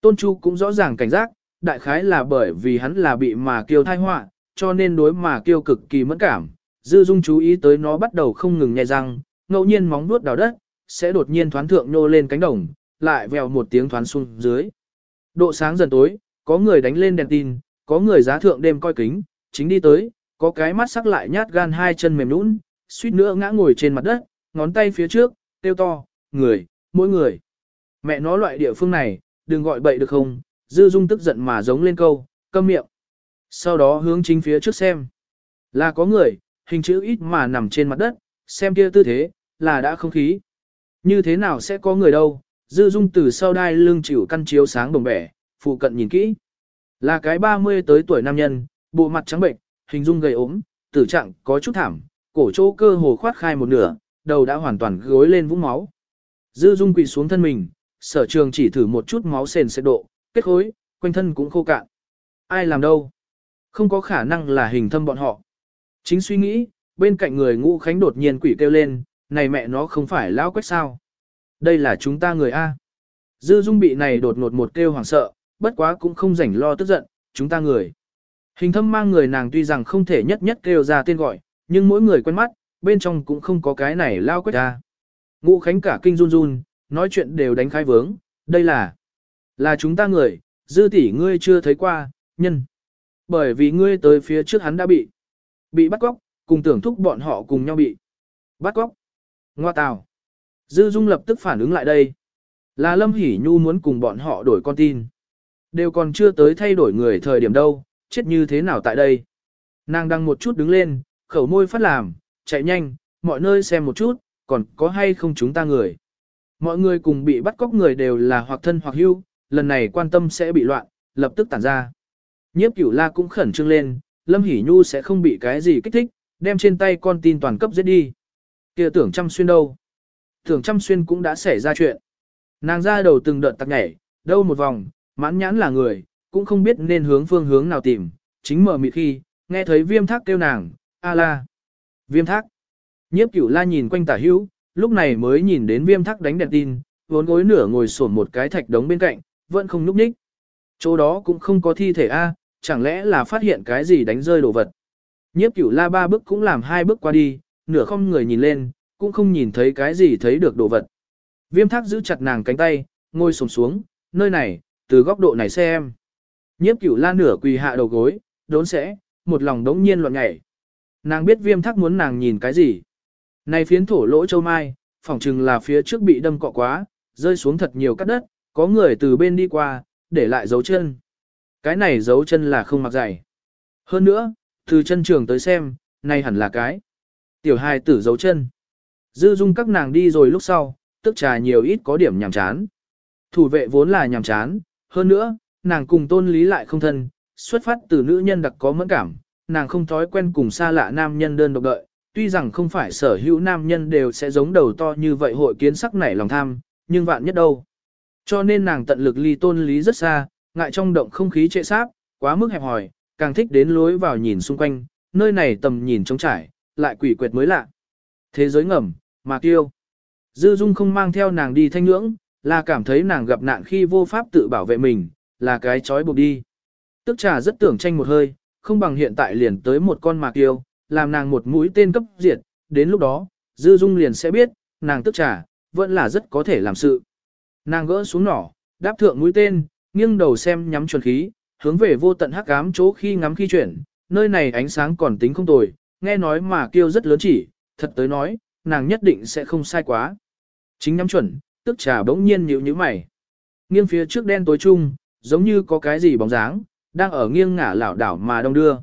Tôn Chu cũng rõ ràng cảnh giác, đại khái là bởi vì hắn là bị mà kiêu thai họa, cho nên đối mà kiêu cực kỳ mẫn cảm. Dư Dung chú ý tới nó bắt đầu không ngừng nhai răng, ngẫu nhiên móng vuốt đào đất, sẽ đột nhiên thoán thượng nô lên cánh đồng, lại vèo một tiếng thoán xuống dưới. Độ sáng dần tối, có người đánh lên đèn tin, có người giá thượng đêm coi kính, chính đi tới, có cái mắt sắc lại nhát gan hai chân mềm nũng, suýt nữa ngã ngồi trên mặt đất, ngón tay phía trước, tiêu to, người, mỗi người. Mẹ nó loại địa phương này, đừng gọi bậy được không, dư dung tức giận mà giống lên câu, câm miệng. Sau đó hướng chính phía trước xem. Là có người, hình chữ ít mà nằm trên mặt đất, xem kia tư thế, là đã không khí. Như thế nào sẽ có người đâu, dư dung từ sau đai lưng chịu căn chiếu sáng đồng bẻ, phụ cận nhìn kỹ. Là cái 30 tới tuổi nam nhân, bộ mặt trắng bệnh, hình dung gầy ốm, tử trạng có chút thảm, cổ chỗ cơ hồ khoát khai một nửa, đầu đã hoàn toàn gối lên vũng máu. Dư dung quỳ xuống thân mình, sở trường chỉ thử một chút máu sền sẽ độ, kết khối, quanh thân cũng khô cạn. Ai làm đâu? Không có khả năng là hình thâm bọn họ. Chính suy nghĩ, bên cạnh người ngũ khánh đột nhiên quỷ kêu lên, này mẹ nó không phải lão quách sao? Đây là chúng ta người A. Dư dung bị này đột ngột một kêu hoảng sợ, bất quá cũng không rảnh lo tức giận, chúng ta người. Hình thâm mang người nàng tuy rằng không thể nhất nhất kêu ra tên gọi, nhưng mỗi người quen mắt, bên trong cũng không có cái này lao quét ra. Ngũ Khánh cả kinh run run, nói chuyện đều đánh khai vướng, đây là, là chúng ta người, dư tỷ ngươi chưa thấy qua, nhân. Bởi vì ngươi tới phía trước hắn đã bị, bị bắt cóc, cùng tưởng thúc bọn họ cùng nhau bị bắt cóc. Ngoa tào. Dư Dung lập tức phản ứng lại đây. Là Lâm Hỷ Nhu muốn cùng bọn họ đổi con tin. Đều còn chưa tới thay đổi người thời điểm đâu, chết như thế nào tại đây. Nàng đang một chút đứng lên, khẩu môi phát làm, chạy nhanh, mọi nơi xem một chút, còn có hay không chúng ta người. Mọi người cùng bị bắt cóc người đều là hoặc thân hoặc hưu, lần này quan tâm sẽ bị loạn, lập tức tản ra. Nhiếp cửu la cũng khẩn trương lên, Lâm Hỷ Nhu sẽ không bị cái gì kích thích, đem trên tay con tin toàn cấp giết đi. kia tưởng chăm xuyên đâu. Tưởng chăm xuyên cũng đã xảy ra chuyện. Nàng ra đầu từng đợt tắc nhảy, đâu một vòng, mãn nhãn là người, cũng không biết nên hướng phương hướng nào tìm, chính mở mịt khi, nghe thấy viêm thác kêu nàng, a la. Viêm thác. Nhiếp cửu la nhìn quanh tả hữu, lúc này mới nhìn đến viêm thác đánh đèn tin, vốn gối nửa ngồi sổn một cái thạch đống bên cạnh, vẫn không núp ních. Chỗ đó cũng không có thi thể A, chẳng lẽ là phát hiện cái gì đánh rơi đồ vật. Nhiếp cửu la ba bước cũng làm hai bước qua đi, nửa không người nhìn lên, cũng không nhìn thấy cái gì thấy được đồ vật. Viêm thác giữ chặt nàng cánh tay, ngồi sồm xuống, nơi này, từ góc độ này xem. Nhiếp cửu la nửa quỳ hạ đầu gối, đốn sẽ, một lòng đống nhiên loạn nhảy. Nàng biết viêm thắc muốn nàng nhìn cái gì. Này phiến thổ lỗ châu mai, phỏng chừng là phía trước bị đâm cọ quá, rơi xuống thật nhiều cắt đất, có người từ bên đi qua, để lại dấu chân. Cái này dấu chân là không mặc giày. Hơn nữa, từ chân trường tới xem, này hẳn là cái. Tiểu hài tử dấu chân. Dư dung các nàng đi rồi lúc sau, tức trà nhiều ít có điểm nhàm chán. Thủ vệ vốn là nhàm chán, hơn nữa, nàng cùng tôn lý lại không thân, xuất phát từ nữ nhân đặc có mẫn cảm, nàng không thói quen cùng xa lạ nam nhân đơn độc đợi, tuy rằng không phải sở hữu nam nhân đều sẽ giống đầu to như vậy hội kiến sắc nảy lòng tham, nhưng vạn nhất đâu. Cho nên nàng tận lực ly tôn lý rất xa, ngại trong động không khí trệ sáp, quá mức hẹp hòi, càng thích đến lối vào nhìn xung quanh, nơi này tầm nhìn trống trải, lại quỷ quyệt mới lạ. Thế giới ngầm, mà kiêu. Dư Dung không mang theo nàng đi thanh ngưỡng, là cảm thấy nàng gặp nạn khi vô pháp tự bảo vệ mình, là cái chói buộc đi. Tức trà rất tưởng tranh một hơi, không bằng hiện tại liền tới một con mạc yêu, làm nàng một mũi tên cấp diệt, đến lúc đó, Dư Dung liền sẽ biết, nàng tức trả, vẫn là rất có thể làm sự. Nàng gỡ xuống nỏ, đáp thượng mũi tên, nghiêng đầu xem nhắm chuẩn khí, hướng về vô tận hắc ám chỗ khi ngắm khi chuyển, nơi này ánh sáng còn tính không tồi, nghe nói mà kêu rất lớn chỉ, thật tới nói, nàng nhất định sẽ không sai quá. Chính nhắm chuẩn, tức trà bỗng nhiên nhíu nhíu mày. Nghiêng phía trước đen tối chung, giống như có cái gì bóng dáng, đang ở nghiêng ngả lảo đảo mà đông đưa.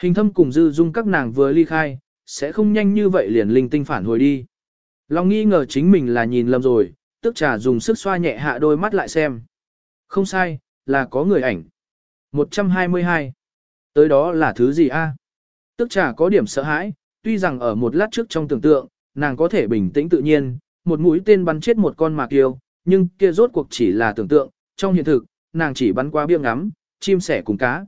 Hình thâm cùng dư dung các nàng vừa ly khai, sẽ không nhanh như vậy liền linh tinh phản hồi đi. Long nghi ngờ chính mình là nhìn lầm rồi, tức trà dùng sức xoa nhẹ hạ đôi mắt lại xem. Không sai, là có người ảnh. 122. Tới đó là thứ gì a? Tức trà có điểm sợ hãi, tuy rằng ở một lát trước trong tưởng tượng, nàng có thể bình tĩnh tự nhiên, một mũi tên bắn chết một con mạc yêu, nhưng kia rốt cuộc chỉ là tưởng tượng, trong hiện thực, nàng chỉ bắn qua biếng ngắm, chim sẻ cùng cá.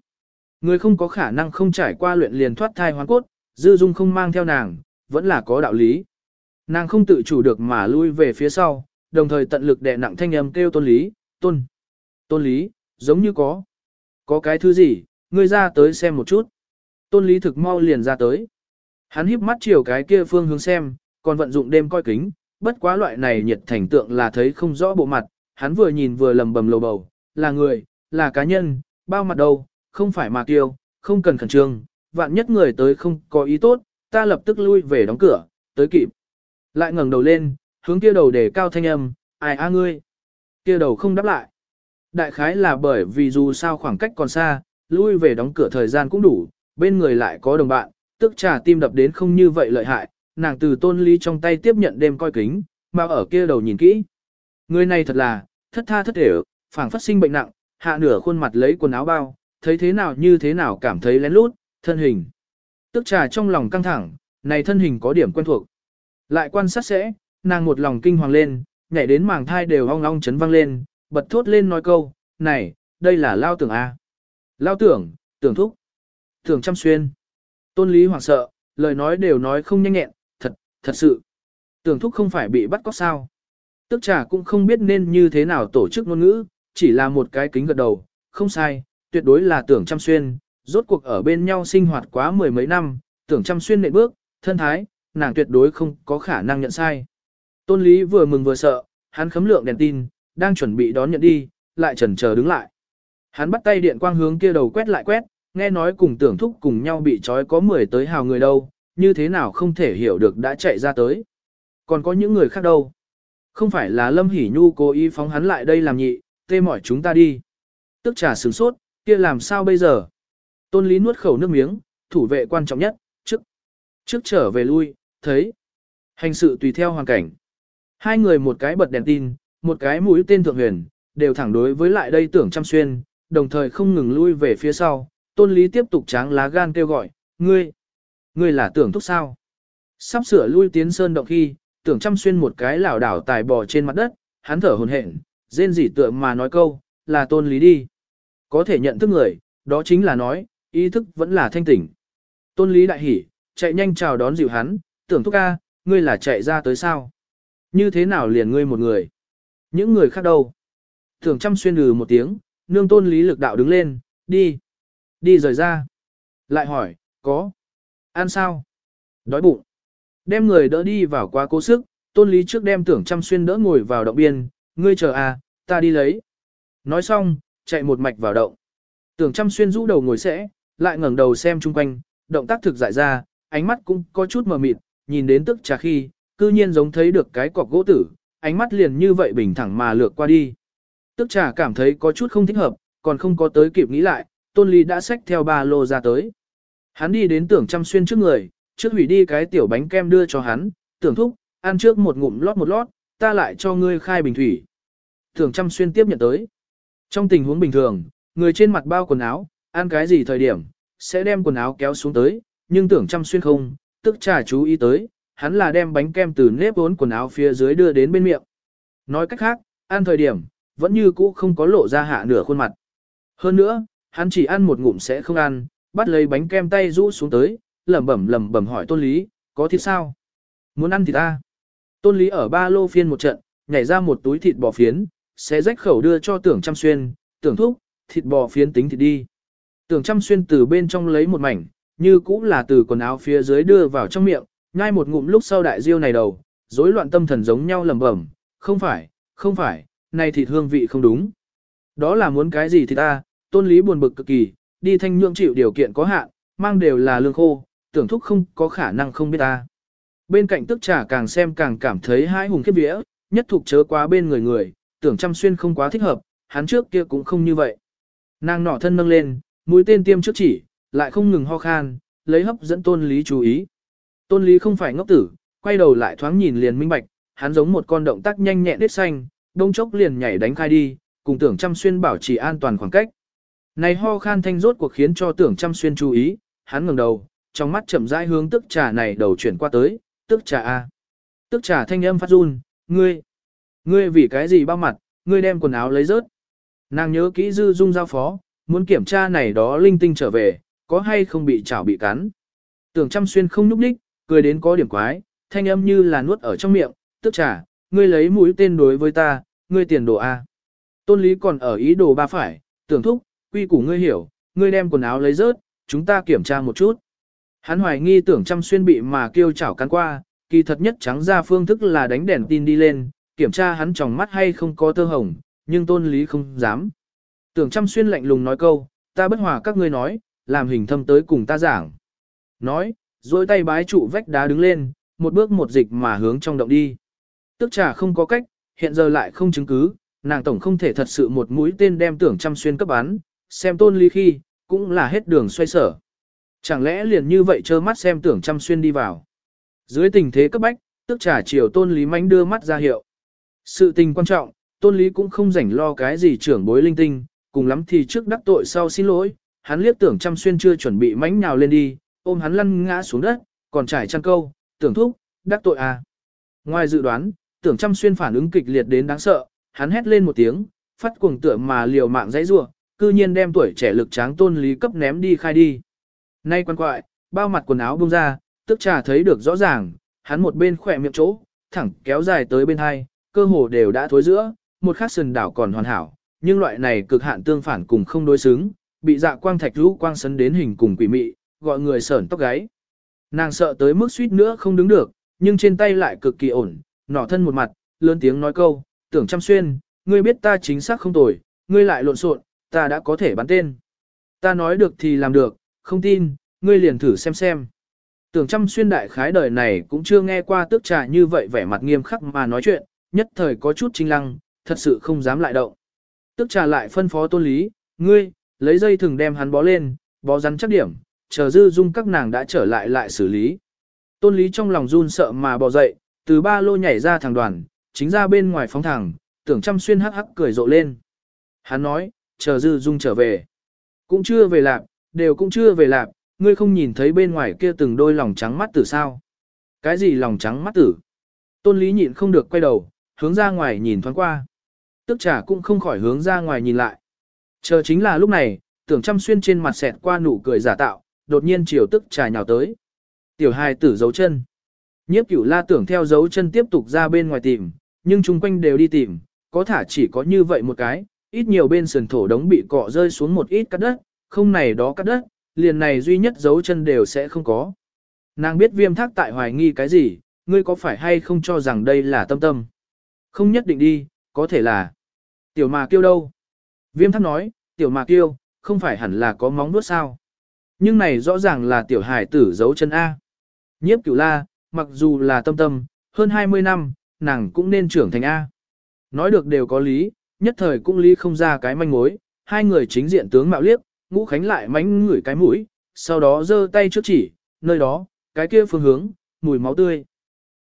Người không có khả năng không trải qua luyện liền thoát thai hoán cốt, dư dung không mang theo nàng, vẫn là có đạo lý. Nàng không tự chủ được mà lui về phía sau, đồng thời tận lực đè nặng thanh âm kêu tôn lý, tôn. Tôn lý, giống như có. Có cái thứ gì, ngươi ra tới xem một chút. Tôn lý thực mau liền ra tới. Hắn híp mắt chiều cái kia phương hướng xem, còn vận dụng đêm coi kính, bất quá loại này nhiệt thành tượng là thấy không rõ bộ mặt, hắn vừa nhìn vừa lầm bầm lầu bầu, là người, là cá nhân, bao mặt đâu, không phải mà kiêu, không cần khẩn trương, vạn nhất người tới không có ý tốt, ta lập tức lui về đóng cửa, tới kịp. Lại ngẩng đầu lên, hướng kia đầu để cao thanh âm, ai a ngươi. Kia đầu không đáp lại. Đại khái là bởi vì dù sao khoảng cách còn xa, lui về đóng cửa thời gian cũng đủ, bên người lại có đồng bạn, tức trà tim đập đến không như vậy lợi hại, nàng từ tôn ly trong tay tiếp nhận đêm coi kính, mà ở kia đầu nhìn kỹ. Người này thật là, thất tha thất thể, phảng phát sinh bệnh nặng, hạ nửa khuôn mặt lấy quần áo bao, thấy thế nào như thế nào cảm thấy lén lút, thân hình. Tức trà trong lòng căng thẳng, này thân hình có điểm quen thuộc. Lại quan sát sẽ, nàng một lòng kinh hoàng lên, nhảy đến màng thai đều ong ong chấn vang lên, bật thốt lên nói câu, này, đây là lao tưởng A. Lao tưởng, tưởng thúc, tưởng chăm xuyên. Tôn lý hoảng sợ, lời nói đều nói không nhanh nhẹn, thật, thật sự. Tưởng thúc không phải bị bắt có sao. Tức trà cũng không biết nên như thế nào tổ chức ngôn ngữ, chỉ là một cái kính gật đầu, không sai, tuyệt đối là tưởng chăm xuyên, rốt cuộc ở bên nhau sinh hoạt quá mười mấy năm, tưởng chăm xuyên nệ bước, thân thái, nàng tuyệt đối không có khả năng nhận sai. Tôn Lý vừa mừng vừa sợ, hắn khấm lượng đèn tin, đang chuẩn bị đón nhận đi, lại chần chờ đứng lại. Hắn bắt tay điện quang hướng kia đầu quét lại quét, nghe nói cùng tưởng thúc cùng nhau bị trói có 10 tới hào người đâu, như thế nào không thể hiểu được đã chạy ra tới. Còn có những người khác đâu. Không phải là Lâm Hỷ Nhu cố ý phóng hắn lại đây làm nhị, tê mỏi chúng ta đi. Tức trà sướng sốt, kia làm sao bây giờ? Tôn Lý nuốt khẩu nước miếng, thủ vệ quan trọng nhất, trước. Trước trở về lui, thấy. Hành sự tùy theo hoàn cảnh. Hai người một cái bật đèn tin, một cái mũi tên thượng huyền, đều thẳng đối với lại đây tưởng chăm xuyên, đồng thời không ngừng lui về phía sau. Tôn Lý tiếp tục tráng lá gan kêu gọi, ngươi, ngươi là tưởng thúc sao. Sắp sửa lui tiến sơn động khi, tưởng chăm xuyên một cái lảo đảo tài bò trên mặt đất, hắn thở hồn hển, rên rỉ tựa mà nói câu, là tôn lý đi. Có thể nhận thức người, đó chính là nói, ý thức vẫn là thanh tỉnh. Tôn lý đại hỉ, chạy nhanh chào đón dịu hắn, tưởng thúc ca, ngươi là chạy ra tới sao? Như thế nào liền ngươi một người? Những người khác đâu? Tưởng chăm xuyên lừ một tiếng, nương tôn lý lực đạo đứng lên, đi. Đi rời ra. Lại hỏi, có. Ăn sao? Đói bụng. Đem người đỡ đi vào quá cố sức, tôn lý trước đem tưởng chăm xuyên đỡ ngồi vào động biên, ngươi chờ à, ta đi lấy. Nói xong, chạy một mạch vào động. Tưởng chăm xuyên rũ đầu ngồi sẽ, lại ngẩng đầu xem chung quanh, động tác thực dại ra, ánh mắt cũng có chút mờ mịt, nhìn đến tức trà khi, cư nhiên giống thấy được cái cọc gỗ tử, ánh mắt liền như vậy bình thẳng mà lược qua đi. Tức trà cảm thấy có chút không thích hợp, còn không có tới kịp nghĩ lại, tôn ly đã xách theo ba lô ra tới. Hắn đi đến tưởng chăm xuyên trước người, trước hủy đi cái tiểu bánh kem đưa cho hắn, tưởng thúc, ăn trước một ngụm lót một lót, ta lại cho ngươi khai bình thủy thường chăm xuyên tiếp nhận tới. Trong tình huống bình thường, người trên mặt bao quần áo, ăn cái gì thời điểm, sẽ đem quần áo kéo xuống tới, nhưng tưởng chăm xuyên không, tức trà chú ý tới, hắn là đem bánh kem từ nếp vốn quần áo phía dưới đưa đến bên miệng. Nói cách khác, ăn thời điểm, vẫn như cũ không có lộ ra hạ nửa khuôn mặt. Hơn nữa, hắn chỉ ăn một ngụm sẽ không ăn, bắt lấy bánh kem tay rũ xuống tới, lẩm bẩm lẩm bẩm hỏi tôn lý, có thịt sao? Muốn ăn thịt ta? Tôn lý ở ba lô phiên một trận, nhảy ra một túi thịt bò phiến, sẽ rách khẩu đưa cho tưởng chăm xuyên, tưởng thúc, thịt bò phiến tính thịt đi. Tưởng chăm xuyên từ bên trong lấy một mảnh, như cũng là từ quần áo phía dưới đưa vào trong miệng, nhai một ngụm lúc sau đại diêu này đầu, rối loạn tâm thần giống nhau lẩm bẩm, không phải, không phải, này thịt hương vị không đúng. Đó là muốn cái gì thì ta, tôn lý buồn bực cực kỳ, đi thanh nhượng chịu điều kiện có hạn, mang đều là lương khô, tưởng thúc không có khả năng không biết ta. Bên cạnh tức trà càng xem càng cảm thấy hai hùng khiếp vía, nhất thuộc chớ quá bên người người, tưởng chăm xuyên không quá thích hợp, hắn trước kia cũng không như vậy. Nàng nỏ thân nâng lên, mũi tên tiêm trước chỉ, lại không ngừng ho khan, lấy hấp dẫn tôn lý chú ý. Tôn lý không phải ngốc tử, quay đầu lại thoáng nhìn liền minh bạch, hắn giống một con động tác nhanh nhẹn đết xanh, đông chốc liền nhảy đánh khai đi, cùng tưởng chăm xuyên bảo trì an toàn khoảng cách. Này ho khan thanh rốt cuộc khiến cho tưởng chăm xuyên chú ý, hắn ngẩng đầu, trong mắt chậm rãi hướng tức trà này đầu chuyển qua tới, tức trà A. Tức trà thanh âm phát run, ngươi, ngươi vì cái gì bao mặt, ngươi đem quần áo lấy rớt. Nàng nhớ kỹ dư dung giao phó, muốn kiểm tra này đó linh tinh trở về, có hay không bị chảo bị cắn. Tưởng chăm xuyên không núp đích, cười đến có điểm quái, thanh âm như là nuốt ở trong miệng, tức trả, ngươi lấy mũi tên đối với ta, ngươi tiền đồ A. Tôn lý còn ở ý đồ ba phải, tưởng thúc, quy củ ngươi hiểu, ngươi đem quần áo lấy rớt, chúng ta kiểm tra một chút. Hắn hoài nghi tưởng chăm xuyên bị mà kêu chảo cắn qua, kỳ thật nhất trắng ra phương thức là đánh đèn tin đi lên, kiểm tra hắn tròng mắt hay không có tơ hồng, nhưng tôn lý không dám. Tưởng chăm xuyên lạnh lùng nói câu, ta bất hòa các ngươi nói, làm hình thâm tới cùng ta giảng. Nói, dối tay bái trụ vách đá đứng lên, một bước một dịch mà hướng trong động đi. Tức trà không có cách, hiện giờ lại không chứng cứ, nàng tổng không thể thật sự một mũi tên đem tưởng chăm xuyên cấp án. xem tôn lý khi, cũng là hết đường xoay sở. Chẳng lẽ liền như vậy trơ mắt xem tưởng chăm xuyên đi vào. Dưới tình thế cấp bách, tức trà chiều tôn lý mánh đưa mắt ra hiệu. Sự tình quan trọng, tôn lý cũng không rảnh lo cái gì trưởng bối linh tinh, cùng lắm thì trước đắc tội sau xin lỗi, hắn liếc tưởng chăm xuyên chưa chuẩn bị mánh nhào lên đi, ôm hắn lăn ngã xuống đất, còn trải chăn câu, tưởng thúc, đắc tội à. Ngoài dự đoán, tưởng chăm xuyên phản ứng kịch liệt đến đáng sợ, hắn hét lên một tiếng, phát cuồng tựa mà liều mạng dãy rua, cư nhiên đem tuổi trẻ lực tráng tôn lý cấp ném đi khai đi. Nay quan quại, bao mặt quần áo bông ra, tức trà thấy được rõ ràng, hắn một bên khỏe miệng chỗ, thẳng kéo dài tới bên hai, cơ hồ đều đã thối giữa, một khắc sườn đảo còn hoàn hảo, nhưng loại này cực hạn tương phản cùng không đối xứng, bị dạ quang thạch rũ quang sấn đến hình cùng quỷ mị, gọi người sởn tóc gáy. Nàng sợ tới mức suýt nữa không đứng được, nhưng trên tay lại cực kỳ ổn, nỏ thân một mặt, lớn tiếng nói câu, tưởng chăm xuyên, ngươi biết ta chính xác không tồi, ngươi lại lộn xộn, ta đã có thể bắn tên. Ta nói được thì làm được, không tin, ngươi liền thử xem xem. Tưởng chăm xuyên đại khái đời này cũng chưa nghe qua tước trà như vậy vẻ mặt nghiêm khắc mà nói chuyện, nhất thời có chút trinh lăng, thật sự không dám lại động. Tức trà lại phân phó tôn lý, ngươi, lấy dây thừng đem hắn bó lên, bó rắn chắc điểm, chờ dư dung các nàng đã trở lại lại xử lý. Tôn lý trong lòng run sợ mà bò dậy, từ ba lô nhảy ra thẳng đoàn, chính ra bên ngoài phóng thẳng, tưởng chăm xuyên hắc hắc cười rộ lên. Hắn nói, chờ dư dung trở về. Cũng chưa về lạp, đều cũng chưa về lạp, ngươi không nhìn thấy bên ngoài kia từng đôi lòng trắng mắt tử sao. Cái gì lòng trắng mắt tử? Tôn lý nhịn không được quay đầu, hướng ra ngoài nhìn thoáng qua. Tức trả cũng không khỏi hướng ra ngoài nhìn lại. Chờ chính là lúc này, tưởng chăm xuyên trên mặt xẹt qua nụ cười giả tạo, đột nhiên chiều tức trà nhào tới. Tiểu hài tử giấu chân. Nhiếp cửu la tưởng theo dấu chân tiếp tục ra bên ngoài tìm, nhưng chung quanh đều đi tìm, có thả chỉ có như vậy một cái, ít nhiều bên sườn thổ đống bị cọ rơi xuống một ít cắt đất, không này đó cắt đất, liền này duy nhất dấu chân đều sẽ không có. Nàng biết viêm thác tại hoài nghi cái gì, ngươi có phải hay không cho rằng đây là tâm tâm? Không nhất định đi, có thể là. Tiểu mà kêu đâu? Viêm thắc nói, tiểu mà kêu, không phải hẳn là có móng nuốt sao? Nhưng này rõ ràng là tiểu hải tử giấu chân A. Nhiếp cửu la, mặc dù là tâm tâm, hơn 20 năm, nàng cũng nên trưởng thành A. Nói được đều có lý, nhất thời cũng lý không ra cái manh mối, hai người chính diện tướng mạo liếc, ngũ khánh lại mánh ngửi cái mũi, sau đó giơ tay trước chỉ, nơi đó, cái kia phương hướng, mùi máu tươi.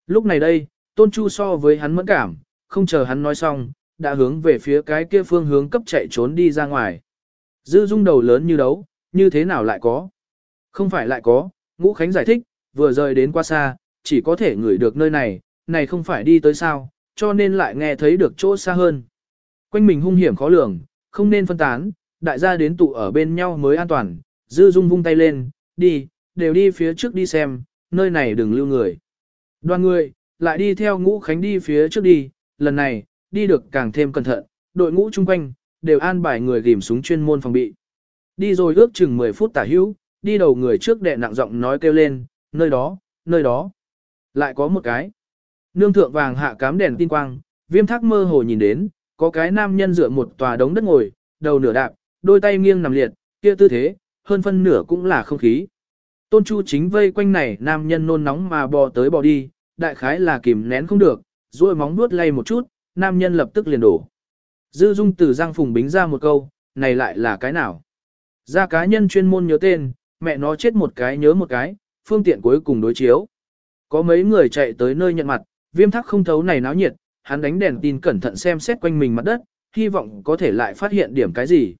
Lúc này đây, tôn chu so với hắn mẫn cảm, không chờ hắn nói xong, đã hướng về phía cái kia phương hướng cấp chạy trốn đi ra ngoài. Dư dung đầu lớn như đấu, như thế nào lại có? Không phải lại có, ngũ khánh giải thích, vừa rời đến qua xa, chỉ có thể ngửi được nơi này, này không phải đi tới sao, cho nên lại nghe thấy được chỗ xa hơn. Quanh mình hung hiểm khó lường, không nên phân tán, đại gia đến tụ ở bên nhau mới an toàn, dư dung vung tay lên, đi, đều đi phía trước đi xem, nơi này đừng lưu người. Đoàn người, lại đi theo ngũ khánh đi phía trước đi, lần này, đi được càng thêm cẩn thận, đội ngũ chung quanh, đều an bài người ghim súng chuyên môn phòng bị. Đi rồi ước chừng 10 phút tả hữu, đi đầu người trước đệ nặng giọng nói kêu lên, nơi đó, nơi đó. Lại có một cái. Nương thượng vàng hạ cám đèn tin quang, viêm thác mơ hồ nhìn đến, có cái nam nhân dựa một tòa đống đất ngồi, đầu nửa đạp, đôi tay nghiêng nằm liệt, kia tư thế, hơn phân nửa cũng là không khí. Tôn Chu chính vây quanh này nam nhân nôn nóng mà bò tới bò đi, đại khái là kìm nén không được, duỗi móng nuốt lay một chút, nam nhân lập tức liền đổ. Dư Dung từ Giang Phùng bính ra một câu, này lại là cái nào? Ra cá nhân chuyên môn nhớ tên, mẹ nó chết một cái nhớ một cái, phương tiện cuối cùng đối chiếu. Có mấy người chạy tới nơi nhận mặt, viêm thắc không thấu này náo nhiệt, hắn đánh đèn tin cẩn thận xem xét quanh mình mặt đất, hy vọng có thể lại phát hiện điểm cái gì.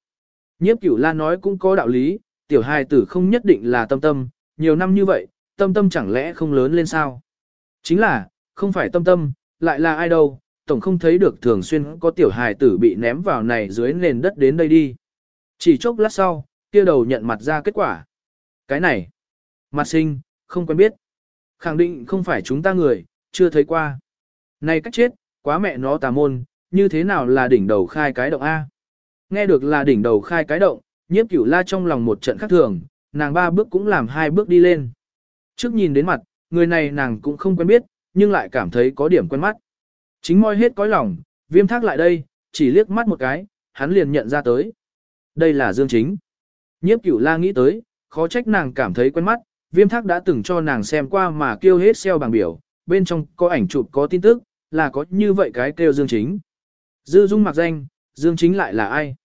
Nhiếp cửu la nói cũng có đạo lý, tiểu hài tử không nhất định là tâm tâm, nhiều năm như vậy, tâm tâm chẳng lẽ không lớn lên sao? Chính là, không phải tâm tâm, lại là ai đâu, tổng không thấy được thường xuyên có tiểu hài tử bị ném vào này dưới nền đất đến đây đi. Chỉ chốc lát sau, kia đầu nhận mặt ra kết quả. Cái này, mặt sinh, không quen biết. Khẳng định không phải chúng ta người, chưa thấy qua. Này cách chết, quá mẹ nó tà môn, như thế nào là đỉnh đầu khai cái động A. Nghe được là đỉnh đầu khai cái động, nhiếp cửu la trong lòng một trận khác thường, nàng ba bước cũng làm hai bước đi lên. Trước nhìn đến mặt, người này nàng cũng không quen biết, nhưng lại cảm thấy có điểm quen mắt. Chính moi hết cõi lòng, viêm thác lại đây, chỉ liếc mắt một cái, hắn liền nhận ra tới. Đây là Dương Chính. Nhiếp cửu la nghĩ tới, khó trách nàng cảm thấy quen mắt, viêm thác đã từng cho nàng xem qua mà kêu hết xeo bằng biểu, bên trong có ảnh chụp có tin tức, là có như vậy cái kêu Dương Chính. Dư dung mặc danh, Dương Chính lại là ai?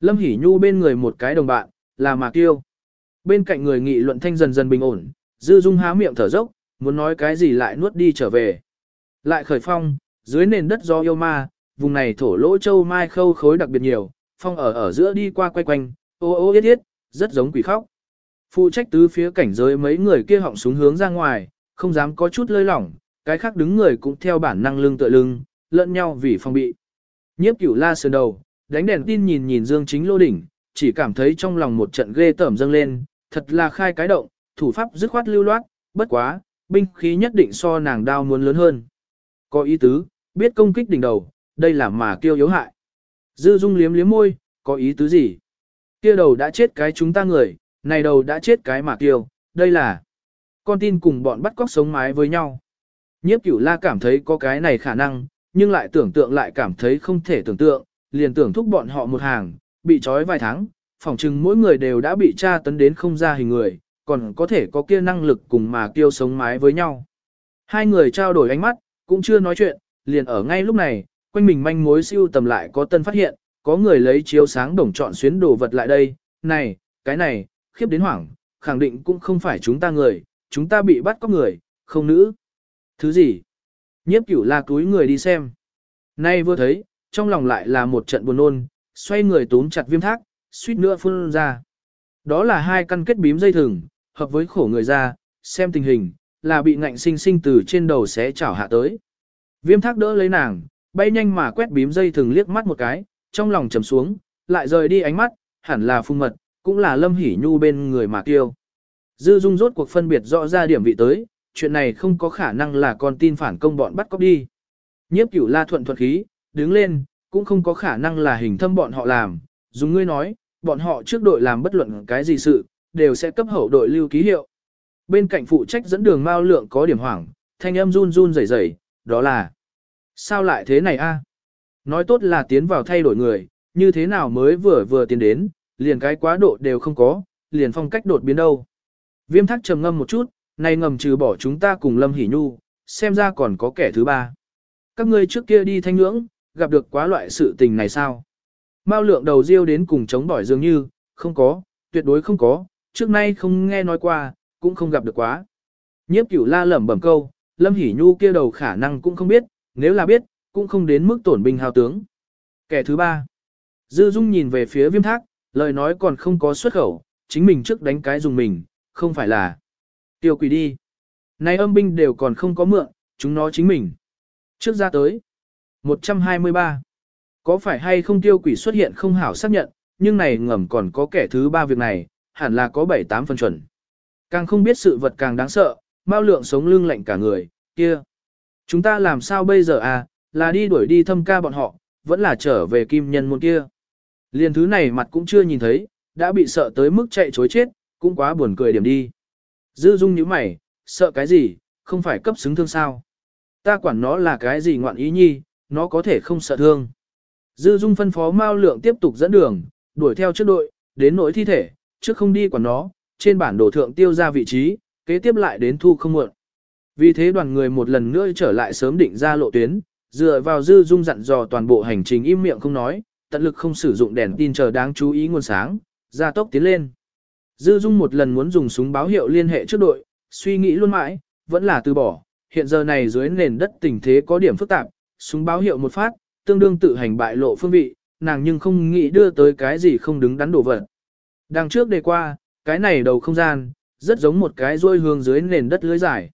Lâm Hỷ Nhu bên người một cái đồng bạn, là Mạc Tiêu. Bên cạnh người nghị luận thanh dần dần bình ổn, Dư Dung há miệng thở dốc, muốn nói cái gì lại nuốt đi trở về. Lại khởi phong, dưới nền đất do yêu ma, vùng này thổ lỗ châu mai khâu khối đặc biệt nhiều, phong ở ở giữa đi qua quay quanh, ô ô yết yết, rất giống quỷ khóc. Phụ trách tứ phía cảnh giới mấy người kia họng súng hướng ra ngoài, không dám có chút lơi lỏng, cái khác đứng người cũng theo bản năng lưng tựa lưng, lẫn nhau vì phong bị. Nhiếp cửu la sườn đầu, đánh đèn tin nhìn nhìn Dương Chính lô đỉnh, chỉ cảm thấy trong lòng một trận ghê tởm dâng lên, thật là khai cái động, thủ pháp dứt khoát lưu loát, bất quá, binh khí nhất định so nàng đao muốn lớn hơn. Có ý tứ, biết công kích đỉnh đầu, đây là mà kêu yếu hại. Dư Dung liếm liếm môi, có ý tứ gì? Kia đầu đã chết cái chúng ta người, này đầu đã chết cái mà kêu, đây là con tin cùng bọn bắt cóc sống mái với nhau. Nhiếp cửu la cảm thấy có cái này khả năng, nhưng lại tưởng tượng lại cảm thấy không thể tưởng tượng, liền tưởng thúc bọn họ một hàng, bị trói vài tháng, phỏng chừng mỗi người đều đã bị tra tấn đến không ra hình người, còn có thể có kia năng lực cùng mà kêu sống mái với nhau. Hai người trao đổi ánh mắt, cũng chưa nói chuyện, liền ở ngay lúc này, quanh mình manh mối siêu tầm lại có tân phát hiện, có người lấy chiếu sáng đồng chọn xuyến đồ vật lại đây, này, cái này, khiếp đến hoảng, khẳng định cũng không phải chúng ta người, chúng ta bị bắt có người, không nữ. Thứ gì? Nhiếp cửu la túi người đi xem. Nay vừa thấy, trong lòng lại là một trận buồn nôn, xoay người túm chặt viêm thác, suýt nữa phun ra. Đó là hai căn kết bím dây thừng, hợp với khổ người ra, xem tình hình, là bị ngạnh sinh sinh từ trên đầu xé chảo hạ tới. Viêm thác đỡ lấy nàng, bay nhanh mà quét bím dây thừng liếc mắt một cái, trong lòng trầm xuống, lại rời đi ánh mắt, hẳn là phung mật, cũng là lâm hỉ nhu bên người mà tiêu. Dư dung rốt cuộc phân biệt rõ ra điểm vị tới, chuyện này không có khả năng là con tin phản công bọn bắt cóc đi. Nhiếp cửu la thuận thuận khí, đứng lên, cũng không có khả năng là hình thâm bọn họ làm, dùng ngươi nói, bọn họ trước đội làm bất luận cái gì sự, đều sẽ cấp hậu đội lưu ký hiệu. Bên cạnh phụ trách dẫn đường Mao Lượng có điểm hoảng, thanh âm run run rẩy rẩy, đó là Sao lại thế này a? Nói tốt là tiến vào thay đổi người, như thế nào mới vừa vừa tiến đến, liền cái quá độ đều không có, liền phong cách đột biến đâu. Viêm thác trầm ngâm một chút, này ngầm trừ bỏ chúng ta cùng Lâm Hỷ Nhu, xem ra còn có kẻ thứ ba. Các ngươi trước kia đi thanh ngưỡng, gặp được quá loại sự tình này sao? Mao lượng đầu riêu đến cùng chống bỏi dường như, không có, tuyệt đối không có, trước nay không nghe nói qua, cũng không gặp được quá. Nhiếp cửu la lẩm bẩm câu, Lâm Hỷ Nhu kia đầu khả năng cũng không biết, nếu là biết, cũng không đến mức tổn binh hào tướng. Kẻ thứ ba. Dư Dung nhìn về phía viêm thác, lời nói còn không có xuất khẩu, chính mình trước đánh cái dùng mình, không phải là tiêu quỷ đi. nay âm binh đều còn không có mượn, chúng nó chính mình. Trước ra tới. 123. Có phải hay không tiêu quỷ xuất hiện không hảo xác nhận, nhưng này ngầm còn có kẻ thứ ba việc này, hẳn là có 7-8 phần chuẩn. Càng không biết sự vật càng đáng sợ, Mao lượng sống lưng lạnh cả người, kia. Chúng ta làm sao bây giờ à, là đi đuổi đi thâm ca bọn họ, vẫn là trở về kim nhân môn kia. Liên thứ này mặt cũng chưa nhìn thấy, đã bị sợ tới mức chạy chối chết, cũng quá buồn cười điểm đi. Dư dung như mày, sợ cái gì, không phải cấp xứng thương sao. Ta quản nó là cái gì ngoạn ý nhi, nó có thể không sợ thương. Dư dung phân phó Mao Lượng tiếp tục dẫn đường, đuổi theo trước đội, đến nỗi thi thể, trước không đi quản nó, trên bản đồ thượng tiêu ra vị trí, kế tiếp lại đến thu không muộn. Vì thế đoàn người một lần nữa trở lại sớm định ra lộ tuyến, dựa vào dư dung dặn dò toàn bộ hành trình im miệng không nói, tận lực không sử dụng đèn tin chờ đáng chú ý nguồn sáng, ra tốc tiến lên. Dư dung một lần muốn dùng súng báo hiệu liên hệ trước đội, suy nghĩ luôn mãi, vẫn là từ bỏ, hiện giờ này dưới nền đất tình thế có điểm phức tạp, súng báo hiệu một phát, tương đương tự hành bại lộ phương vị, nàng nhưng không nghĩ đưa tới cái gì không đứng đắn đổ vật. Đằng trước đề qua, cái này đầu không gian, rất giống một cái ruôi hướng dưới nền đất lưới dài.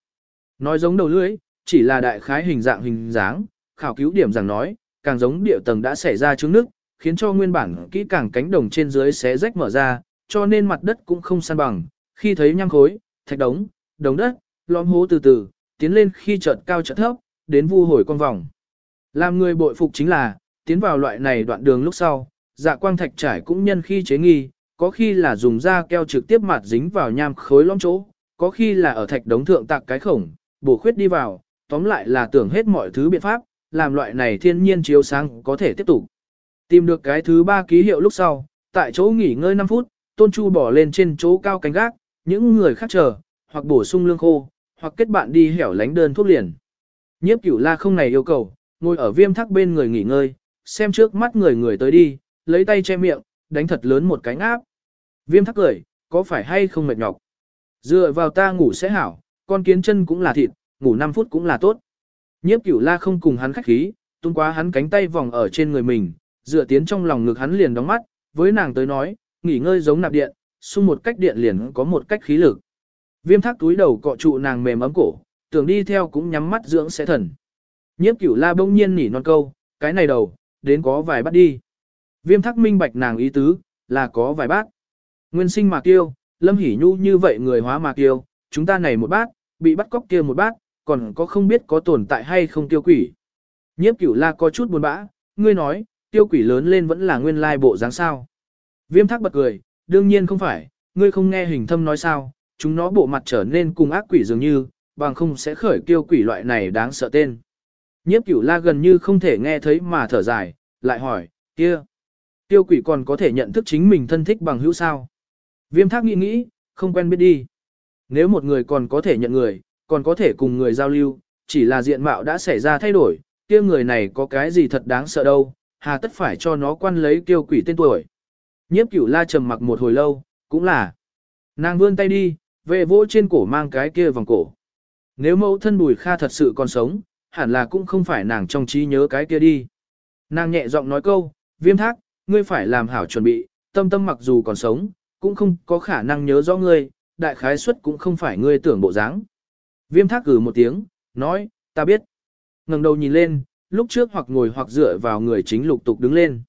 Nói giống đầu lưới, chỉ là đại khái hình dạng hình dáng, khảo cứu điểm rằng nói, càng giống địa tầng đã xảy ra trứng nước, khiến cho nguyên bản kỹ càng cánh đồng trên dưới xé rách mở ra, cho nên mặt đất cũng không san bằng, khi thấy nham khối, thạch đống, đống đất, lõm hố từ từ, tiến lên khi chợt cao chợt thấp, đến vu hồi con vòng. Làm người bội phục chính là, tiến vào loại này đoạn đường lúc sau, dạ quang thạch trải cũng nhân khi chế nghi, có khi là dùng da keo trực tiếp mặt dính vào nham khối lõm chỗ, có khi là ở thạch đống thượng tạc cái khổng, bổ khuyết đi vào, tóm lại là tưởng hết mọi thứ biện pháp, làm loại này thiên nhiên chiếu sáng có thể tiếp tục. Tìm được cái thứ ba ký hiệu lúc sau, tại chỗ nghỉ ngơi 5 phút, Tôn Chu bỏ lên trên chỗ cao cánh gác, những người khác chờ, hoặc bổ sung lương khô, hoặc kết bạn đi hẻo lánh đơn thuốc liền. Nhiếp cửu la không này yêu cầu, ngồi ở viêm thác bên người nghỉ ngơi, xem trước mắt người người tới đi, lấy tay che miệng, đánh thật lớn một cái ngáp. Viêm thắc cười, có phải hay không mệt nhọc? Dựa vào ta ngủ sẽ hảo, con kiến chân cũng là thịt, ngủ 5 phút cũng là tốt. Nhiếp cửu la không cùng hắn khách khí, tung quá hắn cánh tay vòng ở trên người mình, dựa tiến trong lòng ngực hắn liền đóng mắt, với nàng tới nói, nghỉ ngơi giống nạp điện, xung một cách điện liền có một cách khí lực. Viêm thác túi đầu cọ trụ nàng mềm ấm cổ, tưởng đi theo cũng nhắm mắt dưỡng sẽ thần. Nhiếp cửu la bỗng nhiên nỉ non câu, cái này đầu, đến có vài bắt đi. Viêm thác minh bạch nàng ý tứ, là có vài bát. Nguyên sinh mà kiêu, lâm hỉ nhu như vậy người hóa mà kiêu, chúng ta này một bát, bị bắt cóc kia một bát, còn có không biết có tồn tại hay không tiêu quỷ. Nhiếp cửu la có chút buồn bã, ngươi nói, tiêu quỷ lớn lên vẫn là nguyên lai bộ dáng sao. Viêm thác bật cười, đương nhiên không phải, ngươi không nghe hình thâm nói sao, chúng nó bộ mặt trở nên cùng ác quỷ dường như, bằng không sẽ khởi tiêu quỷ loại này đáng sợ tên. Nhiếp cửu la gần như không thể nghe thấy mà thở dài, lại hỏi, kia, tiêu quỷ còn có thể nhận thức chính mình thân thích bằng hữu sao. Viêm thác nghĩ nghĩ, không quen biết đi. Nếu một người còn có thể nhận người, còn có thể cùng người giao lưu, chỉ là diện mạo đã xảy ra thay đổi, kia người này có cái gì thật đáng sợ đâu, hà tất phải cho nó quan lấy kiêu quỷ tên tuổi. Nhiếp cửu la trầm mặc một hồi lâu, cũng là. Nàng vươn tay đi, về vỗ trên cổ mang cái kia vòng cổ. Nếu mẫu thân bùi kha thật sự còn sống, hẳn là cũng không phải nàng trong trí nhớ cái kia đi. Nàng nhẹ giọng nói câu, viêm thác, ngươi phải làm hảo chuẩn bị, tâm tâm mặc dù còn sống, cũng không có khả năng nhớ rõ ngươi, đại khái suất cũng không phải ngươi tưởng bộ dáng. Viêm thác cử một tiếng, nói, ta biết. ngẩng đầu nhìn lên, lúc trước hoặc ngồi hoặc dựa vào người chính lục tục đứng lên.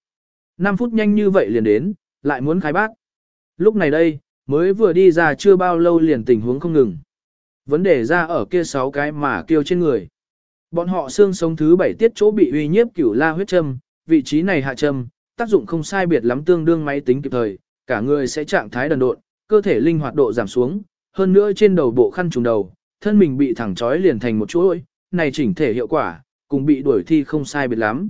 5 phút nhanh như vậy liền đến, lại muốn khai bác. Lúc này đây, mới vừa đi ra chưa bao lâu liền tình huống không ngừng. Vấn đề ra ở kia 6 cái mà kêu trên người. Bọn họ xương sống thứ 7 tiết chỗ bị uy nhiếp cửu la huyết châm, vị trí này hạ châm, tác dụng không sai biệt lắm tương đương máy tính kịp thời, cả người sẽ trạng thái đần độn, cơ thể linh hoạt độ giảm xuống, hơn nữa trên đầu bộ khăn trùng đầu, thân mình bị thẳng trói liền thành một chuỗi, này chỉnh thể hiệu quả, cùng bị đuổi thi không sai biệt lắm.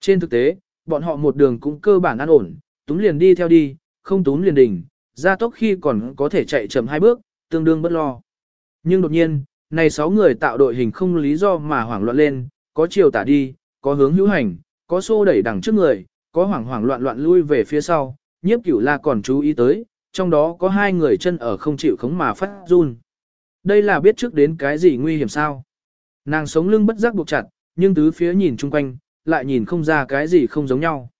Trên thực tế, bọn họ một đường cũng cơ bản an ổn, túm liền đi theo đi, không túm liền đỉnh, ra tốc khi còn có thể chạy chậm hai bước, tương đương bất lo. Nhưng đột nhiên, này sáu người tạo đội hình không lý do mà hoảng loạn lên, có chiều tả đi, có hướng hữu hành, có xô đẩy đằng trước người, có hoảng hoảng loạn loạn lui về phía sau, nhiếp cửu la còn chú ý tới, trong đó có hai người chân ở không chịu khống mà phát run. Đây là biết trước đến cái gì nguy hiểm sao. Nàng sống lưng bất giác buộc chặt, nhưng tứ phía nhìn chung quanh, lại nhìn không ra cái gì không giống nhau.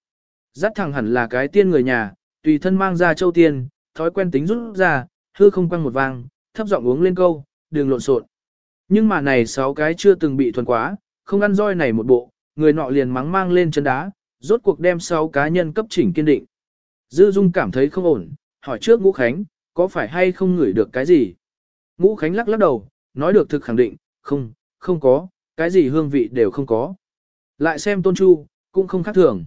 Dắt thẳng hẳn là cái tiên người nhà, tùy thân mang ra châu tiên, thói quen tính rút ra, hư không quăng một vang, thấp giọng uống lên câu, đường lộn xộn. Nhưng mà này sáu cái chưa từng bị thuần quá, không ăn roi này một bộ, người nọ liền mắng mang lên chân đá, rốt cuộc đem sáu cá nhân cấp chỉnh kiên định. Dư Dung cảm thấy không ổn, hỏi trước Ngũ Khánh, có phải hay không ngửi được cái gì? Ngũ Khánh lắc lắc đầu, nói được thực khẳng định, không, không có, cái gì hương vị đều không có. Lại xem Tôn Chu, cũng không khác thường.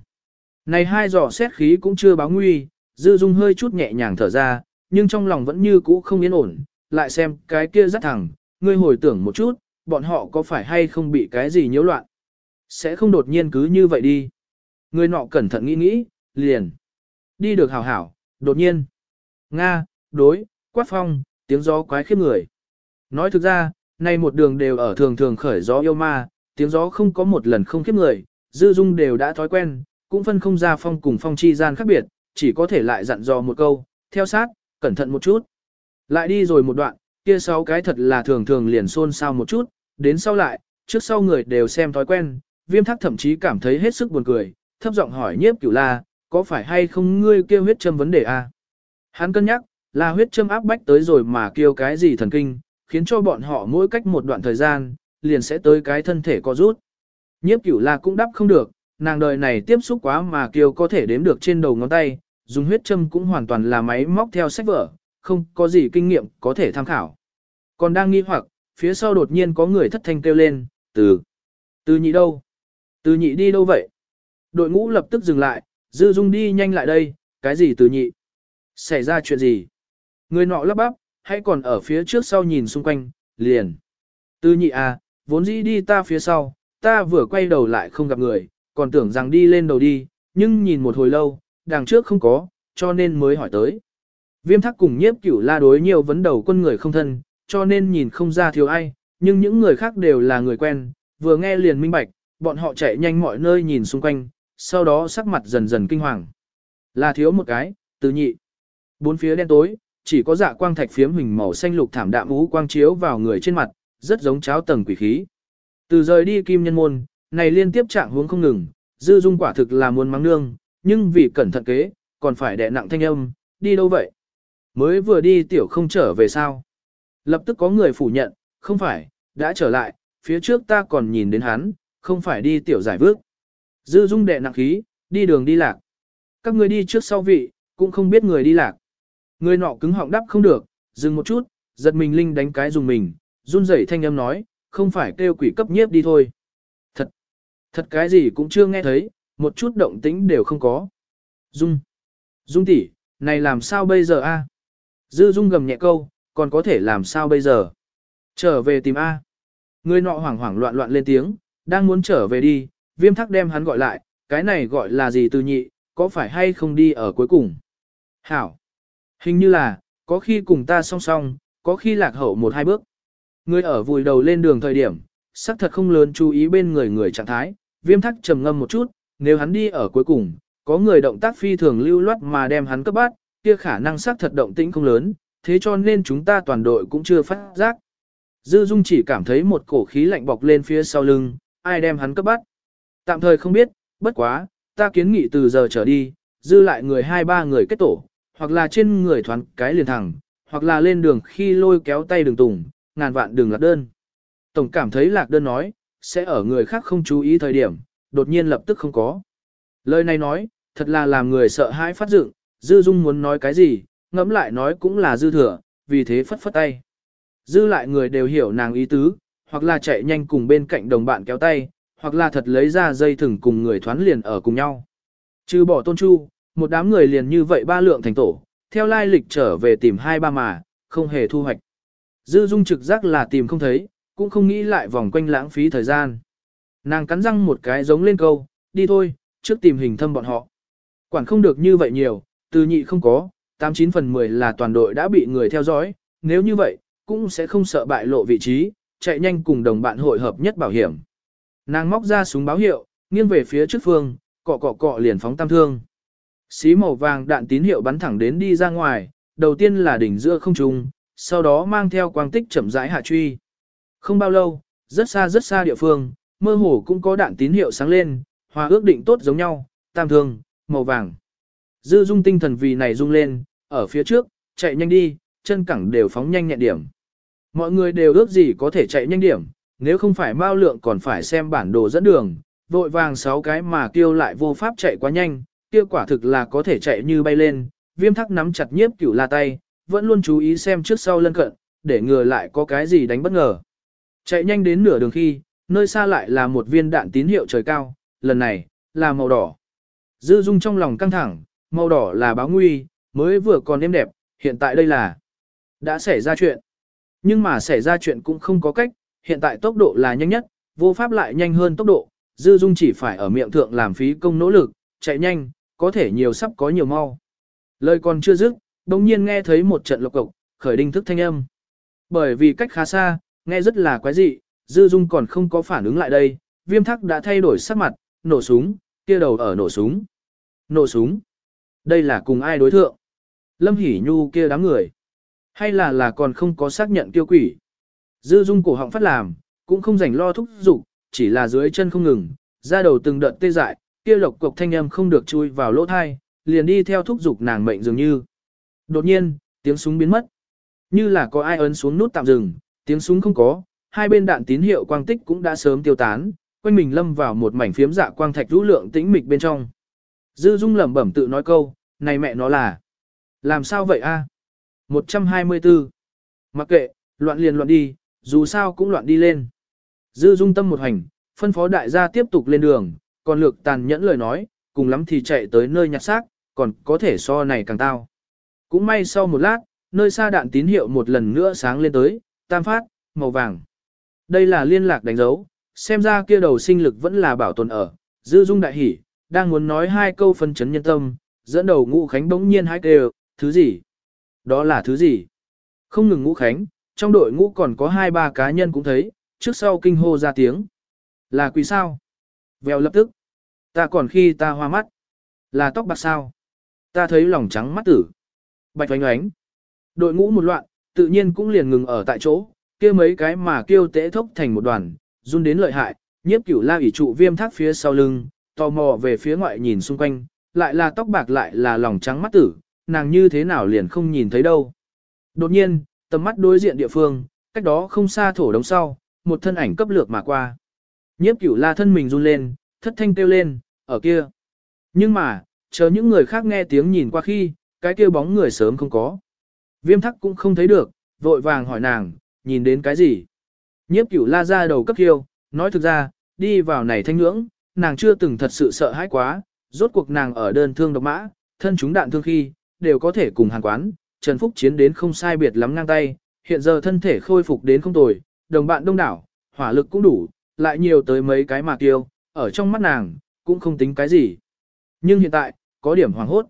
Này hai giỏ xét khí cũng chưa báo nguy, Dư Dung hơi chút nhẹ nhàng thở ra, nhưng trong lòng vẫn như cũ không yên ổn, lại xem cái kia rất thẳng, ngươi hồi tưởng một chút, bọn họ có phải hay không bị cái gì nhiễu loạn. Sẽ không đột nhiên cứ như vậy đi. Người nọ cẩn thận nghĩ nghĩ, liền. Đi được hảo hảo, đột nhiên. Nga, đối, quát phong, tiếng gió quái khiếp người. Nói thực ra, Nay một đường đều ở thường thường khởi gió yêu ma, tiếng gió không có một lần không khiếp người, dư dung đều đã thói quen, cũng phân không ra phong cùng phong chi gian khác biệt, chỉ có thể lại dặn dò một câu, theo sát, cẩn thận một chút. Lại đi rồi một đoạn, kia sáu cái thật là thường thường liền xôn xao một chút, đến sau lại, trước sau người đều xem thói quen, viêm thắc thậm chí cảm thấy hết sức buồn cười, thấp giọng hỏi nhiếp cửu la, có phải hay không ngươi kêu huyết châm vấn đề a? À? Hắn cân nhắc, là huyết châm áp bách tới rồi mà kêu cái gì thần kinh, khiến cho bọn họ mỗi cách một đoạn thời gian, liền sẽ tới cái thân thể co rút. Nhiếp cửu la cũng đắp không được, nàng đời này tiếp xúc quá mà kêu có thể đếm được trên đầu ngón tay, dùng huyết châm cũng hoàn toàn là máy móc theo sách vở, không có gì kinh nghiệm có thể tham khảo. Còn đang nghi hoặc, phía sau đột nhiên có người thất thanh kêu lên, từ, từ nhị đâu? Từ nhị đi đâu vậy? Đội ngũ lập tức dừng lại, dư dung đi nhanh lại đây, cái gì từ nhị? Xảy ra chuyện gì? Người nọ lắp bắp, hãy còn ở phía trước sau nhìn xung quanh, liền. Từ nhị à, vốn dĩ đi ta phía sau, ta vừa quay đầu lại không gặp người, còn tưởng rằng đi lên đầu đi, nhưng nhìn một hồi lâu, đằng trước không có, cho nên mới hỏi tới. Viêm thắc cùng nhiếp cửu la đối nhiều vấn đầu quân người không thân, cho nên nhìn không ra thiếu ai, nhưng những người khác đều là người quen, vừa nghe liền minh bạch, bọn họ chạy nhanh mọi nơi nhìn xung quanh, sau đó sắc mặt dần dần kinh hoàng. Là thiếu một cái, từ nhị. Bốn phía đen tối, chỉ có dạ quang thạch phiếm hình màu xanh lục thảm đạm ú quang chiếu vào người trên mặt, rất giống cháo tầng quỷ khí. Từ rời đi kim nhân môn, này liên tiếp trạng hướng không ngừng, dư dung quả thực là muốn mắng nương, nhưng vì cẩn thận kế, còn phải đè nặng thanh âm, đi đâu vậy? Mới vừa đi tiểu không trở về sao? Lập tức có người phủ nhận, không phải, đã trở lại, phía trước ta còn nhìn đến hắn, không phải đi tiểu giải vước. Dư dung đệ nặng khí, đi đường đi lạc. Các người đi trước sau vị, cũng không biết người đi lạc. Người nọ cứng họng đắp không được, dừng một chút, giật mình linh đánh cái dùng mình, run rẩy thanh âm nói, không phải kêu quỷ cấp nhiếp đi thôi. Thật, thật cái gì cũng chưa nghe thấy, một chút động tĩnh đều không có. Dung, Dung tỷ, này làm sao bây giờ a? Dư Dung gầm nhẹ câu, còn có thể làm sao bây giờ? Trở về tìm A. Người nọ hoảng hoảng loạn loạn lên tiếng, đang muốn trở về đi, viêm thắc đem hắn gọi lại, cái này gọi là gì từ nhị, có phải hay không đi ở cuối cùng? Hảo. Hình như là, có khi cùng ta song song, có khi lạc hậu một hai bước. Người ở vùi đầu lên đường thời điểm, sắc thật không lớn chú ý bên người người trạng thái, viêm thắc trầm ngâm một chút, nếu hắn đi ở cuối cùng, có người động tác phi thường lưu loát mà đem hắn cấp bát, kia khả năng sắc thật động tĩnh không lớn, thế cho nên chúng ta toàn đội cũng chưa phát giác. Dư Dung chỉ cảm thấy một cổ khí lạnh bọc lên phía sau lưng, ai đem hắn cấp bắt. Tạm thời không biết, bất quá, ta kiến nghị từ giờ trở đi, dư lại người hai ba người kết tổ, hoặc là trên người thoáng cái liền thẳng, hoặc là lên đường khi lôi kéo tay đường tùng, ngàn vạn đường lạc đơn. Tổng cảm thấy lạc đơn nói, sẽ ở người khác không chú ý thời điểm, đột nhiên lập tức không có. Lời này nói, thật là làm người sợ hãi phát dựng, dư dung muốn nói cái gì, ngẫm lại nói cũng là dư thừa, vì thế phất phất tay. Dư lại người đều hiểu nàng ý tứ, hoặc là chạy nhanh cùng bên cạnh đồng bạn kéo tay, hoặc là thật lấy ra dây thừng cùng người thoán liền ở cùng nhau. Trừ bỏ tôn chu, một đám người liền như vậy ba lượng thành tổ, theo lai lịch trở về tìm hai ba mà, không hề thu hoạch. Dư dung trực giác là tìm không thấy, cũng không nghĩ lại vòng quanh lãng phí thời gian. Nàng cắn răng một cái giống lên câu, đi thôi, trước tìm hình thâm bọn họ. Quản không được như vậy nhiều, từ nhị không có, 89 phần 10 là toàn đội đã bị người theo dõi, nếu như vậy, cũng sẽ không sợ bại lộ vị trí, chạy nhanh cùng đồng bạn hội hợp nhất bảo hiểm. Nàng móc ra súng báo hiệu, nghiêng về phía trước phương, cọ cọ cọ liền phóng tam thương. Xí màu vàng đạn tín hiệu bắn thẳng đến đi ra ngoài, đầu tiên là đỉnh giữa không trung, sau đó mang theo quang tích chậm rãi hạ truy. Không bao lâu, rất xa rất xa địa phương, mơ hồ cũng có đạn tín hiệu sáng lên, hòa ước định tốt giống nhau, tam thương, màu vàng. Dư dung tinh thần vì này rung lên, ở phía trước, chạy nhanh đi, chân cẳng đều phóng nhanh nhẹn điểm. Mọi người đều ước gì có thể chạy nhanh điểm, nếu không phải mao lượng còn phải xem bản đồ dẫn đường, vội vàng sáu cái mà kêu lại vô pháp chạy quá nhanh, kia quả thực là có thể chạy như bay lên, viêm thắc nắm chặt nhiếp cửu la tay, vẫn luôn chú ý xem trước sau lân cận, để ngừa lại có cái gì đánh bất ngờ. Chạy nhanh đến nửa đường khi, nơi xa lại là một viên đạn tín hiệu trời cao, lần này, là màu đỏ. Dư dung trong lòng căng thẳng, màu đỏ là báo nguy, mới vừa còn êm đẹp, hiện tại đây là đã xảy ra chuyện. Nhưng mà xảy ra chuyện cũng không có cách, hiện tại tốc độ là nhanh nhất, vô pháp lại nhanh hơn tốc độ, dư dung chỉ phải ở miệng thượng làm phí công nỗ lực, chạy nhanh, có thể nhiều sắp có nhiều mau. Lời còn chưa dứt, đồng nhiên nghe thấy một trận lộc cộc, khởi đinh thức thanh âm. Bởi vì cách khá xa, nghe rất là quái dị, Dư Dung còn không có phản ứng lại đây, viêm thắc đã thay đổi sắc mặt, nổ súng, kia đầu ở nổ súng. Nổ súng. Đây là cùng ai đối thượng? Lâm Hỷ Nhu kia đám người. Hay là là còn không có xác nhận tiêu quỷ? Dư Dung cổ họng phát làm, cũng không rảnh lo thúc dục chỉ là dưới chân không ngừng, ra đầu từng đợt tê dại, kia lộc cục thanh âm không được chui vào lỗ thai, liền đi theo thúc dục nàng mệnh dường như. Đột nhiên, tiếng súng biến mất. Như là có ai ấn xuống nút tạm dừng, tiếng súng không có, hai bên đạn tín hiệu quang tích cũng đã sớm tiêu tán, quanh mình lâm vào một mảnh phiếm dạ quang thạch rũ lượng tĩnh mịch bên trong. Dư Dung lẩm bẩm tự nói câu, này mẹ nó là. Làm sao vậy a? 124. Mặc kệ, loạn liền loạn đi, dù sao cũng loạn đi lên. Dư Dung tâm một hành, phân phó đại gia tiếp tục lên đường, còn lược tàn nhẫn lời nói, cùng lắm thì chạy tới nơi nhặt xác, còn có thể so này càng tao. Cũng may sau một lát, nơi xa đạn tín hiệu một lần nữa sáng lên tới, tam phát, màu vàng. Đây là liên lạc đánh dấu, xem ra kia đầu sinh lực vẫn là bảo tồn ở, dư dung đại hỉ, đang muốn nói hai câu phân chấn nhân tâm, dẫn đầu ngũ khánh bỗng nhiên hái kêu, thứ gì? Đó là thứ gì? Không ngừng ngũ khánh, trong đội ngũ còn có hai ba cá nhân cũng thấy, trước sau kinh hô ra tiếng. Là quỷ sao? Vèo lập tức. Ta còn khi ta hoa mắt. Là tóc bạc sao? Ta thấy lòng trắng mắt tử. Bạch oánh oánh. Đội ngũ một loạn, tự nhiên cũng liền ngừng ở tại chỗ, kia mấy cái mà kêu tễ thốc thành một đoàn, run đến lợi hại, nhiếp cửu la ủy trụ viêm thác phía sau lưng, tò mò về phía ngoại nhìn xung quanh, lại là tóc bạc lại là lòng trắng mắt tử, nàng như thế nào liền không nhìn thấy đâu. Đột nhiên, tầm mắt đối diện địa phương, cách đó không xa thổ đống sau, một thân ảnh cấp lược mà qua. Nhiếp cửu la thân mình run lên, thất thanh kêu lên, ở kia. Nhưng mà, chờ những người khác nghe tiếng nhìn qua khi, cái kêu bóng người sớm không có. Viêm thắc cũng không thấy được, vội vàng hỏi nàng, nhìn đến cái gì? Nhiếp cửu la ra đầu cấp hiêu, nói thực ra, đi vào này thanh ngưỡng, nàng chưa từng thật sự sợ hãi quá, rốt cuộc nàng ở đơn thương độc mã, thân chúng đạn thương khi, đều có thể cùng hàng quán, Trần Phúc chiến đến không sai biệt lắm ngang tay, hiện giờ thân thể khôi phục đến không tồi, đồng bạn đông đảo, hỏa lực cũng đủ, lại nhiều tới mấy cái mà tiêu, ở trong mắt nàng, cũng không tính cái gì. Nhưng hiện tại, có điểm hoàng hốt.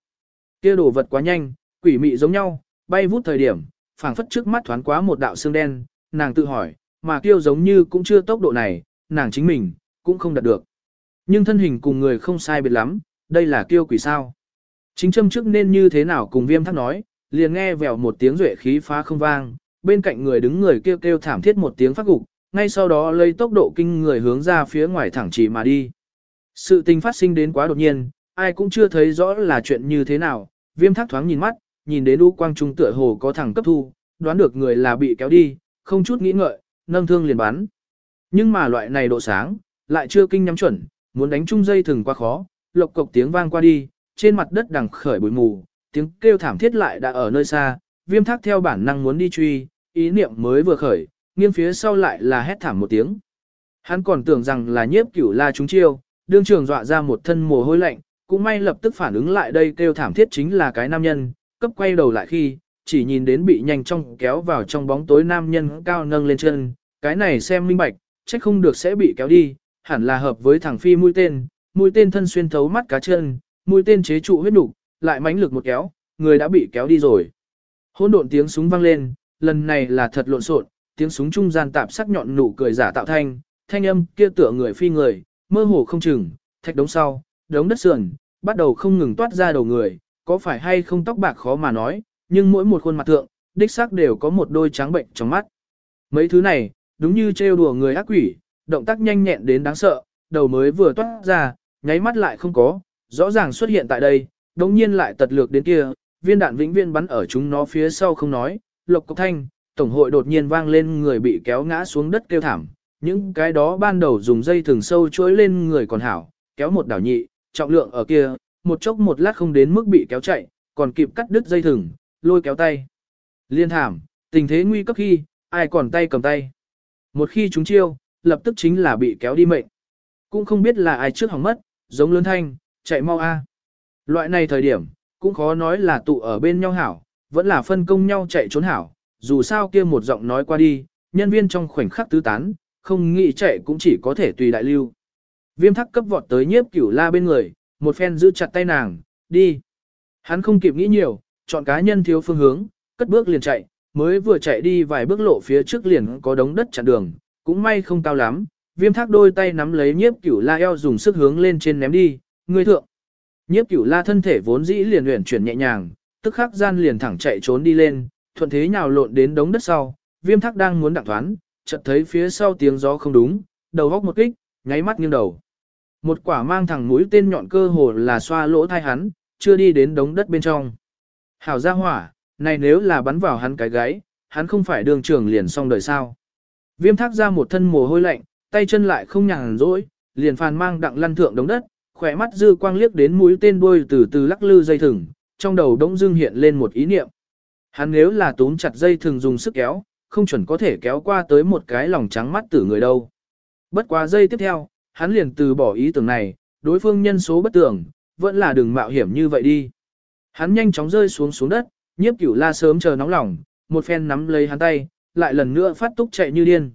Kia đồ vật quá nhanh, quỷ mị giống nhau, bay vút thời điểm, phảng phất trước mắt thoáng quá một đạo xương đen, nàng tự hỏi, mà tiêu giống như cũng chưa tốc độ này, nàng chính mình, cũng không đạt được. Nhưng thân hình cùng người không sai biệt lắm, đây là kiêu quỷ sao. Chính châm trước nên như thế nào cùng viêm thắc nói, liền nghe vèo một tiếng duệ khí phá không vang, bên cạnh người đứng người kêu kêu thảm thiết một tiếng phát gục, ngay sau đó lấy tốc độ kinh người hướng ra phía ngoài thẳng chỉ mà đi. Sự tình phát sinh đến quá đột nhiên, ai cũng chưa thấy rõ là chuyện như thế nào, viêm thác thoáng nhìn mắt, nhìn đến u quang trung tựa hồ có thẳng cấp thu, đoán được người là bị kéo đi, không chút nghĩ ngợi, nâng thương liền bắn. Nhưng mà loại này độ sáng, lại chưa kinh nhắm chuẩn, muốn đánh chung dây thừng quá khó, lộc cộc tiếng vang qua đi, trên mặt đất đằng khởi bụi mù, tiếng kêu thảm thiết lại đã ở nơi xa, viêm thác theo bản năng muốn đi truy, ý niệm mới vừa khởi, nghiêng phía sau lại là hét thảm một tiếng. Hắn còn tưởng rằng là nhiếp cửu la chúng chiêu, đương trường dọa ra một thân mồ hôi lạnh, cũng may lập tức phản ứng lại đây kêu thảm thiết chính là cái nam nhân, cấp quay đầu lại khi, chỉ nhìn đến bị nhanh trong kéo vào trong bóng tối nam nhân cao nâng lên chân, cái này xem minh bạch, chắc không được sẽ bị kéo đi, hẳn là hợp với thằng phi mũi tên, mũi tên thân xuyên thấu mắt cá chân, mũi tên chế trụ huyết nục, lại mãnh lực một kéo, người đã bị kéo đi rồi. Hỗn độn tiếng súng vang lên, lần này là thật lộn xộn, tiếng súng trung gian tạp sắc nhọn nụ cười giả tạo thanh, thanh âm kia tựa người phi người, mơ hồ không chừng, thạch đống sau, đống đất sườn, bắt đầu không ngừng toát ra đầu người, có phải hay không tóc bạc khó mà nói, nhưng mỗi một khuôn mặt thượng, đích xác đều có một đôi trắng bệnh trong mắt. Mấy thứ này, đúng như trêu đùa người ác quỷ, động tác nhanh nhẹn đến đáng sợ, đầu mới vừa toát ra, nháy mắt lại không có, rõ ràng xuất hiện tại đây, đống nhiên lại tật lược đến kia, viên đạn vĩnh viên bắn ở chúng nó phía sau không nói, lộc cốc thanh, tổng hội đột nhiên vang lên người bị kéo ngã xuống đất kêu thảm, những cái đó ban đầu dùng dây thừng sâu chuỗi lên người còn hảo, kéo một đảo nhị, trọng lượng ở kia, một chốc một lát không đến mức bị kéo chạy, còn kịp cắt đứt dây thừng, lôi kéo tay. Liên thảm, tình thế nguy cấp khi, ai còn tay cầm tay. Một khi chúng chiêu, lập tức chính là bị kéo đi mệnh. Cũng không biết là ai trước hỏng mất, giống lớn thanh, chạy mau a. Loại này thời điểm, cũng khó nói là tụ ở bên nhau hảo, vẫn là phân công nhau chạy trốn hảo, dù sao kia một giọng nói qua đi, nhân viên trong khoảnh khắc tứ tán, không nghĩ chạy cũng chỉ có thể tùy đại lưu. Viêm thắc cấp vọt tới nhiếp cửu la bên người, một phen giữ chặt tay nàng, đi. Hắn không kịp nghĩ nhiều, chọn cá nhân thiếu phương hướng, cất bước liền chạy, mới vừa chạy đi vài bước lộ phía trước liền có đống đất chặn đường, cũng may không cao lắm, viêm thác đôi tay nắm lấy nhiếp cửu la eo dùng sức hướng lên trên ném đi, người thượng. Nhiếp cửu la thân thể vốn dĩ liền luyện chuyển nhẹ nhàng, tức khắc gian liền thẳng chạy trốn đi lên, thuận thế nhào lộn đến đống đất sau, viêm thác đang muốn đặng thoán, chợt thấy phía sau tiếng gió không đúng, đầu góc một kích, nháy mắt nghiêng đầu. Một quả mang thẳng mũi tên nhọn cơ hồ là xoa lỗ thai hắn, chưa đi đến đống đất bên trong. Hảo ra hỏa, này nếu là bắn vào hắn cái gáy, hắn không phải đường trưởng liền xong đời sao. Viêm thác ra một thân mồ hôi lạnh, tay chân lại không nhàn rỗi, liền phàn mang đặng lăn thượng đống đất, khỏe mắt dư quang liếc đến mũi tên đuôi từ từ lắc lư dây thừng, trong đầu đống dưng hiện lên một ý niệm. Hắn nếu là túm chặt dây thừng dùng sức kéo, không chuẩn có thể kéo qua tới một cái lòng trắng mắt tử người đâu. Bất quá dây tiếp theo, hắn liền từ bỏ ý tưởng này, đối phương nhân số bất tưởng, vẫn là đừng mạo hiểm như vậy đi. Hắn nhanh chóng rơi xuống xuống đất, nhiếp cửu la sớm chờ nóng lòng, một phen nắm lấy hắn tay, lại lần nữa phát túc chạy như điên.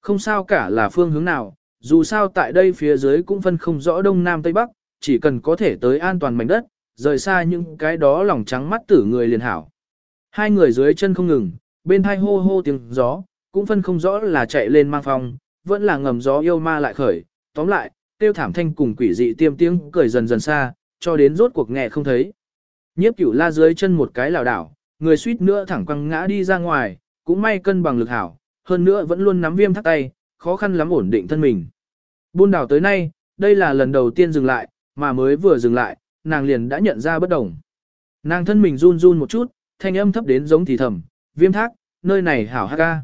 Không sao cả là phương hướng nào, dù sao tại đây phía dưới cũng phân không rõ đông nam tây bắc, chỉ cần có thể tới an toàn mảnh đất, rời xa những cái đó lòng trắng mắt tử người liền hảo. Hai người dưới chân không ngừng, bên hai hô hô tiếng gió, cũng phân không rõ là chạy lên mang phong, vẫn là ngầm gió yêu ma lại khởi, tóm lại, tiêu thảm thanh cùng quỷ dị tiêm tiếng cười dần dần xa, cho đến rốt cuộc nghe không thấy. Nhiếp cửu la dưới chân một cái lảo đảo, người suýt nữa thẳng quăng ngã đi ra ngoài, cũng may cân bằng lực hảo, hơn nữa vẫn luôn nắm viêm thắt tay, khó khăn lắm ổn định thân mình. Buôn đảo tới nay, đây là lần đầu tiên dừng lại, mà mới vừa dừng lại, nàng liền đã nhận ra bất đồng. Nàng thân mình run run một chút, thanh âm thấp đến giống thì thầm, viêm thác, nơi này hảo hắc ca.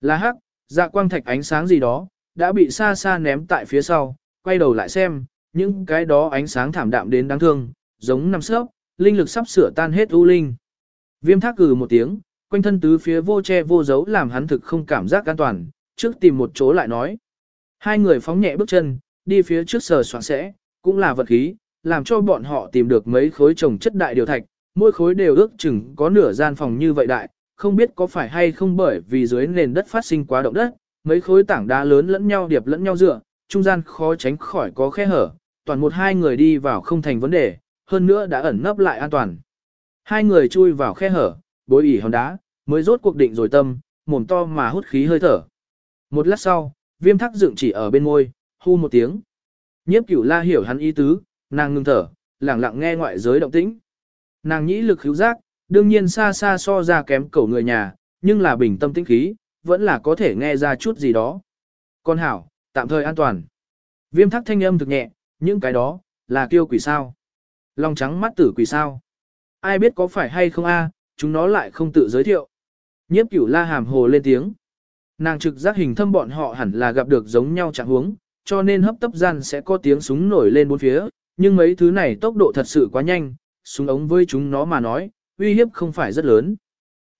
Là hắc, dạ quang thạch ánh sáng gì đó, đã bị xa xa ném tại phía sau, quay đầu lại xem, những cái đó ánh sáng thảm đạm đến đáng thương, giống nằm sớp, linh lực sắp sửa tan hết u linh. Viêm thác cử một tiếng, quanh thân tứ phía vô che vô dấu làm hắn thực không cảm giác an toàn, trước tìm một chỗ lại nói. Hai người phóng nhẹ bước chân, đi phía trước sờ soạn sẽ, cũng là vật khí, làm cho bọn họ tìm được mấy khối trồng chất đại điều thạch, mỗi khối đều ước chừng có nửa gian phòng như vậy đại, không biết có phải hay không bởi vì dưới nền đất phát sinh quá động đất, mấy khối tảng đá lớn lẫn nhau điệp lẫn nhau dựa, trung gian khó tránh khỏi có khe hở, toàn một hai người đi vào không thành vấn đề, hơn nữa đã ẩn nấp lại an toàn. Hai người chui vào khe hở, bối ỉ hòn đá, mới rốt cuộc định rồi tâm, mồm to mà hút khí hơi thở. Một lát sau, viêm thắc dựng chỉ ở bên môi, hu một tiếng. Nhiếp cửu la hiểu hắn ý tứ, nàng ngừng thở, lặng lặng nghe ngoại giới động tĩnh. Nàng nhĩ lực hữu giác, đương nhiên xa xa so ra kém cầu người nhà, nhưng là bình tâm tĩnh khí, vẫn là có thể nghe ra chút gì đó. Con hảo, tạm thời an toàn. Viêm thắc thanh âm thực nhẹ, những cái đó, là kêu quỷ sao. Lòng trắng mắt tử quỷ sao. Ai biết có phải hay không a, chúng nó lại không tự giới thiệu. Nhiếp cửu la hàm hồ lên tiếng. Nàng trực giác hình thâm bọn họ hẳn là gặp được giống nhau trạng huống, cho nên hấp tấp gian sẽ có tiếng súng nổi lên bốn phía, nhưng mấy thứ này tốc độ thật sự quá nhanh, súng ống với chúng nó mà nói, uy hiếp không phải rất lớn.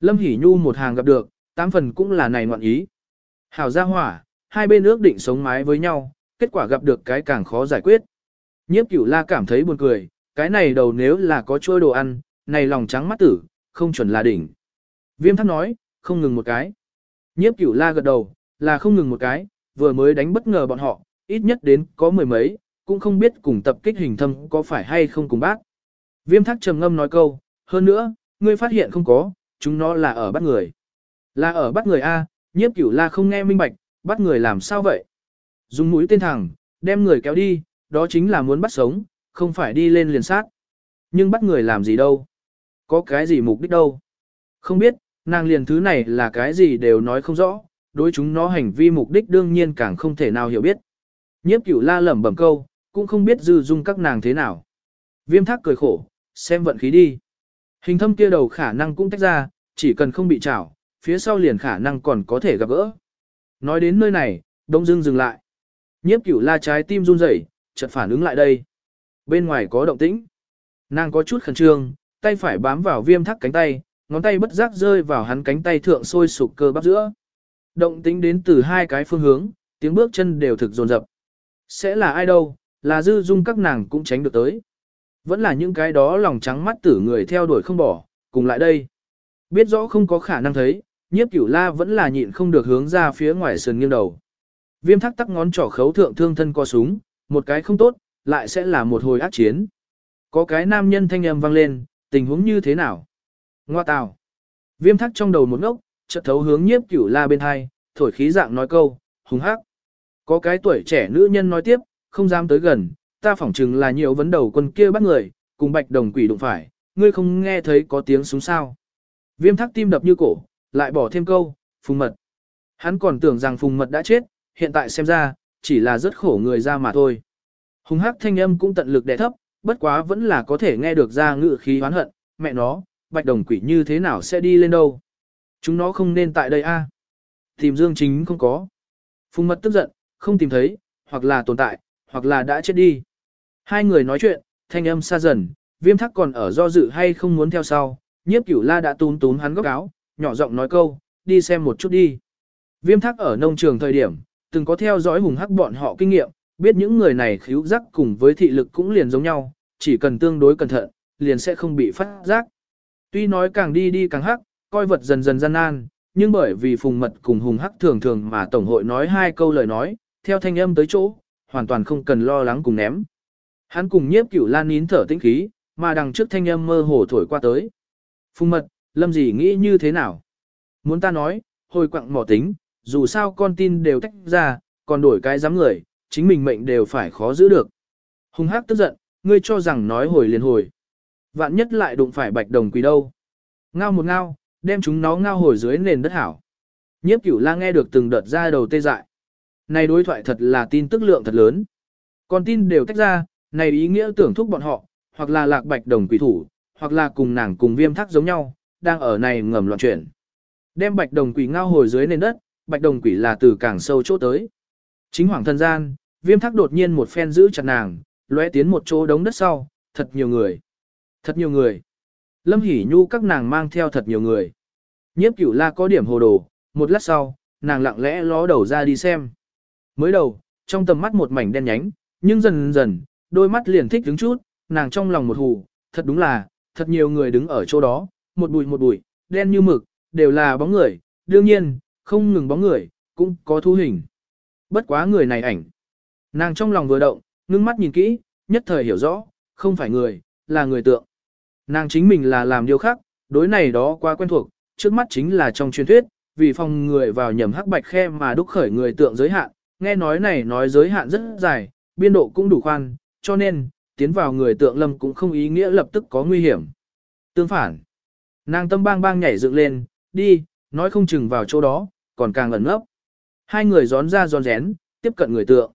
Lâm Hỷ Nhu một hàng gặp được, tám phần cũng là này ngoạn ý. Hảo gia hỏa, hai bên ước định sống mái với nhau, kết quả gặp được cái càng khó giải quyết. Nhiếp cửu la cảm thấy buồn cười, cái này đầu nếu là có trôi đồ ăn, này lòng trắng mắt tử, không chuẩn là đỉnh. Viêm thắc nói, không ngừng một cái. Nhiếp cửu la gật đầu, là không ngừng một cái, vừa mới đánh bất ngờ bọn họ, ít nhất đến có mười mấy, cũng không biết cùng tập kích hình thâm có phải hay không cùng bác. Viêm thắc trầm ngâm nói câu, hơn nữa, ngươi phát hiện không có, chúng nó là ở bắt người. Là ở bắt người A, nhiếp cửu la không nghe minh bạch, bắt người làm sao vậy? Dùng mũi tên thẳng, đem người kéo đi, đó chính là muốn bắt sống, không phải đi lên liền sát. Nhưng bắt người làm gì đâu? Có cái gì mục đích đâu? Không biết, nàng liền thứ này là cái gì đều nói không rõ, đối chúng nó hành vi mục đích đương nhiên càng không thể nào hiểu biết. Nhiếp cửu la lẩm bẩm câu, cũng không biết dư dung các nàng thế nào. Viêm thác cười khổ, xem vận khí đi. Hình thâm kia đầu khả năng cũng tách ra, chỉ cần không bị chảo, phía sau liền khả năng còn có thể gặp gỡ. Nói đến nơi này, đông dưng dừng lại. Nhiếp cửu la trái tim run rẩy, chợt phản ứng lại đây. Bên ngoài có động tĩnh. Nàng có chút khẩn trương, tay phải bám vào viêm thắc cánh tay, ngón tay bất giác rơi vào hắn cánh tay thượng sôi sụp cơ bắp giữa. Động tĩnh đến từ hai cái phương hướng, tiếng bước chân đều thực dồn dập. Sẽ là ai đâu, là dư dung các nàng cũng tránh được tới. Vẫn là những cái đó lòng trắng mắt tử người theo đuổi không bỏ, cùng lại đây. Biết rõ không có khả năng thấy, nhiếp cửu la vẫn là nhịn không được hướng ra phía ngoài sườn nghiêng đầu. Viêm thắc tắc ngón trỏ khấu thượng thương thân co súng, một cái không tốt, lại sẽ là một hồi ác chiến. Có cái nam nhân thanh âm vang lên, tình huống như thế nào? Ngoa tào. Viêm thắc trong đầu một ngốc, chợt thấu hướng nhiếp cửu la bên hai, thổi khí dạng nói câu, hùng hắc. Có cái tuổi trẻ nữ nhân nói tiếp, không dám tới gần, ta phỏng chừng là nhiều vấn đầu quân kia bắt người, cùng bạch đồng quỷ đụng phải, ngươi không nghe thấy có tiếng súng sao. Viêm thắc tim đập như cổ, lại bỏ thêm câu, phùng mật. Hắn còn tưởng rằng phùng mật đã chết, hiện tại xem ra, chỉ là rất khổ người ra mà thôi. Hùng hắc thanh âm cũng tận lực đè thấp, bất quá vẫn là có thể nghe được ra ngự khí hoán hận, mẹ nó, bạch đồng quỷ như thế nào sẽ đi lên đâu. Chúng nó không nên tại đây a. Tìm Dương Chính không có. Phùng mật tức giận, không tìm thấy, hoặc là tồn tại, hoặc là đã chết đi. Hai người nói chuyện, thanh âm xa dần, viêm thắc còn ở do dự hay không muốn theo sau, nhiếp cửu la đã tún tún hắn góc áo, nhỏ giọng nói câu, đi xem một chút đi. Viêm thắc ở nông trường thời điểm, từng có theo dõi hùng hắc bọn họ kinh nghiệm, biết những người này khíu giác cùng với thị lực cũng liền giống nhau, chỉ cần tương đối cẩn thận, liền sẽ không bị phát giác. Tuy nói càng đi đi càng hắc, coi vật dần dần gian nan, nhưng bởi vì phùng mật cùng hùng hắc thường thường mà tổng hội nói hai câu lời nói, theo thanh âm tới chỗ, hoàn toàn không cần lo lắng cùng ném. Hắn cùng nhiếp cửu lan nín thở tĩnh khí, mà đằng trước thanh âm mơ hồ thổi qua tới. Phùng mật, lâm gì nghĩ như thế nào? Muốn ta nói, hồi quặng mỏ tính, dù sao con tin đều tách ra, còn đổi cái dám người, chính mình mệnh đều phải khó giữ được. Hùng hắc tức giận, ngươi cho rằng nói hồi liền hồi. Vạn nhất lại đụng phải bạch đồng quỷ đâu. Ngao một ngao, đem chúng nó ngao hồi dưới nền đất hảo. Nhiếp cửu la nghe được từng đợt ra đầu tê dại. Này đối thoại thật là tin tức lượng thật lớn. còn tin đều tách ra, này ý nghĩa tưởng thúc bọn họ, hoặc là lạc bạch đồng quỷ thủ, hoặc là cùng nàng cùng viêm thác giống nhau, đang ở này ngầm loạn chuyển. Đem bạch đồng quỷ ngao hồi dưới nền đất, bạch đồng quỷ là từ càng sâu chỗ tới. Chính hoàng thân gian, viêm thác đột nhiên một phen giữ chặt nàng, lóe tiến một chỗ đống đất sau, thật nhiều người. Thật nhiều người. Lâm Hỷ Nhu các nàng mang theo thật nhiều người. Nhiếp cửu la có điểm hồ đồ, một lát sau, nàng lặng lẽ ló đầu ra đi xem. Mới đầu, trong tầm mắt một mảnh đen nhánh, nhưng dần dần, đôi mắt liền thích đứng chút, nàng trong lòng một hù, thật đúng là, thật nhiều người đứng ở chỗ đó, một bụi một bụi, đen như mực, đều là bóng người, đương nhiên, không ngừng bóng người, cũng có thu hình. Bất quá người này ảnh. Nàng trong lòng vừa động, ngưng mắt nhìn kỹ, nhất thời hiểu rõ, không phải người, là người tượng. Nàng chính mình là làm điều khác, đối này đó quá quen thuộc, trước mắt chính là trong truyền thuyết, vì phòng người vào nhầm hắc bạch khe mà đúc khởi người tượng giới hạn, nghe nói này nói giới hạn rất dài, biên độ cũng đủ khoan, cho nên, tiến vào người tượng lâm cũng không ý nghĩa lập tức có nguy hiểm. Tương phản, nàng tâm bang bang nhảy dựng lên, đi, nói không chừng vào chỗ đó, còn càng ẩn ngốc. Hai người gión ra gión rén, tiếp cận người tượng.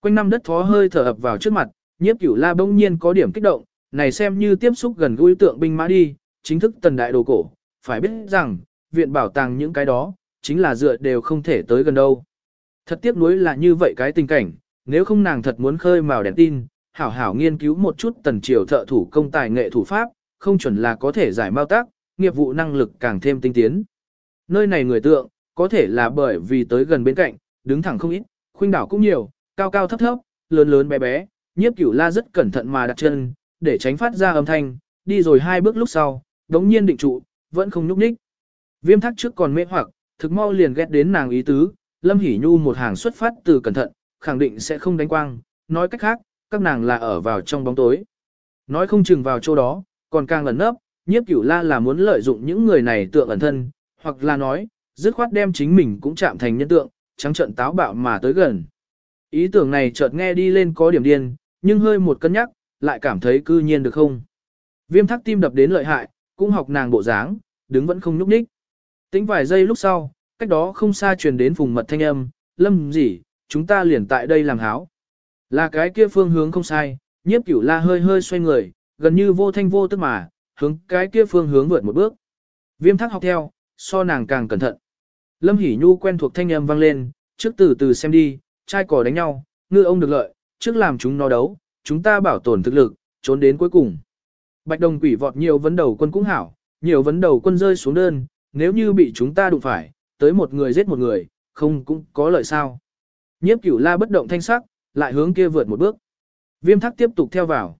Quanh năm đất thó hơi thở ập vào trước mặt, nhiếp cửu la bỗng nhiên có điểm kích động, này xem như tiếp xúc gần gũi tượng binh mã đi, chính thức tần đại đồ cổ, phải biết rằng, viện bảo tàng những cái đó, chính là dựa đều không thể tới gần đâu. Thật tiếc nuối là như vậy cái tình cảnh, nếu không nàng thật muốn khơi mào đèn tin, hảo hảo nghiên cứu một chút tần triều thợ thủ công tài nghệ thủ pháp, không chuẩn là có thể giải mao tác, nghiệp vụ năng lực càng thêm tinh tiến. Nơi này người tượng, có thể là bởi vì tới gần bên cạnh, đứng thẳng không ít, khuynh đảo cũng nhiều, cao cao thấp thấp, lớn lớn bé bé, nhiếp cửu la rất cẩn thận mà đặt chân, để tránh phát ra âm thanh, đi rồi hai bước lúc sau, đống nhiên định trụ, vẫn không nhúc nhích. Viêm thắc trước còn mê hoặc, thực mau liền ghét đến nàng ý tứ, Lâm Hỷ Nhu một hàng xuất phát từ cẩn thận, khẳng định sẽ không đánh quang, nói cách khác, các nàng là ở vào trong bóng tối. Nói không chừng vào chỗ đó, còn càng ẩn nấp, nhiếp cửu la là muốn lợi dụng những người này tượng ẩn thân, hoặc là nói, dứt khoát đem chính mình cũng chạm thành nhân tượng, trắng trận táo bạo mà tới gần. Ý tưởng này chợt nghe đi lên có điểm điên, nhưng hơi một cân nhắc, lại cảm thấy cư nhiên được không. Viêm thắc tim đập đến lợi hại, cũng học nàng bộ dáng, đứng vẫn không nhúc nhích. Tính vài giây lúc sau, cách đó không xa truyền đến phùng mật thanh âm, lâm gì, chúng ta liền tại đây làm háo. Là cái kia phương hướng không sai, nhiếp cửu la hơi hơi xoay người, gần như vô thanh vô tức mà, hướng cái kia phương hướng vượt một bước. Viêm thắc học theo, so nàng càng cẩn thận. Lâm Hỷ Nhu quen thuộc thanh âm vang lên, trước từ từ xem đi, trai cỏ đánh nhau, ngư ông được lợi, trước làm chúng nó đấu, chúng ta bảo tồn thực lực, trốn đến cuối cùng. Bạch đồng quỷ vọt nhiều vấn đầu quân cũng hảo, nhiều vấn đầu quân rơi xuống đơn, nếu như bị chúng ta đụng phải, tới một người giết một người, không cũng có lợi sao. Nhiếp cửu la bất động thanh sắc, lại hướng kia vượt một bước. Viêm thắc tiếp tục theo vào.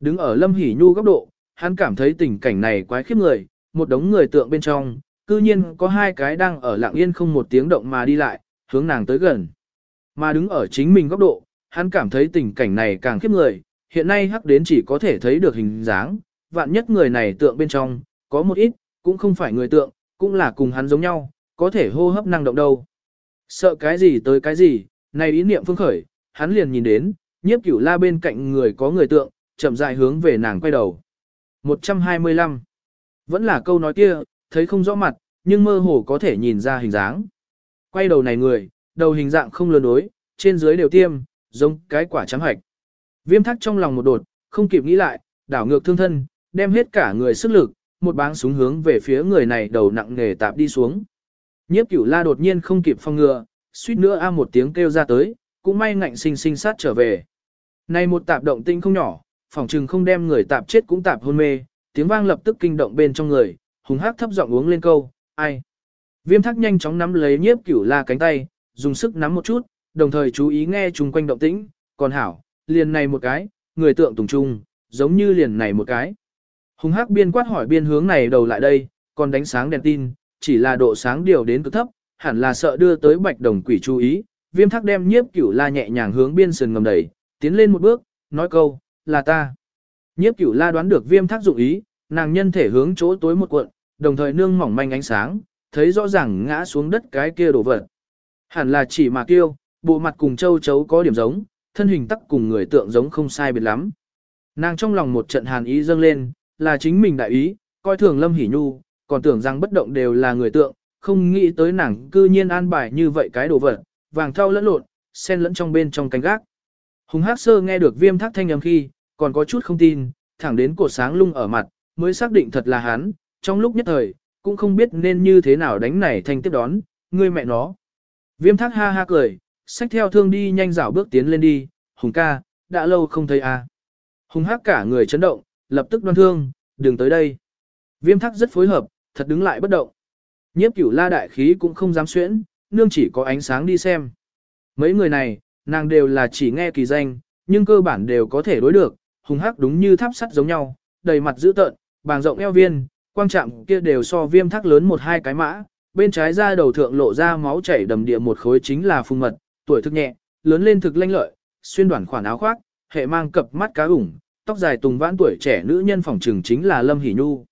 Đứng ở lâm hỉ nhu góc độ, hắn cảm thấy tình cảnh này quái khiếp người, một đống người tượng bên trong, cư nhiên có hai cái đang ở lặng yên không một tiếng động mà đi lại, hướng nàng tới gần. Mà đứng ở chính mình góc độ, hắn cảm thấy tình cảnh này càng khiếp người, hiện nay hắc đến chỉ có thể thấy được hình dáng, vạn nhất người này tượng bên trong, có một ít, cũng không phải người tượng, cũng là cùng hắn giống nhau, có thể hô hấp năng động đâu. Sợ cái gì tới cái gì, này ý niệm phương khởi, hắn liền nhìn đến, nhiếp cửu la bên cạnh người có người tượng, chậm rãi hướng về nàng quay đầu. 125. Vẫn là câu nói kia, thấy không rõ mặt, nhưng mơ hồ có thể nhìn ra hình dáng. Quay đầu này người, đầu hình dạng không lừa đối, trên dưới đều tiêm, giống cái quả trắng hạch. Viêm thắc trong lòng một đột, không kịp nghĩ lại, đảo ngược thương thân, đem hết cả người sức lực, một báng súng hướng về phía người này đầu nặng nề tạp đi xuống. Nhiếp cửu la đột nhiên không kịp phong ngừa, suýt nữa a một tiếng kêu ra tới, cũng may ngạnh sinh sinh sát trở về. Này một tạp động tinh không nhỏ, phòng trừng không đem người tạp chết cũng tạp hôn mê, tiếng vang lập tức kinh động bên trong người, hùng hắc thấp giọng uống lên câu, ai. Viêm thắc nhanh chóng nắm lấy nhiếp cửu la cánh tay, dùng sức nắm một chút, đồng thời chú ý nghe chung quanh động tĩnh, còn hảo, liền này một cái, người tượng tùng trung, giống như liền này một cái. Hùng hắc biên quát hỏi biên hướng này đầu lại đây, còn đánh sáng đèn tin, chỉ là độ sáng điều đến cực thấp, hẳn là sợ đưa tới bạch đồng quỷ chú ý. Viêm thắc đem nhiếp cửu la nhẹ nhàng hướng biên sườn ngầm đẩy, tiến lên một bước, nói câu, là ta. Nhiếp cửu la đoán được viêm thắc dụng ý, nàng nhân thể hướng chỗ tối một cuộn, đồng thời nương mỏng manh ánh sáng, thấy rõ ràng ngã xuống đất cái kia đổ vật. Hẳn là chỉ mà kêu, bộ mặt cùng châu chấu có điểm giống, thân hình tắc cùng người tượng giống không sai biệt lắm. Nàng trong lòng một trận hàn ý dâng lên, là chính mình đại ý, coi thường Lâm Hỷ Nhu, còn tưởng rằng bất động đều là người tượng, không nghĩ tới nàng cư nhiên an bài như vậy cái đồ vật, vàng thau lẫn lộn, xen lẫn trong bên trong cánh gác. Hùng Hắc Sơ nghe được viêm thác thanh âm khi, còn có chút không tin, thẳng đến cột sáng lung ở mặt, mới xác định thật là hắn, trong lúc nhất thời, cũng không biết nên như thế nào đánh này thanh tiếp đón, ngươi mẹ nó. Viêm thác ha ha cười, xách theo thương đi nhanh dạo bước tiến lên đi, Hùng ca, đã lâu không thấy a. À. Hùng Hắc cả người chấn động, lập tức đoan thương, đừng tới đây. Viêm thắc rất phối hợp, thật đứng lại bất động. Nhiếp cửu la đại khí cũng không dám xuyễn, nương chỉ có ánh sáng đi xem. Mấy người này, nàng đều là chỉ nghe kỳ danh, nhưng cơ bản đều có thể đối được, hùng hắc đúng như tháp sắt giống nhau, đầy mặt dữ tợn, bàng rộng eo viên, quang trạm kia đều so viêm thác lớn một hai cái mã, bên trái ra đầu thượng lộ ra máu chảy đầm địa một khối chính là phung mật, tuổi thực nhẹ, lớn lên thực lanh lợi, xuyên đoạn khoản áo khoác, hệ mang cặp mắt cá ủng, tóc dài tùng vãn tuổi trẻ nữ nhân phòng trừng chính là Lâm Hỷ Nhu.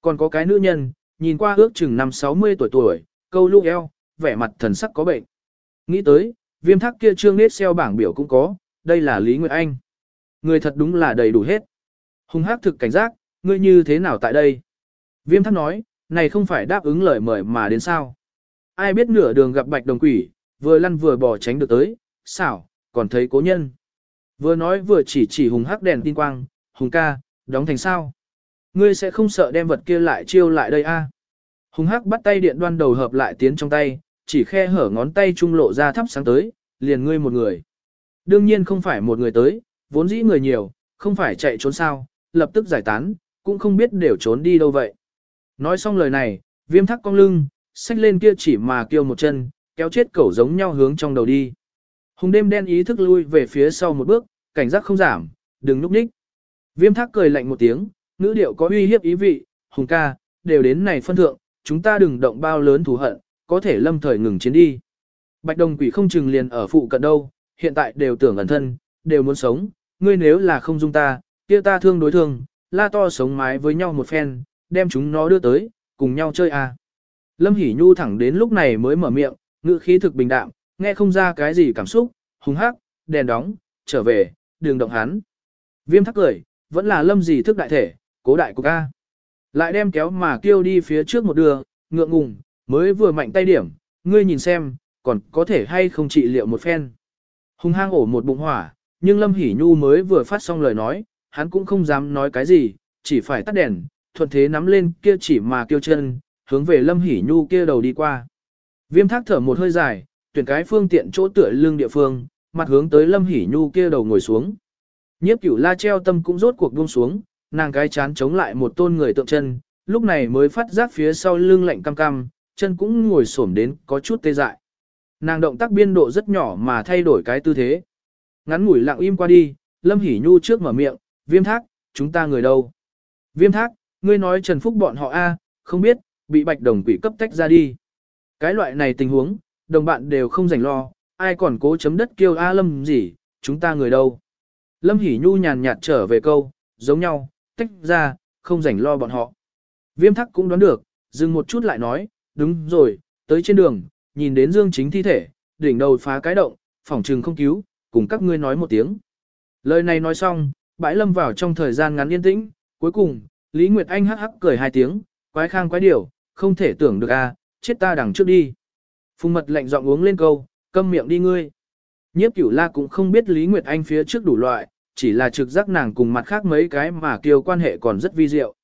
Còn có cái nữ nhân, nhìn qua ước chừng năm 60 tuổi tuổi, câu lúc eo, vẻ mặt thần sắc có bệnh. Nghĩ tới, viêm thác kia trương nết xeo bảng biểu cũng có, đây là Lý Nguyệt Anh. Người thật đúng là đầy đủ hết. Hùng hắc thực cảnh giác, ngươi như thế nào tại đây? Viêm thác nói, này không phải đáp ứng lời mời mà đến sao? Ai biết nửa đường gặp bạch đồng quỷ, vừa lăn vừa bỏ tránh được tới, xảo, còn thấy cố nhân. Vừa nói vừa chỉ chỉ hùng hắc đèn tin quang, hùng ca, đóng thành sao? Ngươi sẽ không sợ đem vật kia lại chiêu lại đây a? Hùng hắc bắt tay điện đoan đầu hợp lại tiến trong tay, chỉ khe hở ngón tay trung lộ ra thắp sáng tới, liền ngươi một người. Đương nhiên không phải một người tới, vốn dĩ người nhiều, không phải chạy trốn sao, lập tức giải tán, cũng không biết đều trốn đi đâu vậy. Nói xong lời này, viêm thắc cong lưng, xách lên kia chỉ mà kêu một chân, kéo chết cẩu giống nhau hướng trong đầu đi. Hùng đêm đen ý thức lui về phía sau một bước, cảnh giác không giảm, đừng núp ních. Viêm thác cười lạnh một tiếng, ngữ điệu có uy hiếp ý vị, hùng ca, đều đến này phân thượng, chúng ta đừng động bao lớn thù hận, có thể lâm thời ngừng chiến đi. Bạch đồng quỷ không chừng liền ở phụ cận đâu, hiện tại đều tưởng ẩn thân, đều muốn sống, ngươi nếu là không dung ta, kia ta thương đối thương, la to sống mái với nhau một phen, đem chúng nó đưa tới, cùng nhau chơi à. Lâm Hỷ Nhu thẳng đến lúc này mới mở miệng, ngữ khí thực bình đạm, nghe không ra cái gì cảm xúc, hung hắc, đèn đóng, trở về, đường động hắn. Viêm thắc cười, vẫn là lâm gì thức đại thể, cố đại của ca. Lại đem kéo mà kêu đi phía trước một đường, ngượng ngùng, mới vừa mạnh tay điểm, ngươi nhìn xem, còn có thể hay không trị liệu một phen. Hùng hang ổ một bụng hỏa, nhưng Lâm Hỷ Nhu mới vừa phát xong lời nói, hắn cũng không dám nói cái gì, chỉ phải tắt đèn, thuận thế nắm lên kia chỉ mà kêu chân, hướng về Lâm Hỷ Nhu kia đầu đi qua. Viêm thác thở một hơi dài, tuyển cái phương tiện chỗ tựa lưng địa phương, mặt hướng tới Lâm Hỷ Nhu kia đầu ngồi xuống. Nhiếp cửu la treo tâm cũng rốt cuộc buông xuống, nàng cái chán chống lại một tôn người tượng chân, lúc này mới phát giác phía sau lưng lạnh cam cam, chân cũng ngồi xổm đến có chút tê dại. Nàng động tác biên độ rất nhỏ mà thay đổi cái tư thế. Ngắn ngủi lặng im qua đi, Lâm Hỷ Nhu trước mở miệng, viêm thác, chúng ta người đâu? Viêm thác, ngươi nói Trần Phúc bọn họ A, không biết, bị bạch đồng quỷ cấp tách ra đi. Cái loại này tình huống, đồng bạn đều không rảnh lo, ai còn cố chấm đất kêu A Lâm gì, chúng ta người đâu? Lâm Hỷ Nhu nhàn nhạt trở về câu, giống nhau, tách ra, không rảnh lo bọn họ. Viêm thắc cũng đoán được, dừng một chút lại nói, đúng rồi, tới trên đường, nhìn đến Dương Chính thi thể, đỉnh đầu phá cái động, phòng trừng không cứu, cùng các ngươi nói một tiếng. Lời này nói xong, bãi lâm vào trong thời gian ngắn yên tĩnh, cuối cùng, Lý Nguyệt Anh hắc hắc cười hai tiếng, quái khang quái điều, không thể tưởng được à, chết ta đằng trước đi. Phùng mật lạnh giọng uống lên câu, câm miệng đi ngươi. Nhiếp cửu la cũng không biết Lý Nguyệt Anh phía trước đủ loại, chỉ là trực giác nàng cùng mặt khác mấy cái mà kiều quan hệ còn rất vi diệu.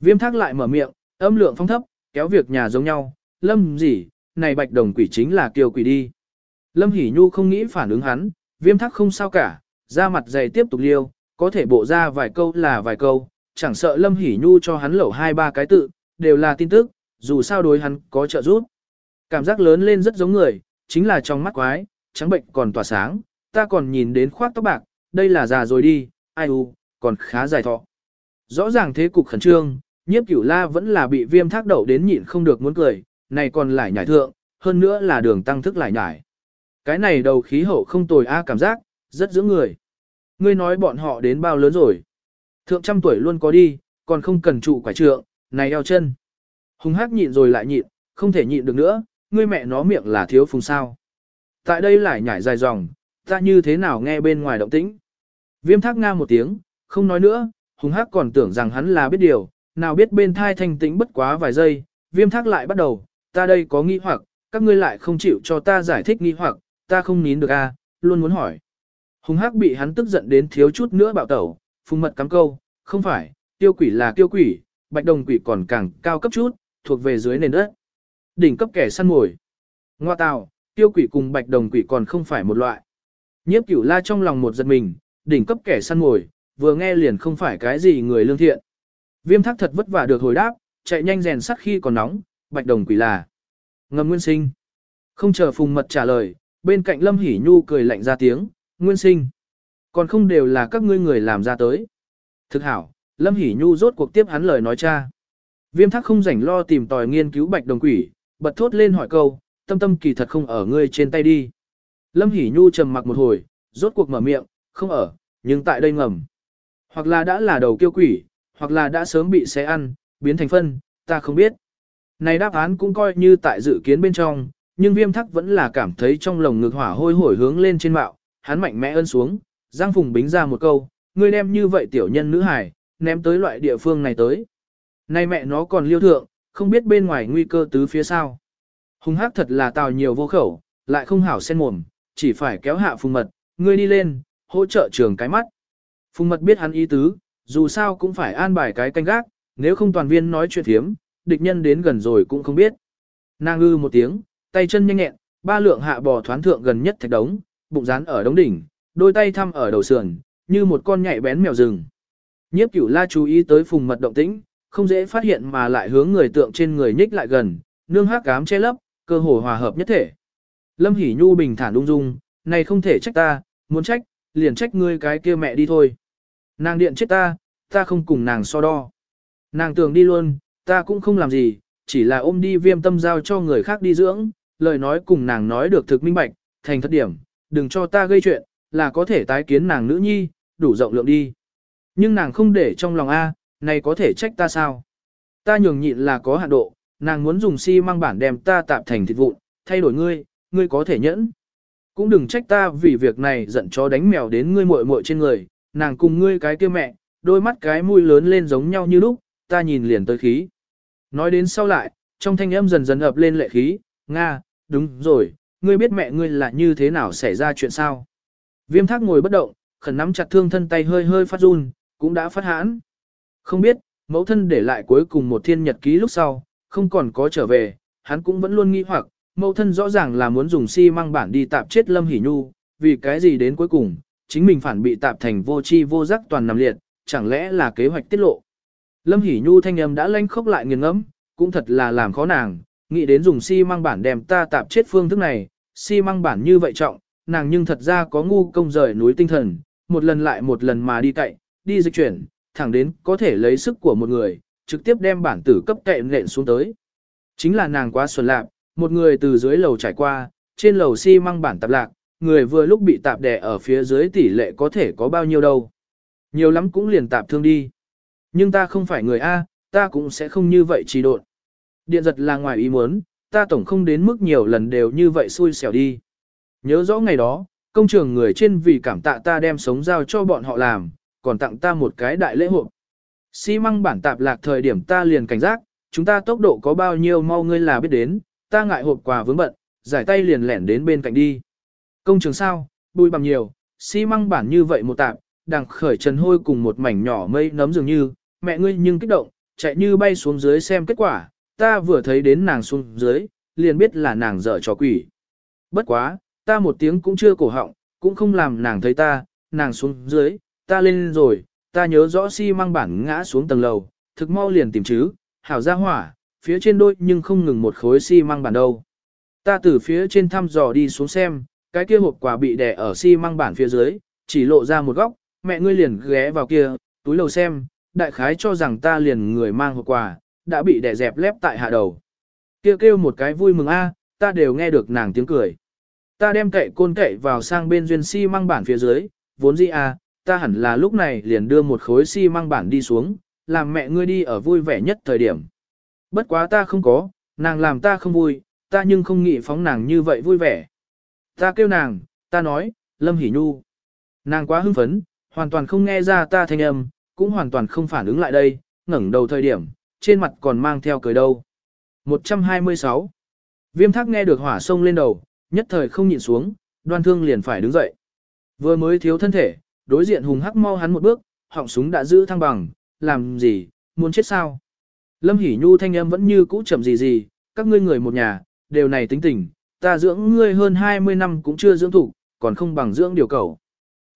Viêm thác lại mở miệng, âm lượng phong thấp, kéo việc nhà giống nhau, lâm gì, này bạch đồng quỷ chính là kiều quỷ đi. Lâm Hỷ Nhu không nghĩ phản ứng hắn, viêm thác không sao cả, ra mặt dày tiếp tục liêu, có thể bộ ra vài câu là vài câu, chẳng sợ Lâm Hỷ Nhu cho hắn lẩu hai ba cái tự, đều là tin tức, dù sao đối hắn có trợ giúp. Cảm giác lớn lên rất giống người, chính là trong mắt quái, trắng bệnh còn tỏa sáng, ta còn nhìn đến khoác tóc bạc, đây là già rồi đi, ai u, còn khá dài thọ. Rõ ràng thế cục khẩn trương, nhiếp cửu la vẫn là bị viêm thác đậu đến nhịn không được muốn cười, này còn lại nhảy thượng, hơn nữa là đường tăng thức lại nhảy. Cái này đầu khí hậu không tồi a cảm giác, rất giữ người. Ngươi nói bọn họ đến bao lớn rồi. Thượng trăm tuổi luôn có đi, còn không cần trụ quả trượng, này eo chân. Hùng hắc nhịn rồi lại nhịn, không thể nhịn được nữa, ngươi mẹ nó miệng là thiếu phùng sao. Tại đây lại nhảy dài dòng, ta như thế nào nghe bên ngoài động tĩnh. Viêm thác nga một tiếng, không nói nữa, hùng hắc còn tưởng rằng hắn là biết điều, nào biết bên thai thanh tĩnh bất quá vài giây, viêm thác lại bắt đầu, ta đây có nghi hoặc, các ngươi lại không chịu cho ta giải thích nghi hoặc, ta không nín được a, luôn muốn hỏi. Hùng hắc bị hắn tức giận đến thiếu chút nữa bạo tẩu, phùng mật cắm câu, không phải, tiêu quỷ là tiêu quỷ, bạch đồng quỷ còn càng cao cấp chút, thuộc về dưới nền đất. Đỉnh cấp kẻ săn mồi. Ngoa tào, tiêu quỷ cùng bạch đồng quỷ còn không phải một loại. Nhiếp cửu la trong lòng một giật mình, đỉnh cấp kẻ săn mồi, vừa nghe liền không phải cái gì người lương thiện. Viêm thác thật vất vả được hồi đáp, chạy nhanh rèn sắt khi còn nóng, bạch đồng quỷ là. Ngầm nguyên sinh. Không chờ phùng mật trả lời, bên cạnh lâm hỉ nhu cười lạnh ra tiếng, nguyên sinh. Còn không đều là các ngươi người làm ra tới. Thực hảo, lâm hỉ nhu rốt cuộc tiếp hắn lời nói cha. Viêm thác không rảnh lo tìm tòi nghiên cứu bạch đồng quỷ, bật thốt lên hỏi câu, tâm tâm kỳ thật không ở ngươi trên tay đi. Lâm Hỷ Nhu trầm mặc một hồi, rốt cuộc mở miệng, không ở, nhưng tại đây ngầm. Hoặc là đã là đầu kiêu quỷ, hoặc là đã sớm bị xé ăn, biến thành phân, ta không biết. Này đáp án cũng coi như tại dự kiến bên trong, nhưng viêm thắc vẫn là cảm thấy trong lồng ngực hỏa hôi hổi hướng lên trên mạo, hắn mạnh mẽ ơn xuống, Giang Phùng bính ra một câu, ngươi đem như vậy tiểu nhân nữ hải, ném tới loại địa phương này tới nay mẹ nó còn liêu thượng, không biết bên ngoài nguy cơ tứ phía sau. Hùng hắc thật là tào nhiều vô khẩu, lại không hảo sen mồm, chỉ phải kéo hạ phùng mật, ngươi đi lên, hỗ trợ trường cái mắt. Phùng mật biết hắn ý tứ, dù sao cũng phải an bài cái canh gác, nếu không toàn viên nói chuyện thiếm, địch nhân đến gần rồi cũng không biết. Nàng ư một tiếng, tay chân nhanh nhẹn, ba lượng hạ bò thoán thượng gần nhất thạch đống, bụng rán ở đống đỉnh, đôi tay thăm ở đầu sườn, như một con nhạy bén mèo rừng. Nhiếp cửu la chú ý tới phùng mật động tĩnh, không dễ phát hiện mà lại hướng người tượng trên người nhích lại gần, nương hắc cám che lấp, cơ hồ hòa hợp nhất thể. Lâm Hỷ Nhu bình thản ung dung, này không thể trách ta, muốn trách, liền trách ngươi cái kia mẹ đi thôi. Nàng điện chết ta, ta không cùng nàng so đo. Nàng tưởng đi luôn, ta cũng không làm gì, chỉ là ôm đi viêm tâm giao cho người khác đi dưỡng, lời nói cùng nàng nói được thực minh bạch, thành thất điểm, đừng cho ta gây chuyện, là có thể tái kiến nàng nữ nhi, đủ rộng lượng đi. Nhưng nàng không để trong lòng A, này có thể trách ta sao? Ta nhường nhịn là có hạn độ, nàng muốn dùng xi si măng bản đem ta tạp thành thịt vụn, thay đổi ngươi, ngươi có thể nhẫn. Cũng đừng trách ta vì việc này giận chó đánh mèo đến ngươi muội muội trên người, nàng cùng ngươi cái kia mẹ, đôi mắt cái mũi lớn lên giống nhau như lúc, ta nhìn liền tới khí. Nói đến sau lại, trong thanh âm dần dần ập lên lệ khí, Nga, đúng rồi, ngươi biết mẹ ngươi là như thế nào xảy ra chuyện sao. Viêm thác ngồi bất động, khẩn nắm chặt thương thân tay hơi hơi phát run, cũng đã phát hãn. Không biết, mẫu thân để lại cuối cùng một thiên nhật ký lúc sau, không còn có trở về, hắn cũng vẫn luôn nghi hoặc, mẫu thân rõ ràng là muốn dùng xi si măng bản đi tạp chết Lâm Hỷ Nhu, vì cái gì đến cuối cùng, chính mình phản bị tạp thành vô chi vô giác toàn nằm liệt, chẳng lẽ là kế hoạch tiết lộ. Lâm Hỷ Nhu thanh âm đã lanh khốc lại nghiền ngẫm, cũng thật là làm khó nàng, nghĩ đến dùng xi si măng bản đem ta tạp chết phương thức này, xi si măng bản như vậy trọng, nàng nhưng thật ra có ngu công rời núi tinh thần, một lần lại một lần mà đi cậy, đi dịch chuyển, thẳng đến có thể lấy sức của một người, trực tiếp đem bản tử cấp kệ nện xuống tới. Chính là nàng quá xuân lạc, một người từ dưới lầu trải qua, trên lầu xi si măng bản tạp lạc, người vừa lúc bị tạp đè ở phía dưới tỷ lệ có thể có bao nhiêu đâu. Nhiều lắm cũng liền tạp thương đi. Nhưng ta không phải người A, ta cũng sẽ không như vậy trì độn. Điện giật là ngoài ý muốn, ta tổng không đến mức nhiều lần đều như vậy xui xẻo đi. Nhớ rõ ngày đó, công trường người trên vì cảm tạ ta đem sống giao cho bọn họ làm, còn tặng ta một cái đại lễ hội. Xi măng bản tạp lạc thời điểm ta liền cảnh giác, chúng ta tốc độ có bao nhiêu mau ngươi là biết đến, ta ngại hộp quà vướng bận, giải tay liền lẻn đến bên cạnh đi. Công trường sao, bùi bằng nhiều, xi măng bản như vậy một tạp, đằng khởi trần hôi cùng một mảnh nhỏ mây nấm dường như, mẹ ngươi nhưng kích động, chạy như bay xuống dưới xem kết quả, ta vừa thấy đến nàng xuống dưới, liền biết là nàng dở trò quỷ. Bất quá, ta một tiếng cũng chưa cổ họng, cũng không làm nàng thấy ta, nàng xuống dưới, ta lên rồi, ta nhớ rõ xi si măng bản ngã xuống tầng lầu, thực mau liền tìm chứ, hảo ra hỏa, phía trên đôi nhưng không ngừng một khối xi si măng bản đâu. Ta từ phía trên thăm dò đi xuống xem, cái kia hộp quà bị đè ở xi si măng bản phía dưới, chỉ lộ ra một góc, mẹ ngươi liền ghé vào kia, túi lầu xem, đại khái cho rằng ta liền người mang hộp quà, đã bị đè dẹp lép tại hạ đầu. Kia kêu, kêu một cái vui mừng a, ta đều nghe được nàng tiếng cười. Ta đem cậy côn cậy vào sang bên duyên xi si măng bản phía dưới, vốn gì a, ta hẳn là lúc này liền đưa một khối xi măng bản đi xuống, làm mẹ ngươi đi ở vui vẻ nhất thời điểm. Bất quá ta không có, nàng làm ta không vui, ta nhưng không nghĩ phóng nàng như vậy vui vẻ. Ta kêu nàng, ta nói, Lâm Hỷ Nhu. Nàng quá hưng phấn, hoàn toàn không nghe ra ta thanh âm, cũng hoàn toàn không phản ứng lại đây, ngẩng đầu thời điểm, trên mặt còn mang theo cười đâu. 126. Viêm thác nghe được hỏa sông lên đầu, nhất thời không nhịn xuống, đoan thương liền phải đứng dậy. Vừa mới thiếu thân thể, đối diện hùng hắc mau hắn một bước, họng súng đã giữ thăng bằng, làm gì, muốn chết sao? Lâm Hỷ Nhu thanh âm vẫn như cũ chậm gì gì, các ngươi người một nhà, đều này tính tình, ta dưỡng ngươi hơn 20 năm cũng chưa dưỡng thủ, còn không bằng dưỡng điều cầu.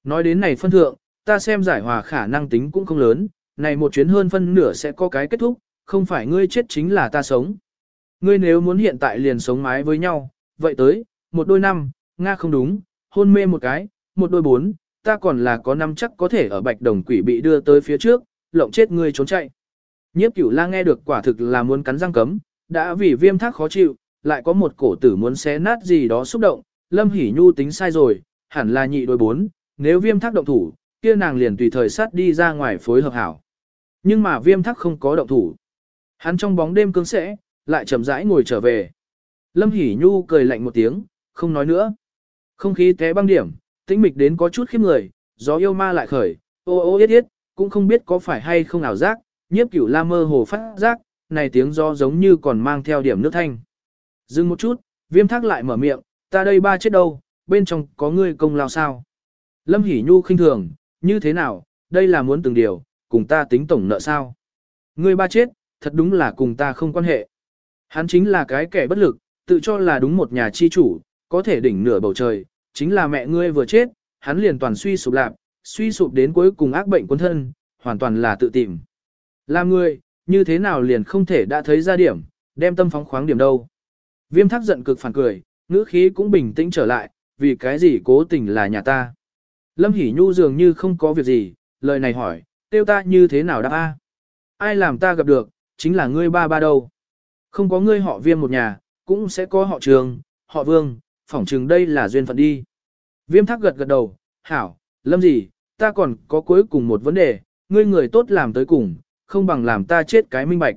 Nói đến này phân thượng, ta xem giải hòa khả năng tính cũng không lớn, này một chuyến hơn phân nửa sẽ có cái kết thúc, không phải ngươi chết chính là ta sống. Ngươi nếu muốn hiện tại liền sống mái với nhau, vậy tới, một đôi năm, Nga không đúng, hôn mê một cái, một đôi bốn, ta còn là có năm chắc có thể ở bạch đồng quỷ bị đưa tới phía trước, lộng chết ngươi trốn chạy. Nhiếp cửu la nghe được quả thực là muốn cắn răng cấm, đã vì viêm thác khó chịu, lại có một cổ tử muốn xé nát gì đó xúc động, lâm hỉ nhu tính sai rồi, hẳn là nhị đôi bốn, nếu viêm thác động thủ, kia nàng liền tùy thời sát đi ra ngoài phối hợp hảo. Nhưng mà viêm thác không có động thủ. Hắn trong bóng đêm cứng sẽ, lại chậm rãi ngồi trở về. Lâm Hỷ Nhu cười lạnh một tiếng, không nói nữa. Không khí té băng điểm, tĩnh mịch đến có chút khiếp người, gió yêu ma lại khởi, ô ô yết yết, cũng không biết có phải hay không ảo giác, nhiếp cửu la mơ hồ phát giác, này tiếng gió giống như còn mang theo điểm nước thanh. Dừng một chút, viêm thác lại mở miệng, ta đây ba chết đâu, bên trong có ngươi công lao sao. Lâm Hỷ Nhu khinh thường, như thế nào, đây là muốn từng điều, cùng ta tính tổng nợ sao. Ngươi ba chết, thật đúng là cùng ta không quan hệ. Hắn chính là cái kẻ bất lực, tự cho là đúng một nhà chi chủ, có thể đỉnh nửa bầu trời, chính là mẹ ngươi vừa chết, hắn liền toàn suy sụp lạp suy sụp đến cuối cùng ác bệnh quân thân, hoàn toàn là tự tìm. Làm ngươi, như thế nào liền không thể đã thấy ra điểm, đem tâm phóng khoáng điểm đâu. Viêm thắc giận cực phản cười, ngữ khí cũng bình tĩnh trở lại, vì cái gì cố tình là nhà ta. Lâm Hỷ Nhu dường như không có việc gì, lời này hỏi, tiêu ta như thế nào đáp a? Ai làm ta gặp được, chính là ngươi ba ba đâu. Không có ngươi họ viêm một nhà, cũng sẽ có họ trường, họ vương, phỏng chừng đây là duyên phận đi. Viêm thác gật gật đầu, hảo, lâm gì, ta còn có cuối cùng một vấn đề, ngươi người tốt làm tới cùng, không bằng làm ta chết cái minh bạch.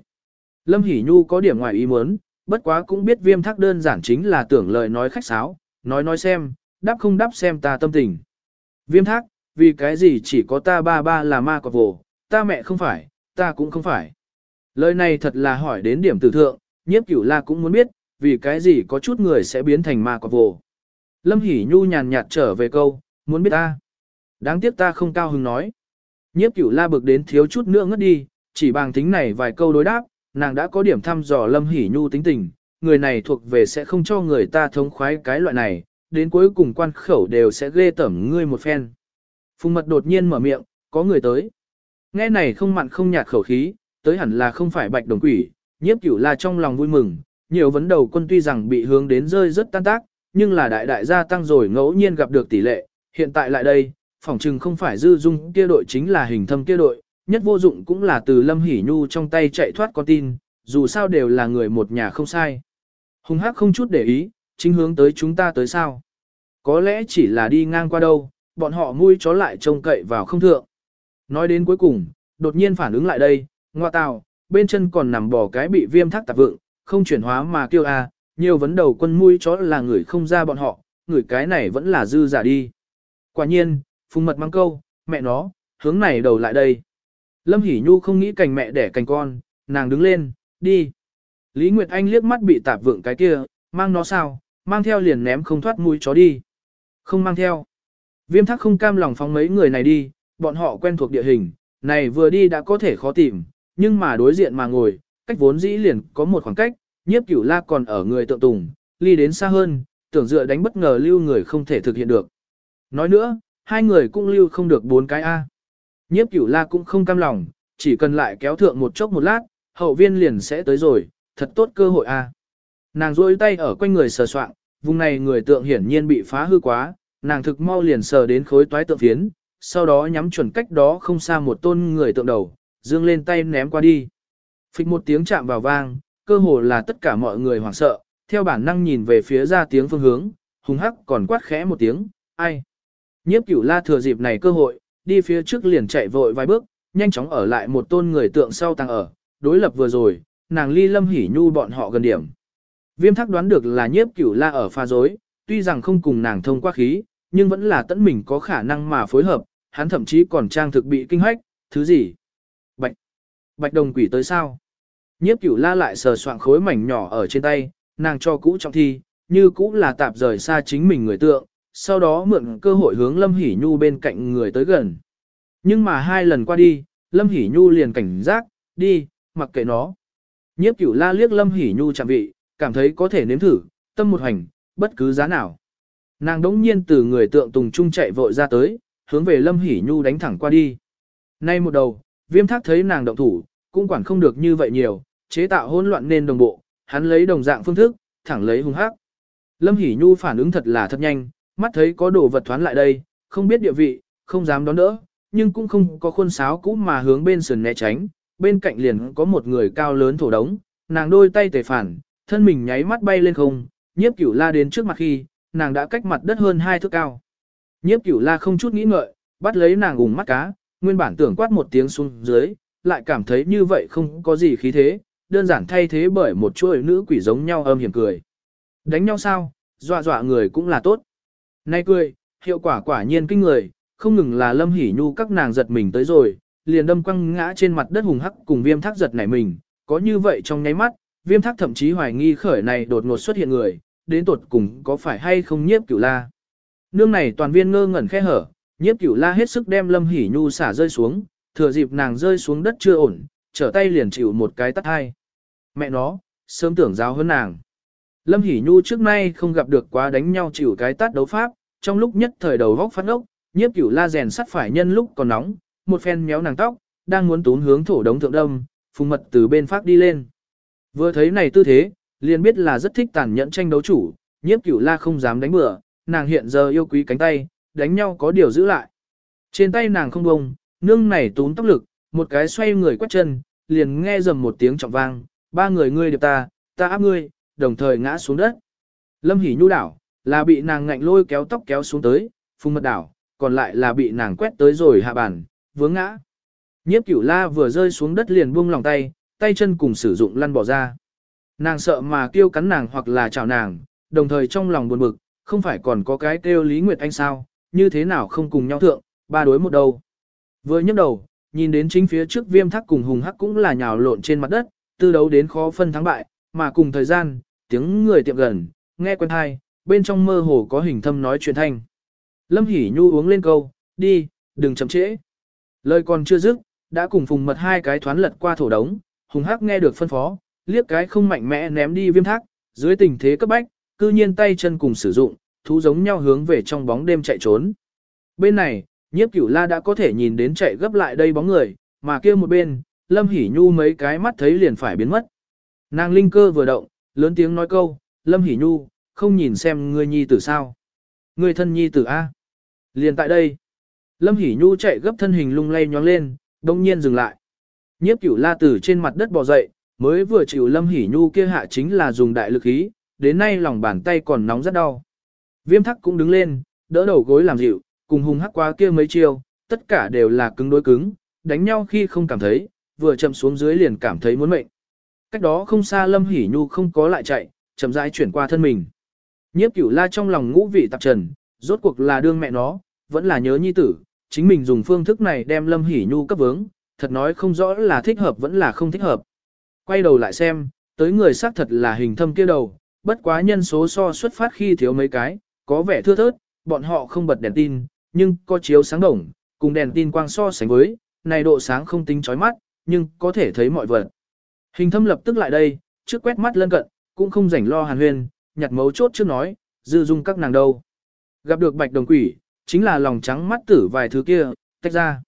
Lâm Hỷ Nhu có điểm ngoài ý muốn, bất quá cũng biết viêm thác đơn giản chính là tưởng lời nói khách sáo, nói nói xem, đáp không đáp xem ta tâm tình. Viêm thác, vì cái gì chỉ có ta ba ba là ma quạt vồ, ta mẹ không phải, ta cũng không phải. Lời này thật là hỏi đến điểm tử thượng, nhiếp cửu la cũng muốn biết, vì cái gì có chút người sẽ biến thành ma quạt vồ. Lâm Hỷ Nhu nhàn nhạt trở về câu, muốn biết ta. Đáng tiếc ta không cao hứng nói. Nhiếp cửu la bực đến thiếu chút nữa ngất đi, chỉ bằng tính này vài câu đối đáp, nàng đã có điểm thăm dò Lâm Hỷ Nhu tính tình, người này thuộc về sẽ không cho người ta thống khoái cái loại này, đến cuối cùng quan khẩu đều sẽ ghê tẩm ngươi một phen. Phùng mật đột nhiên mở miệng, có người tới. Nghe này không mặn không nhạt khẩu khí, tới hẳn là không phải bạch đồng quỷ, nhiếp cửu là trong lòng vui mừng, nhiều vấn đầu quân tuy rằng bị hướng đến rơi rất tan tác, nhưng là đại đại gia tăng rồi ngẫu nhiên gặp được tỷ lệ, hiện tại lại đây, phỏng chừng không phải dư dung kia đội chính là hình thâm kia đội, nhất vô dụng cũng là từ lâm hỉ nhu trong tay chạy thoát con tin, dù sao đều là người một nhà không sai. Hùng hắc không chút để ý, chính hướng tới chúng ta tới sao. Có lẽ chỉ là đi ngang qua đâu, bọn họ mui chó lại trông cậy vào không thượng. Nói đến cuối cùng, đột nhiên phản ứng lại đây, ngoa tào, bên chân còn nằm bò cái bị viêm thác tạp vượng, không chuyển hóa mà kêu a, nhiều vấn đầu quân mũi chó là người không ra bọn họ, người cái này vẫn là dư giả đi. Quả nhiên, phùng mật mang câu, mẹ nó, hướng này đầu lại đây. Lâm Hỷ Nhu không nghĩ cành mẹ đẻ cành con, nàng đứng lên, đi. Lý Nguyệt Anh liếc mắt bị tạp vượng cái kia, mang nó sao, mang theo liền ném không thoát mũi chó đi. Không mang theo. Viêm thắc không cam lòng phóng mấy người này đi, bọn họ quen thuộc địa hình, này vừa đi đã có thể khó tìm, nhưng mà đối diện mà ngồi, cách vốn dĩ liền có một khoảng cách, nhiếp cửu la còn ở người tượng tùng, ly đến xa hơn, tưởng dựa đánh bất ngờ lưu người không thể thực hiện được. Nói nữa, hai người cũng lưu không được bốn cái A. Nhiếp cửu la cũng không cam lòng, chỉ cần lại kéo thượng một chốc một lát, hậu viên liền sẽ tới rồi, thật tốt cơ hội A. Nàng rôi tay ở quanh người sờ soạn, vùng này người tượng hiển nhiên bị phá hư quá, nàng thực mau liền sờ đến khối toái tượng phiến, sau đó nhắm chuẩn cách đó không xa một tôn người tượng đầu, dương lên tay ném qua đi. Phịch một tiếng chạm vào vang, cơ hồ là tất cả mọi người hoảng sợ, theo bản năng nhìn về phía ra tiếng phương hướng, hùng hắc còn quát khẽ một tiếng, ai. Nhiếp cửu la thừa dịp này cơ hội, đi phía trước liền chạy vội vài bước, nhanh chóng ở lại một tôn người tượng sau tăng ở, đối lập vừa rồi, nàng ly lâm hỉ nhu bọn họ gần điểm. Viêm thắc đoán được là nhiếp cửu la ở pha dối, tuy rằng không cùng nàng thông qua khí, nhưng vẫn là tẫn mình có khả năng mà phối hợp, hắn thậm chí còn trang thực bị kinh hoách, thứ gì? Bạch! Bạch đồng quỷ tới sao? Nhiếp cửu la lại sờ soạn khối mảnh nhỏ ở trên tay, nàng cho cũ trọng thi, như cũ là tạp rời xa chính mình người tượng, sau đó mượn cơ hội hướng Lâm Hỷ Nhu bên cạnh người tới gần. Nhưng mà hai lần qua đi, Lâm Hỷ Nhu liền cảnh giác, đi, mặc kệ nó. Nhiếp cửu la liếc Lâm Hỷ Nhu chạm vị, cảm thấy có thể nếm thử, tâm một hành, bất cứ giá nào. Nàng đống nhiên từ người tượng tùng trung chạy vội ra tới, hướng về Lâm Hỷ Nhu đánh thẳng qua đi. Nay một đầu, viêm thác thấy nàng động thủ, cũng quản không được như vậy nhiều, chế tạo hỗn loạn nên đồng bộ, hắn lấy đồng dạng phương thức, thẳng lấy hung hắc. Lâm Hỷ Nhu phản ứng thật là thật nhanh, mắt thấy có đồ vật thoán lại đây, không biết địa vị, không dám đón đỡ, nhưng cũng không có khuôn sáo cũ mà hướng bên sườn né tránh, bên cạnh liền có một người cao lớn thổ đống, nàng đôi tay tề phản, thân mình nháy mắt bay lên không, nhiếp cửu la đến trước mặt khi, nàng đã cách mặt đất hơn hai thước cao. Nhiếp cửu la không chút nghĩ ngợi, bắt lấy nàng ủng mắt cá, nguyên bản tưởng quát một tiếng xuống dưới, lại cảm thấy như vậy không có gì khí thế, đơn giản thay thế bởi một chuỗi nữ quỷ giống nhau âm hiểm cười. Đánh nhau sao, dọa dọa người cũng là tốt. Nay cười, hiệu quả quả nhiên kinh người, không ngừng là lâm hỉ nhu các nàng giật mình tới rồi, liền đâm quăng ngã trên mặt đất hùng hắc cùng viêm thác giật nảy mình, có như vậy trong nháy mắt, viêm thác thậm chí hoài nghi khởi này đột ngột xuất hiện người, đến tột cùng có phải hay không nhiếp cửu la. Nương này toàn viên ngơ ngẩn khe hở, nhiếp cửu la hết sức đem lâm hỉ nhu xả rơi xuống, thừa dịp nàng rơi xuống đất chưa ổn, trở tay liền chịu một cái tắt hai. Mẹ nó, sớm tưởng giáo hơn nàng. Lâm Hỷ Nhu trước nay không gặp được quá đánh nhau chịu cái tát đấu pháp, trong lúc nhất thời đầu vóc phát ốc, nhiếp cửu la rèn sắt phải nhân lúc còn nóng, một phen méo nàng tóc, đang muốn tún hướng thổ đống thượng đông, phùng mật từ bên phát đi lên. Vừa thấy này tư thế, liền biết là rất thích tàn nhẫn tranh đấu chủ, nhiếp cửu la không dám đánh bừa, nàng hiện giờ yêu quý cánh tay, đánh nhau có điều giữ lại. Trên tay nàng không bông, nương này tún tóc lực, một cái xoay người quét chân, liền nghe dầm một tiếng trọng vang, ba người ngươi điệp ta, ta áp ngươi, đồng thời ngã xuống đất. Lâm Hỷ Nhu đảo, là bị nàng ngạnh lôi kéo tóc kéo xuống tới, phung mật đảo, còn lại là bị nàng quét tới rồi hạ bản, vướng ngã. Nhiếp cửu la vừa rơi xuống đất liền buông lòng tay, tay chân cùng sử dụng lăn bỏ ra. Nàng sợ mà kêu cắn nàng hoặc là chào nàng, đồng thời trong lòng buồn bực, không phải còn có cái kêu Lý Nguyệt Anh sao, như thế nào không cùng nhau thượng, ba đối một đầu. Vừa nhấc đầu, nhìn đến chính phía trước viêm thắc cùng hùng hắc cũng là nhào lộn trên mặt đất, tư đấu đến khó phân thắng bại, mà cùng thời gian, tiếng người tiệm gần, nghe quen hai, bên trong mơ hồ có hình thâm nói chuyện thanh. Lâm Hỷ Nhu uống lên câu, đi, đừng chậm trễ. Lời còn chưa dứt, đã cùng phùng mật hai cái thoán lật qua thổ đống, hùng hắc nghe được phân phó, liếc cái không mạnh mẽ ném đi viêm thác, dưới tình thế cấp bách, cư nhiên tay chân cùng sử dụng, thú giống nhau hướng về trong bóng đêm chạy trốn. Bên này, nhiếp cửu la đã có thể nhìn đến chạy gấp lại đây bóng người, mà kia một bên, Lâm Hỷ Nhu mấy cái mắt thấy liền phải biến mất. Nàng linh cơ vừa động, lớn tiếng nói câu, Lâm Hỷ Nhu, không nhìn xem ngươi nhi tử sao. Ngươi thân nhi tử A. Liền tại đây. Lâm Hỷ Nhu chạy gấp thân hình lung lay nhóng lên, đông nhiên dừng lại. Nhiếp cửu la tử trên mặt đất bò dậy, mới vừa chịu Lâm Hỷ Nhu kia hạ chính là dùng đại lực ý, đến nay lòng bàn tay còn nóng rất đau. Viêm thắc cũng đứng lên, đỡ đầu gối làm dịu, cùng hùng hắc qua kia mấy chiêu, tất cả đều là cứng đối cứng, đánh nhau khi không cảm thấy, vừa chậm xuống dưới liền cảm thấy muốn mệnh. cách đó không xa Lâm Hỷ Nhu không có lại chạy, chậm rãi chuyển qua thân mình. Nhiếp cửu la trong lòng ngũ vị tạp trần, rốt cuộc là đương mẹ nó, vẫn là nhớ nhi tử, chính mình dùng phương thức này đem Lâm Hỷ Nhu cấp vướng, thật nói không rõ là thích hợp vẫn là không thích hợp. Quay đầu lại xem, tới người xác thật là hình thâm kia đầu, bất quá nhân số so xuất phát khi thiếu mấy cái, có vẻ thưa thớt, bọn họ không bật đèn tin, nhưng có chiếu sáng đồng, cùng đèn tin quang so sánh với, này độ sáng không tính chói mắt, nhưng có thể thấy mọi vật. Hình thâm lập tức lại đây, trước quét mắt lân cận, cũng không rảnh lo hàn huyên, nhặt mấu chốt trước nói, dư dung các nàng đâu. Gặp được bạch đồng quỷ, chính là lòng trắng mắt tử vài thứ kia, tách ra.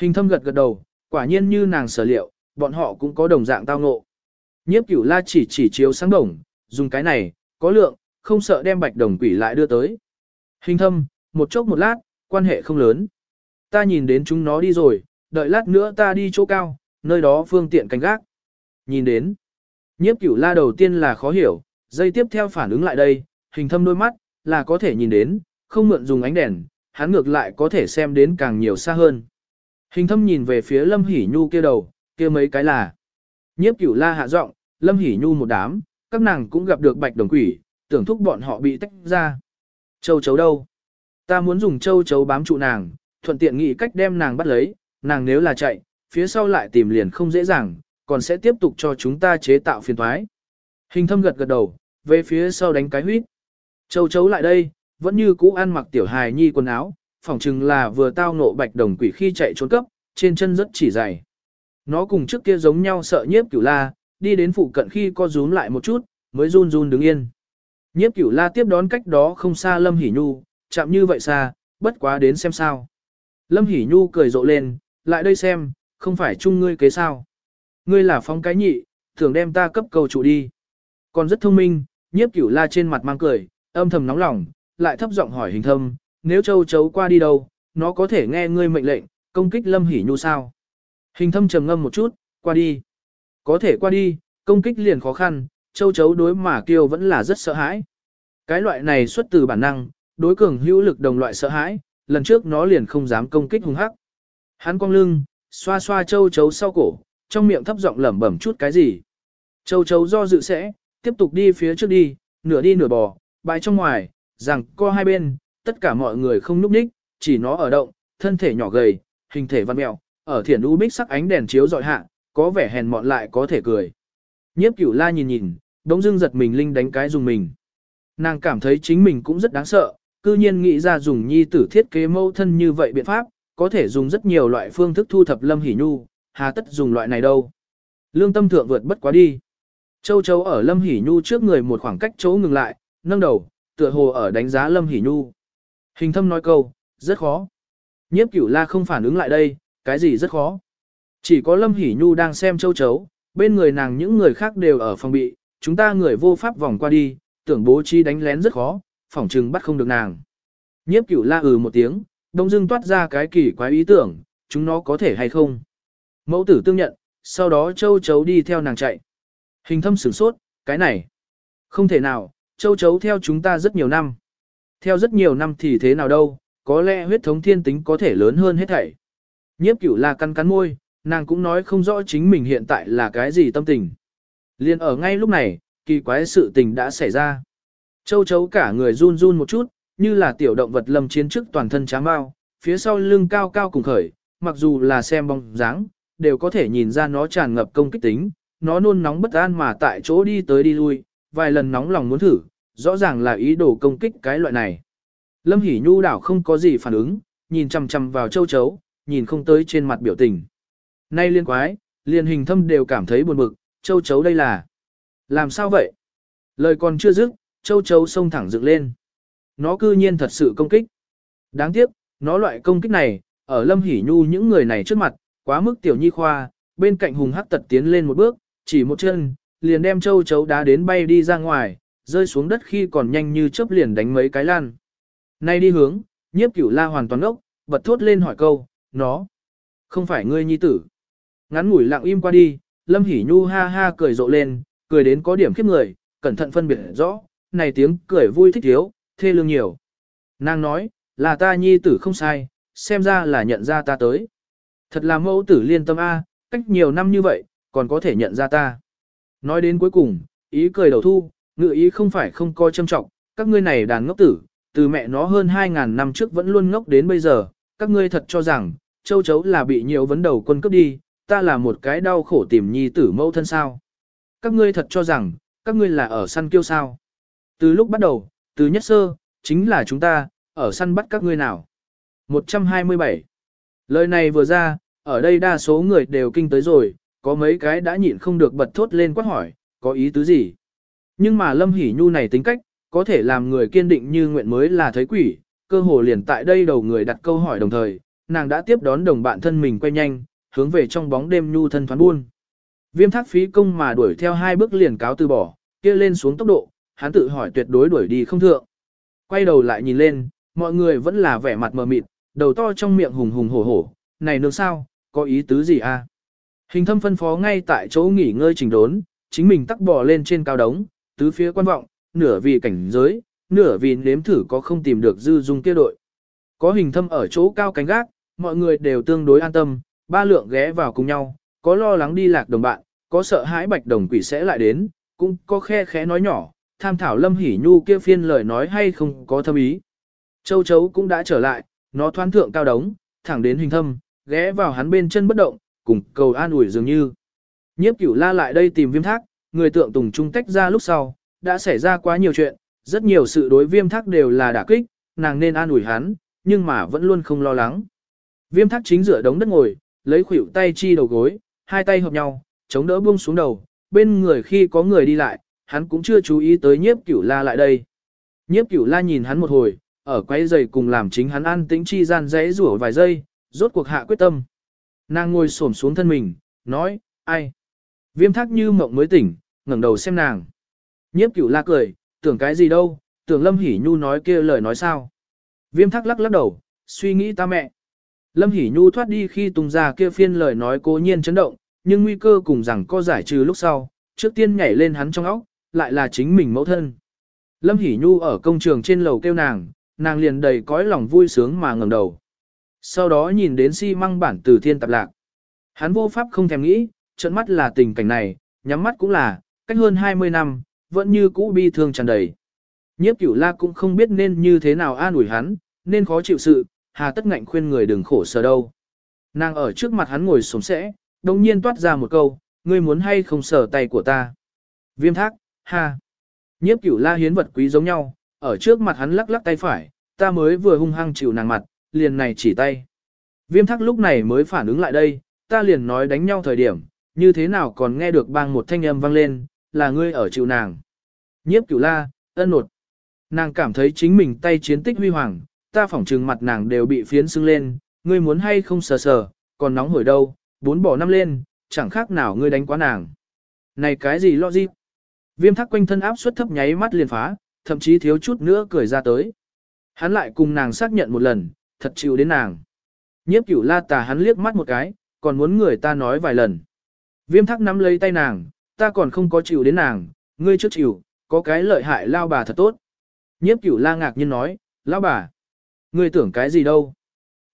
Hình thâm gật gật đầu, quả nhiên như nàng sở liệu, bọn họ cũng có đồng dạng tao ngộ. Nhiếp cửu la chỉ chỉ chiếu sáng đồng, dùng cái này, có lượng, không sợ đem bạch đồng quỷ lại đưa tới. Hình thâm, một chốc một lát, quan hệ không lớn. Ta nhìn đến chúng nó đi rồi, đợi lát nữa ta đi chỗ cao, nơi đó phương tiện canh gác. Nhìn đến, nhiếp cửu la đầu tiên là khó hiểu, dây tiếp theo phản ứng lại đây, hình thâm đôi mắt, là có thể nhìn đến, không mượn dùng ánh đèn, hắn ngược lại có thể xem đến càng nhiều xa hơn. Hình thâm nhìn về phía Lâm Hỷ Nhu kia đầu, kia mấy cái là. Nhiếp cửu la hạ giọng, Lâm Hỷ Nhu một đám, các nàng cũng gặp được bạch đồng quỷ, tưởng thúc bọn họ bị tách ra. Châu chấu đâu? Ta muốn dùng châu chấu bám trụ nàng, thuận tiện nghĩ cách đem nàng bắt lấy, nàng nếu là chạy, phía sau lại tìm liền không dễ dàng, còn sẽ tiếp tục cho chúng ta chế tạo phiền toái. Hình thâm gật gật đầu, về phía sau đánh cái huyết. Châu chấu lại đây, vẫn như cũ ăn mặc tiểu hài nhi quần áo, phỏng chừng là vừa tao nộ bạch đồng quỷ khi chạy trốn cấp, trên chân rất chỉ dày. Nó cùng trước kia giống nhau sợ nhiếp cửu la, đi đến phụ cận khi co rúm lại một chút, mới run run đứng yên. Nhiếp cửu la tiếp đón cách đó không xa Lâm Hỷ Nhu, chạm như vậy xa, bất quá đến xem sao. Lâm Hỷ Nhu cười rộ lên, lại đây xem, không phải chung ngươi kế sao. Ngươi là phong cái nhị, thường đem ta cấp cầu chủ đi. Còn rất thông minh, nhiếp cửu la trên mặt mang cười, âm thầm nóng lòng, lại thấp giọng hỏi hình thâm, nếu châu chấu qua đi đâu, nó có thể nghe ngươi mệnh lệnh, công kích Lâm hỉ Nhu sao. Hình thâm trầm ngâm một chút, qua đi. Có thể qua đi, công kích liền khó khăn, châu chấu đối mà kiêu vẫn là rất sợ hãi. Cái loại này xuất từ bản năng, đối cường hữu lực đồng loại sợ hãi, lần trước nó liền không dám công kích hung hắc. Hắn cong lưng, xoa xoa châu chấu sau cổ, trong miệng thấp giọng lẩm bẩm chút cái gì. Châu chấu do dự sẽ, tiếp tục đi phía trước đi, nửa đi nửa bò, bãi trong ngoài, rằng co hai bên, tất cả mọi người không núp ních, chỉ nó ở động, thân thể nhỏ gầy, hình thể văn mèo, ở thiển u bích sắc ánh đèn chiếu dọi hạ, có vẻ hèn mọn lại có thể cười. Nhiếp cửu la nhìn nhìn, đống dưng giật mình linh đánh cái dùng mình. Nàng cảm thấy chính mình cũng rất đáng sợ, cư nhiên nghĩ ra dùng nhi tử thiết kế mâu thân như vậy biện pháp, có thể dùng rất nhiều loại phương thức thu thập lâm hỉ nhu, hà tất dùng loại này đâu. Lương tâm thượng vượt bất quá đi. Châu châu ở lâm hỉ nhu trước người một khoảng cách chỗ ngừng lại, nâng đầu, tựa hồ ở đánh giá lâm hỉ nhu. Hình thâm nói câu, rất khó. Nhiếp cửu la không phản ứng lại đây, cái gì rất khó. Chỉ có lâm hỉ nhu đang xem châu chấu, bên người nàng những người khác đều ở phòng bị, chúng ta người vô pháp vòng qua đi, tưởng bố trí đánh lén rất khó, phỏng chừng bắt không được nàng. Nhiếp cửu la ừ một tiếng, đông dưng toát ra cái kỳ quái ý tưởng, chúng nó có thể hay không. Mẫu tử tương nhận, sau đó châu chấu đi theo nàng chạy. Hình thâm sửng sốt, cái này. Không thể nào, châu chấu theo chúng ta rất nhiều năm. Theo rất nhiều năm thì thế nào đâu, có lẽ huyết thống thiên tính có thể lớn hơn hết thảy. Nhiếp cửu là cắn cắn môi, nàng cũng nói không rõ chính mình hiện tại là cái gì tâm tình. Liên ở ngay lúc này, kỳ quái sự tình đã xảy ra. Châu chấu cả người run run một chút, như là tiểu động vật lâm chiến trước toàn thân chám bao, phía sau lưng cao cao cùng khởi, mặc dù là xem bóng dáng, đều có thể nhìn ra nó tràn ngập công kích tính, nó nôn nóng bất an mà tại chỗ đi tới đi lui, vài lần nóng lòng muốn thử, rõ ràng là ý đồ công kích cái loại này. Lâm Hỷ Nhu đảo không có gì phản ứng, nhìn chằm chằm vào châu chấu, nhìn không tới trên mặt biểu tình. Nay liên quái, liên hình thâm đều cảm thấy buồn bực, châu chấu đây là. Làm sao vậy? Lời còn chưa dứt, châu chấu xông thẳng dựng lên. Nó cư nhiên thật sự công kích. Đáng tiếc, nó loại công kích này, ở Lâm Hỷ Nhu những người này trước mặt, quá mức tiểu nhi khoa, bên cạnh hùng hắc tật tiến lên một bước, chỉ một chân, liền đem châu chấu đá đến bay đi ra ngoài, rơi xuống đất khi còn nhanh như chớp liền đánh mấy cái lan. Nay đi hướng, nhiếp cửu la hoàn toàn ốc, bật thốt lên hỏi câu, nó, không phải ngươi nhi tử. Ngắn ngủi lặng im qua đi, Lâm Hỷ Nhu ha ha cười rộ lên, cười đến có điểm khiếp người, cẩn thận phân biệt rõ, này tiếng cười vui thích thiếu, thê lương nhiều. Nàng nói, là ta nhi tử không sai, xem ra là nhận ra ta tới. Thật là mẫu tử liên tâm A, cách nhiều năm như vậy, còn có thể nhận ra ta. Nói đến cuối cùng, ý cười đầu thu, ngự ý không phải không coi châm trọng, các ngươi này đàn ngốc tử, từ mẹ nó hơn 2.000 năm trước vẫn luôn ngốc đến bây giờ, các ngươi thật cho rằng, châu chấu là bị nhiều vấn đầu quân cướp đi, ta là một cái đau khổ tìm nhi tử mẫu thân sao. Các ngươi thật cho rằng, các ngươi là ở săn kiêu sao. Từ lúc bắt đầu, từ nhất sơ, chính là chúng ta, ở săn bắt các ngươi nào. 127. Lời này vừa ra, ở đây đa số người đều kinh tới rồi, có mấy cái đã nhịn không được bật thốt lên quát hỏi, có ý tứ gì. Nhưng mà Lâm Hỷ Nhu này tính cách, có thể làm người kiên định như nguyện mới là thấy quỷ, cơ hồ liền tại đây đầu người đặt câu hỏi đồng thời, nàng đã tiếp đón đồng bạn thân mình quay nhanh, hướng về trong bóng đêm nhu thân thoán buôn. Viêm thác phí công mà đuổi theo hai bước liền cáo từ bỏ, kia lên xuống tốc độ, hắn tự hỏi tuyệt đối đuổi đi không thượng. Quay đầu lại nhìn lên, mọi người vẫn là vẻ mặt mờ mịt, đầu to trong miệng hùng hùng hổ hổ, này nương sao, có ý tứ gì à? Hình thâm phân phó ngay tại chỗ nghỉ ngơi trình đốn, chính mình tắc bò lên trên cao đống, tứ phía quan vọng, nửa vì cảnh giới, nửa vì nếm thử có không tìm được dư dung kia đội. Có hình thâm ở chỗ cao cánh gác, mọi người đều tương đối an tâm, ba lượng ghé vào cùng nhau, có lo lắng đi lạc đồng bạn, có sợ hãi bạch đồng quỷ sẽ lại đến, cũng có khe khẽ nói nhỏ, tham thảo lâm hỉ nhu kia phiên lời nói hay không có thâm ý. Châu chấu cũng đã trở lại, nó thoán thượng cao đống, thẳng đến hình thâm, ghé vào hắn bên chân bất động, cùng cầu an ủi dường như. Nhiếp cửu la lại đây tìm viêm thác, người tượng tùng trung tách ra lúc sau, đã xảy ra quá nhiều chuyện, rất nhiều sự đối viêm thác đều là đả kích, nàng nên an ủi hắn, nhưng mà vẫn luôn không lo lắng. Viêm thác chính giữa đống đất ngồi, lấy khuỷu tay chi đầu gối, hai tay hợp nhau, chống đỡ buông xuống đầu, bên người khi có người đi lại, hắn cũng chưa chú ý tới nhiếp cửu la lại đây. Nhiếp cửu la nhìn hắn một hồi, ở quay giày cùng làm chính hắn an tĩnh chi gian rẽ rủa vài giây, rốt cuộc hạ quyết tâm. Nàng ngồi xổm xuống thân mình, nói, ai? Viêm thác như mộng mới tỉnh, ngẩng đầu xem nàng. Nhiếp cửu la cười, tưởng cái gì đâu, tưởng Lâm Hỷ Nhu nói kia lời nói sao. Viêm thác lắc lắc đầu, suy nghĩ ta mẹ. Lâm Hỷ Nhu thoát đi khi tung ra kia phiên lời nói cố nhiên chấn động, nhưng nguy cơ cùng rằng có giải trừ lúc sau, trước tiên nhảy lên hắn trong óc, lại là chính mình mẫu thân. Lâm Hỷ Nhu ở công trường trên lầu kêu nàng, nàng liền đầy cõi lòng vui sướng mà ngẩng đầu. Sau đó nhìn đến xi si măng bản từ thiên tạp lạc. Hắn vô pháp không thèm nghĩ, trận mắt là tình cảnh này, nhắm mắt cũng là, cách hơn 20 năm, vẫn như cũ bi thương tràn đầy. Nhiếp cửu la cũng không biết nên như thế nào an ủi hắn, nên khó chịu sự, hà tất ngạnh khuyên người đừng khổ sở đâu. Nàng ở trước mặt hắn ngồi sống sẽ, đồng nhiên toát ra một câu, ngươi muốn hay không sở tay của ta. Viêm thác, ha. Nhiếp cửu la hiến vật quý giống nhau, ở trước mặt hắn lắc lắc tay phải, ta mới vừa hung hăng chịu nàng mặt, liền này chỉ tay. Viêm thác lúc này mới phản ứng lại đây, ta liền nói đánh nhau thời điểm, như thế nào còn nghe được bang một thanh âm vang lên, là ngươi ở chịu nàng. Nhiếp cửu la, ân nột. Nàng cảm thấy chính mình tay chiến tích huy hoàng, ta phỏng trừng mặt nàng đều bị phiến sưng lên, ngươi muốn hay không sờ sờ, còn nóng hổi đâu, bốn bỏ năm lên, chẳng khác nào ngươi đánh quá nàng. Này cái gì lo gì? Viêm thắc quanh thân áp suất thấp nháy mắt liền phá, thậm chí thiếu chút nữa cười ra tới. Hắn lại cùng nàng xác nhận một lần, thật chịu đến nàng. Nhiếp cửu la tà hắn liếc mắt một cái, còn muốn người ta nói vài lần. Viêm thắc nắm lấy tay nàng, ta còn không có chịu đến nàng, ngươi trước chịu, có cái lợi hại lao bà thật tốt. Nhiếp cửu la ngạc nhiên nói, lao bà, ngươi tưởng cái gì đâu.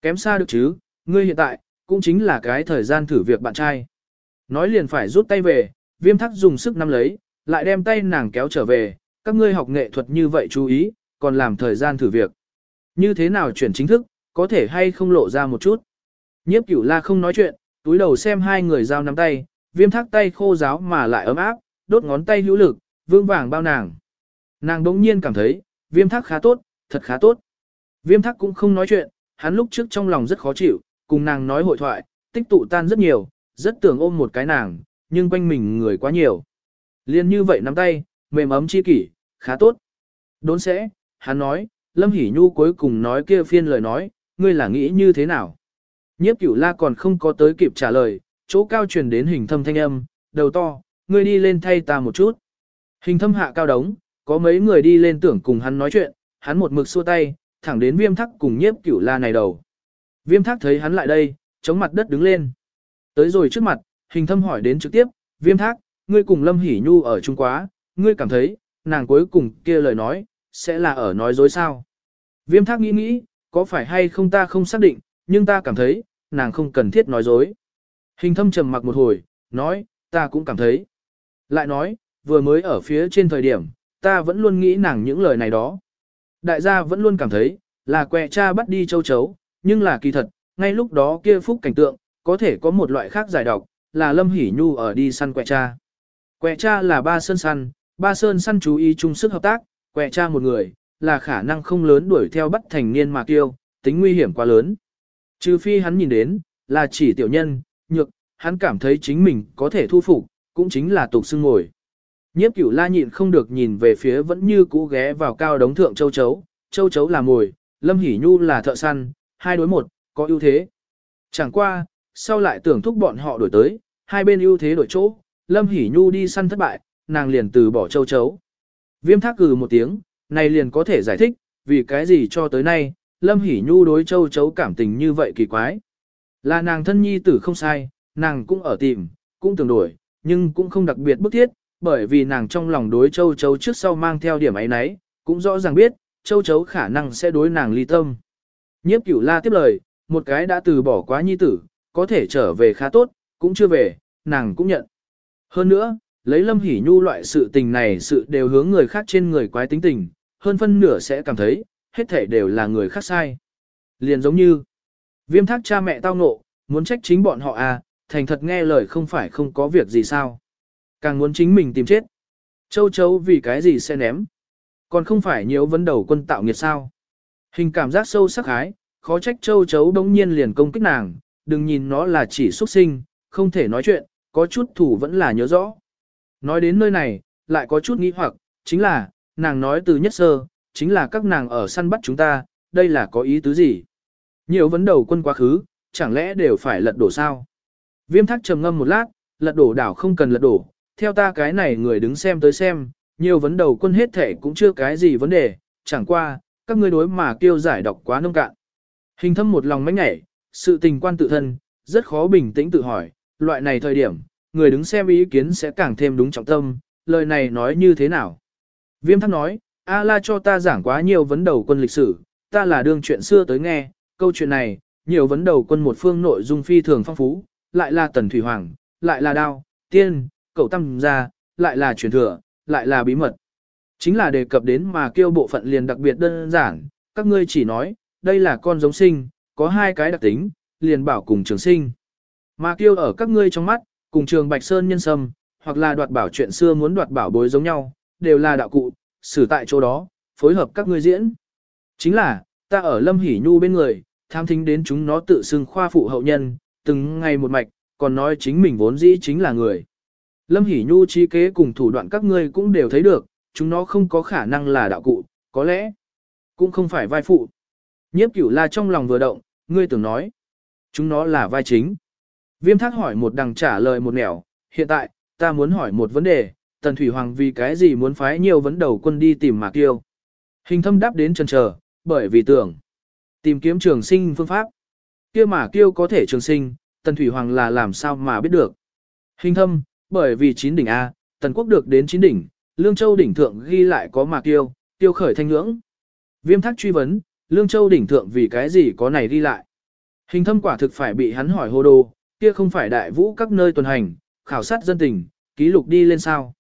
Kém xa được chứ, ngươi hiện tại, cũng chính là cái thời gian thử việc bạn trai. Nói liền phải rút tay về, viêm thắc dùng sức nắm lấy, lại đem tay nàng kéo trở về, các ngươi học nghệ thuật như vậy chú ý, còn làm thời gian thử việc. Như thế nào chuyển chính thức, có thể hay không lộ ra một chút. Nhiếp cửu la không nói chuyện, túi đầu xem hai người giao nắm tay, viêm thác tay khô giáo mà lại ấm áp, đốt ngón tay hữu lực, vương vàng bao nàng. Nàng đống nhiên cảm thấy, viêm thác khá tốt, thật khá tốt. Viêm thác cũng không nói chuyện, hắn lúc trước trong lòng rất khó chịu, cùng nàng nói hội thoại, tích tụ tan rất nhiều, rất tưởng ôm một cái nàng, nhưng quanh mình người quá nhiều. Liên như vậy nắm tay, mềm ấm chi kỷ, khá tốt. Đốn sẽ, hắn nói, Lâm Hỷ Nhu cuối cùng nói kia phiên lời nói, ngươi là nghĩ như thế nào? Nhiếp cửu la còn không có tới kịp trả lời, chỗ cao truyền đến hình thâm thanh âm, đầu to, ngươi đi lên thay ta một chút. Hình thâm hạ cao đống, có mấy người đi lên tưởng cùng hắn nói chuyện, hắn một mực xua tay, thẳng đến viêm thắc cùng nhiếp cửu la này đầu. Viêm thắc thấy hắn lại đây, chống mặt đất đứng lên. Tới rồi trước mặt, hình thâm hỏi đến trực tiếp, viêm thác, ngươi cùng Lâm Hỷ Nhu ở chung Quá, ngươi cảm thấy, nàng cuối cùng kia lời nói, sẽ là ở nói dối sao. Viêm thác nghĩ nghĩ, có phải hay không ta không xác định, nhưng ta cảm thấy, nàng không cần thiết nói dối. Hình thâm trầm mặc một hồi, nói, ta cũng cảm thấy. Lại nói, vừa mới ở phía trên thời điểm, ta vẫn luôn nghĩ nàng những lời này đó. Đại gia vẫn luôn cảm thấy, là quẹ cha bắt đi châu chấu, nhưng là kỳ thật, ngay lúc đó kia phúc cảnh tượng, có thể có một loại khác giải độc, là Lâm Hỷ Nhu ở đi săn quẹ cha. Quẹ cha là ba sơn săn, ba sơn săn chú ý chung sức hợp tác, quẹ cha một người, là khả năng không lớn đuổi theo bắt thành niên mà tiêu, tính nguy hiểm quá lớn. Trừ phi hắn nhìn đến, là chỉ tiểu nhân, nhược, hắn cảm thấy chính mình có thể thu phục, cũng chính là tục xưng ngồi. Nhiếp cửu la nhịn không được nhìn về phía vẫn như cũ ghé vào cao đống thượng châu chấu, châu chấu là mồi, lâm hỉ nhu là thợ săn, hai đối một, có ưu thế. Chẳng qua, sau lại tưởng thúc bọn họ đổi tới, hai bên ưu thế đổi chỗ, lâm Hỷ nhu đi săn thất bại, nàng liền từ bỏ châu chấu. Viêm thác cừ một tiếng, này liền có thể giải thích, vì cái gì cho tới nay, lâm Hỷ nhu đối châu chấu cảm tình như vậy kỳ quái. Là nàng thân nhi tử không sai, nàng cũng ở tìm, cũng tưởng đổi, nhưng cũng không đặc biệt bức thiết, bởi vì nàng trong lòng đối châu chấu trước sau mang theo điểm ấy nấy, cũng rõ ràng biết, châu chấu khả năng sẽ đối nàng ly tâm. Nhiếp cửu la tiếp lời, một cái đã từ bỏ quá nhi tử, có thể trở về khá tốt, cũng chưa về, nàng cũng nhận. Hơn nữa, lấy lâm hỉ nhu loại sự tình này sự đều hướng người khác trên người quái tính tình, hơn phân nửa sẽ cảm thấy, hết thể đều là người khác sai. Liền giống như, viêm thác cha mẹ tao ngộ, muốn trách chính bọn họ à, thành thật nghe lời không phải không có việc gì sao. Càng muốn chính mình tìm chết. Châu chấu vì cái gì sẽ ném. Còn không phải nhiều vấn đầu quân tạo nghiệt sao. Hình cảm giác sâu sắc hái, khó trách châu chấu đống nhiên liền công kích nàng, đừng nhìn nó là chỉ xuất sinh, không thể nói chuyện, có chút thủ vẫn là nhớ rõ. Nói đến nơi này, lại có chút nghĩ hoặc, chính là, nàng nói từ nhất sơ, chính là các nàng ở săn bắt chúng ta, đây là có ý tứ gì? Nhiều vấn đầu quân quá khứ, chẳng lẽ đều phải lật đổ sao? Viêm thác trầm ngâm một lát, lật đổ đảo không cần lật đổ, theo ta cái này người đứng xem tới xem, nhiều vấn đầu quân hết thể cũng chưa cái gì vấn đề, chẳng qua, các ngươi đối mà kêu giải đọc quá nông cạn. Hình thâm một lòng mánh nhảy, sự tình quan tự thân, rất khó bình tĩnh tự hỏi, loại này thời điểm, người đứng xem ý kiến sẽ càng thêm đúng trọng tâm, lời này nói như thế nào. Viêm thắc nói, A la cho ta giảng quá nhiều vấn đầu quân lịch sử, ta là đương chuyện xưa tới nghe, câu chuyện này, nhiều vấn đầu quân một phương nội dung phi thường phong phú, lại là tần thủy hoàng, lại là đao, tiên, cậu tâm gia, lại là truyền thừa, lại là bí mật. Chính là đề cập đến mà kêu bộ phận liền đặc biệt đơn giản, các ngươi chỉ nói, đây là con giống sinh, có hai cái đặc tính, liền bảo cùng trường sinh. Mà kêu ở các ngươi trong mắt, cùng trường Bạch Sơn nhân sâm, hoặc là đoạt bảo chuyện xưa muốn đoạt bảo bối giống nhau, đều là đạo cụ, xử tại chỗ đó, phối hợp các ngươi diễn. Chính là, ta ở Lâm Hỷ Nhu bên người, tham thính đến chúng nó tự xưng khoa phụ hậu nhân, từng ngày một mạch, còn nói chính mình vốn dĩ chính là người. Lâm Hỷ Nhu trí kế cùng thủ đoạn các ngươi cũng đều thấy được, chúng nó không có khả năng là đạo cụ, có lẽ cũng không phải vai phụ. Nhiếp cửu la trong lòng vừa động, ngươi tưởng nói, chúng nó là vai chính. Viêm thác hỏi một đằng trả lời một nẻo, hiện tại, ta muốn hỏi một vấn đề, Tần Thủy Hoàng vì cái gì muốn phái nhiều vấn đầu quân đi tìm Mạc Tiêu? Hình thâm đáp đến chân chờ, bởi vì tưởng, tìm kiếm trường sinh phương pháp. kia Mạc Tiêu có thể trường sinh, Tần Thủy Hoàng là làm sao mà biết được. Hình thâm, bởi vì chín đỉnh A, Tần Quốc được đến chín đỉnh, Lương Châu đỉnh thượng ghi lại có Mạc Tiêu, tiêu khởi thanh ngưỡng. Viêm thác truy vấn, Lương Châu đỉnh thượng vì cái gì có này ghi lại. Hình thâm quả thực phải bị hắn hỏi hô đồ, kia không phải đại vũ các nơi tuần hành, khảo sát dân tình, ký lục đi lên sao.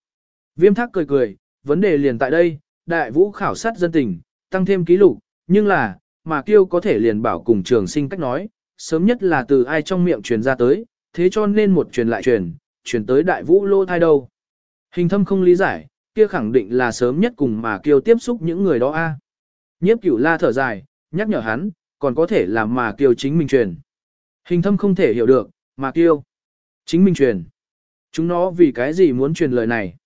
Viêm thác cười cười, vấn đề liền tại đây, đại vũ khảo sát dân tình, tăng thêm ký lục, nhưng là, mà kiêu có thể liền bảo cùng trường sinh cách nói, sớm nhất là từ ai trong miệng truyền ra tới, thế cho nên một truyền lại truyền, truyền tới đại vũ lô thai đâu. Hình thâm không lý giải, kia khẳng định là sớm nhất cùng mà kiêu tiếp xúc những người đó a. Nhiếp cửu la thở dài, nhắc nhở hắn, còn có thể là mà kiêu chính mình truyền. Hình thâm không thể hiểu được, mà kiêu. Chính mình truyền. Chúng nó vì cái gì muốn truyền lời này?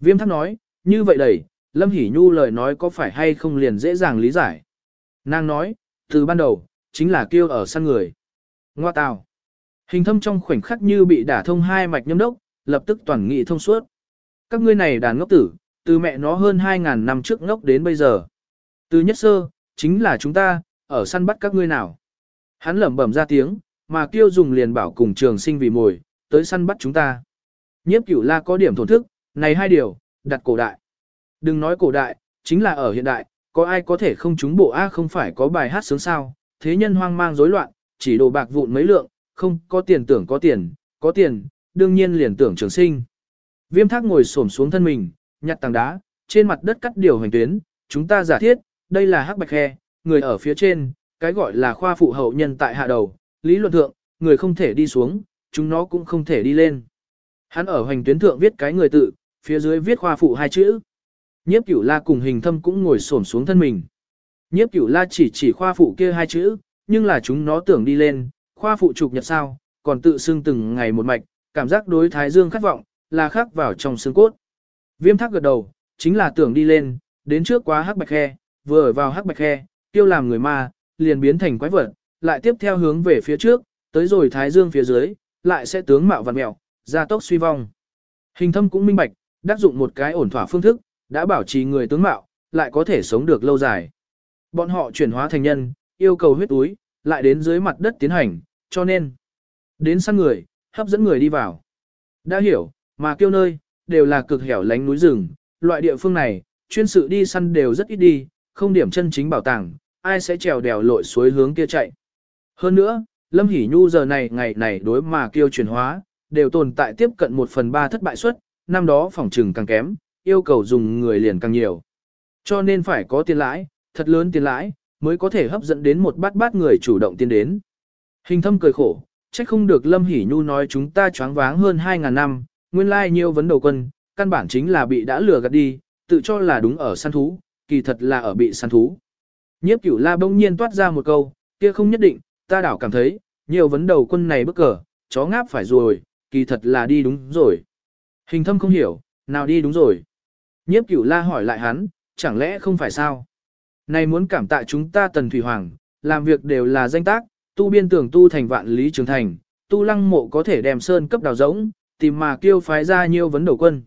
Viêm thắc nói, như vậy đẩy, Lâm Hỷ Nhu lời nói có phải hay không liền dễ dàng lý giải. Nàng nói, từ ban đầu, chính là kêu ở săn người. Ngoa tào. Hình thâm trong khoảnh khắc như bị đả thông hai mạch nhâm đốc, lập tức toàn nghị thông suốt. Các ngươi này đàn ngốc tử, từ mẹ nó hơn 2.000 năm trước ngốc đến bây giờ. Từ nhất sơ, chính là chúng ta, ở săn bắt các ngươi nào. Hắn lẩm bẩm ra tiếng, mà kêu dùng liền bảo cùng trường sinh vì mồi, tới săn bắt chúng ta. Nhiếp cửu la có điểm thổn thức, này hai điều, đặt cổ đại. Đừng nói cổ đại, chính là ở hiện đại, có ai có thể không trúng bộ A không phải có bài hát sướng sao, thế nhân hoang mang rối loạn, chỉ đồ bạc vụn mấy lượng, không có tiền tưởng có tiền, có tiền, đương nhiên liền tưởng trường sinh. Viêm thác ngồi xổm xuống thân mình, nhặt tảng đá, trên mặt đất cắt điều hành tuyến, chúng ta giả thiết, đây là hắc bạch khe, người ở phía trên, cái gọi là khoa phụ hậu nhân tại hạ đầu, lý luận thượng, người không thể đi xuống, chúng nó cũng không thể đi lên. Hắn ở hoành tuyến thượng viết cái người tự, phía dưới viết khoa phụ hai chữ. Nhiếp cửu la cùng hình thâm cũng ngồi xổm xuống thân mình. Nhiếp cửu la chỉ chỉ khoa phụ kia hai chữ, nhưng là chúng nó tưởng đi lên, khoa phụ trục nhật sao, còn tự xưng từng ngày một mạch, cảm giác đối thái dương khát vọng, là khắc vào trong xương cốt. Viêm thác gật đầu, chính là tưởng đi lên, đến trước quá hắc bạch khe, vừa ở vào hắc bạch khe, tiêu làm người ma, liền biến thành quái vật, lại tiếp theo hướng về phía trước, tới rồi thái dương phía dưới, lại sẽ tướng mạo vặn mèo, gia tốc suy vong. Hình thâm cũng minh bạch, đắc dụng một cái ổn thỏa phương thức, đã bảo trì người tướng mạo, lại có thể sống được lâu dài. Bọn họ chuyển hóa thành nhân, yêu cầu huyết túi, lại đến dưới mặt đất tiến hành, cho nên đến săn người, hấp dẫn người đi vào. Đã hiểu, mà kêu nơi, đều là cực hẻo lánh núi rừng, loại địa phương này, chuyên sự đi săn đều rất ít đi, không điểm chân chính bảo tàng, ai sẽ trèo đèo lội suối hướng kia chạy. Hơn nữa, Lâm Hỷ Nhu giờ này ngày này đối mà kêu chuyển hóa, đều tồn tại tiếp cận một phần ba thất bại suất, năm đó phòng trừng càng kém, yêu cầu dùng người liền càng nhiều. Cho nên phải có tiền lãi, thật lớn tiền lãi, mới có thể hấp dẫn đến một bát bát người chủ động tiến đến. Hình thâm cười khổ, chắc không được Lâm Hỷ Nhu nói chúng ta choáng váng hơn 2.000 năm, nguyên lai nhiều vấn đầu quân, căn bản chính là bị đã lừa gạt đi, tự cho là đúng ở săn thú, kỳ thật là ở bị săn thú. Nhiếp cửu la bỗng nhiên toát ra một câu, kia không nhất định, ta đảo cảm thấy, nhiều vấn đầu quân này bức cờ, chó ngáp phải rồi, kỳ thật là đi đúng rồi. Hình thâm không hiểu, nào đi đúng rồi. Nhiếp cửu la hỏi lại hắn, chẳng lẽ không phải sao? Này muốn cảm tạ chúng ta tần thủy hoàng, làm việc đều là danh tác, tu biên tưởng tu thành vạn lý trường thành, tu lăng mộ có thể đem sơn cấp đào rỗng, tìm mà kêu phái ra nhiều vấn đầu quân.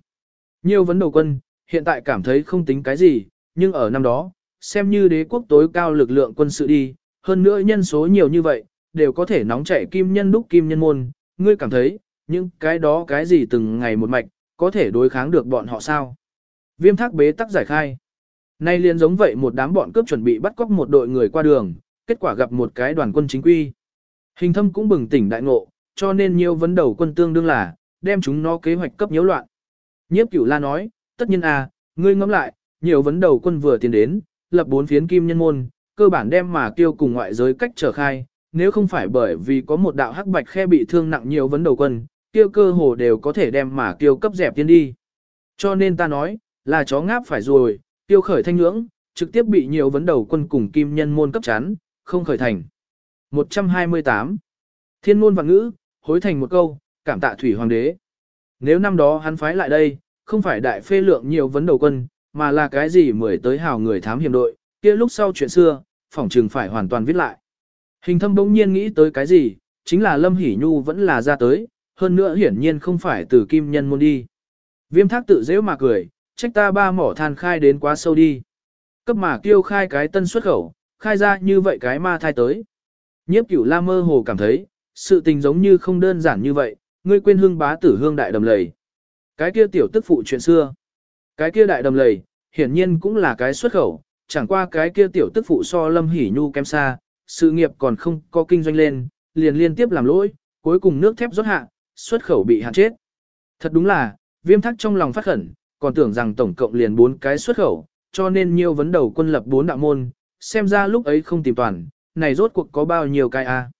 Nhiều vấn đầu quân, hiện tại cảm thấy không tính cái gì, nhưng ở năm đó, xem như đế quốc tối cao lực lượng quân sự đi, hơn nữa nhân số nhiều như vậy, đều có thể nóng chảy kim nhân đúc kim nhân môn, ngươi cảm thấy, những cái đó cái gì từng ngày một mạch, có thể đối kháng được bọn họ sao? Viêm thác bế tắc giải khai. Nay liền giống vậy một đám bọn cướp chuẩn bị bắt cóc một đội người qua đường, kết quả gặp một cái đoàn quân chính quy. Hình thâm cũng bừng tỉnh đại ngộ, cho nên nhiều vấn đầu quân tương đương là, đem chúng nó kế hoạch cấp nhiễu loạn. Nhiếp cửu la nói, tất nhiên à, ngươi ngẫm lại, nhiều vấn đầu quân vừa tiến đến, lập bốn phiến kim nhân môn, cơ bản đem mà tiêu cùng ngoại giới cách trở khai, nếu không phải bởi vì có một đạo hắc bạch khe bị thương nặng nhiều vấn đầu quân, tiêu cơ hồ đều có thể đem mà tiêu cấp dẹp tiến đi. Cho nên ta nói, là chó ngáp phải rồi, tiêu khởi thanh ngưỡng, trực tiếp bị nhiều vấn đầu quân cùng kim nhân môn cấp chán, không khởi thành. 128. Thiên môn và ngữ, hối thành một câu, cảm tạ thủy hoàng đế. Nếu năm đó hắn phái lại đây, không phải đại phê lượng nhiều vấn đầu quân, mà là cái gì mời tới hào người thám hiểm đội, kia lúc sau chuyện xưa, phỏng trừng phải hoàn toàn viết lại. Hình thâm bỗng nhiên nghĩ tới cái gì, chính là Lâm Hỷ Nhu vẫn là ra tới, hơn nữa hiển nhiên không phải từ kim nhân môn đi. Viêm thác tự dễ mà cười, trách ta ba mỏ than khai đến quá sâu đi. Cấp mà kêu khai cái tân xuất khẩu, khai ra như vậy cái ma thai tới. Nhiếp cửu la mơ hồ cảm thấy, sự tình giống như không đơn giản như vậy, ngươi quên hương bá tử hương đại đầm lầy. Cái kia tiểu tức phụ chuyện xưa. Cái kia đại đầm lầy, hiển nhiên cũng là cái xuất khẩu, chẳng qua cái kia tiểu tức phụ so lâm hỉ nhu kém xa, sự nghiệp còn không có kinh doanh lên, liền liên tiếp làm lỗi, cuối cùng nước thép rốt hạ, xuất khẩu bị hạn chết. Thật đúng là, viêm thắc trong lòng phát khẩn, còn tưởng rằng tổng cộng liền bốn cái xuất khẩu, cho nên nhiều vấn đầu quân lập bốn đạo môn, xem ra lúc ấy không tìm toàn, này rốt cuộc có bao nhiêu cái a?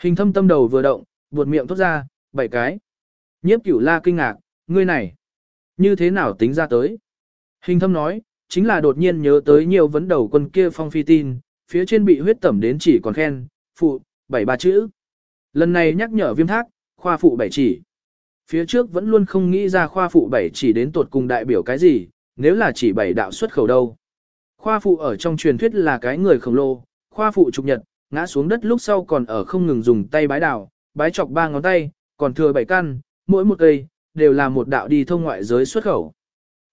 Hình thâm tâm đầu vừa động, buột miệng thốt ra, bảy cái. Nhiếp cửu la kinh ngạc, ngươi này, như thế nào tính ra tới? Hình thâm nói, chính là đột nhiên nhớ tới nhiều vấn đầu quân kia phong phi tin, phía trên bị huyết tẩm đến chỉ còn khen, phụ, bảy ba chữ. Lần này nhắc nhở viêm thác, khoa phụ bảy chỉ. Phía trước vẫn luôn không nghĩ ra khoa phụ bảy chỉ đến tột cùng đại biểu cái gì, nếu là chỉ bảy đạo xuất khẩu đâu. Khoa phụ ở trong truyền thuyết là cái người khổng lồ, khoa phụ trục nhật, ngã xuống đất lúc sau còn ở không ngừng dùng tay bái đảo, bái chọc ba ngón tay, còn thừa bảy căn, mỗi một cây, đều là một đạo đi thông ngoại giới xuất khẩu.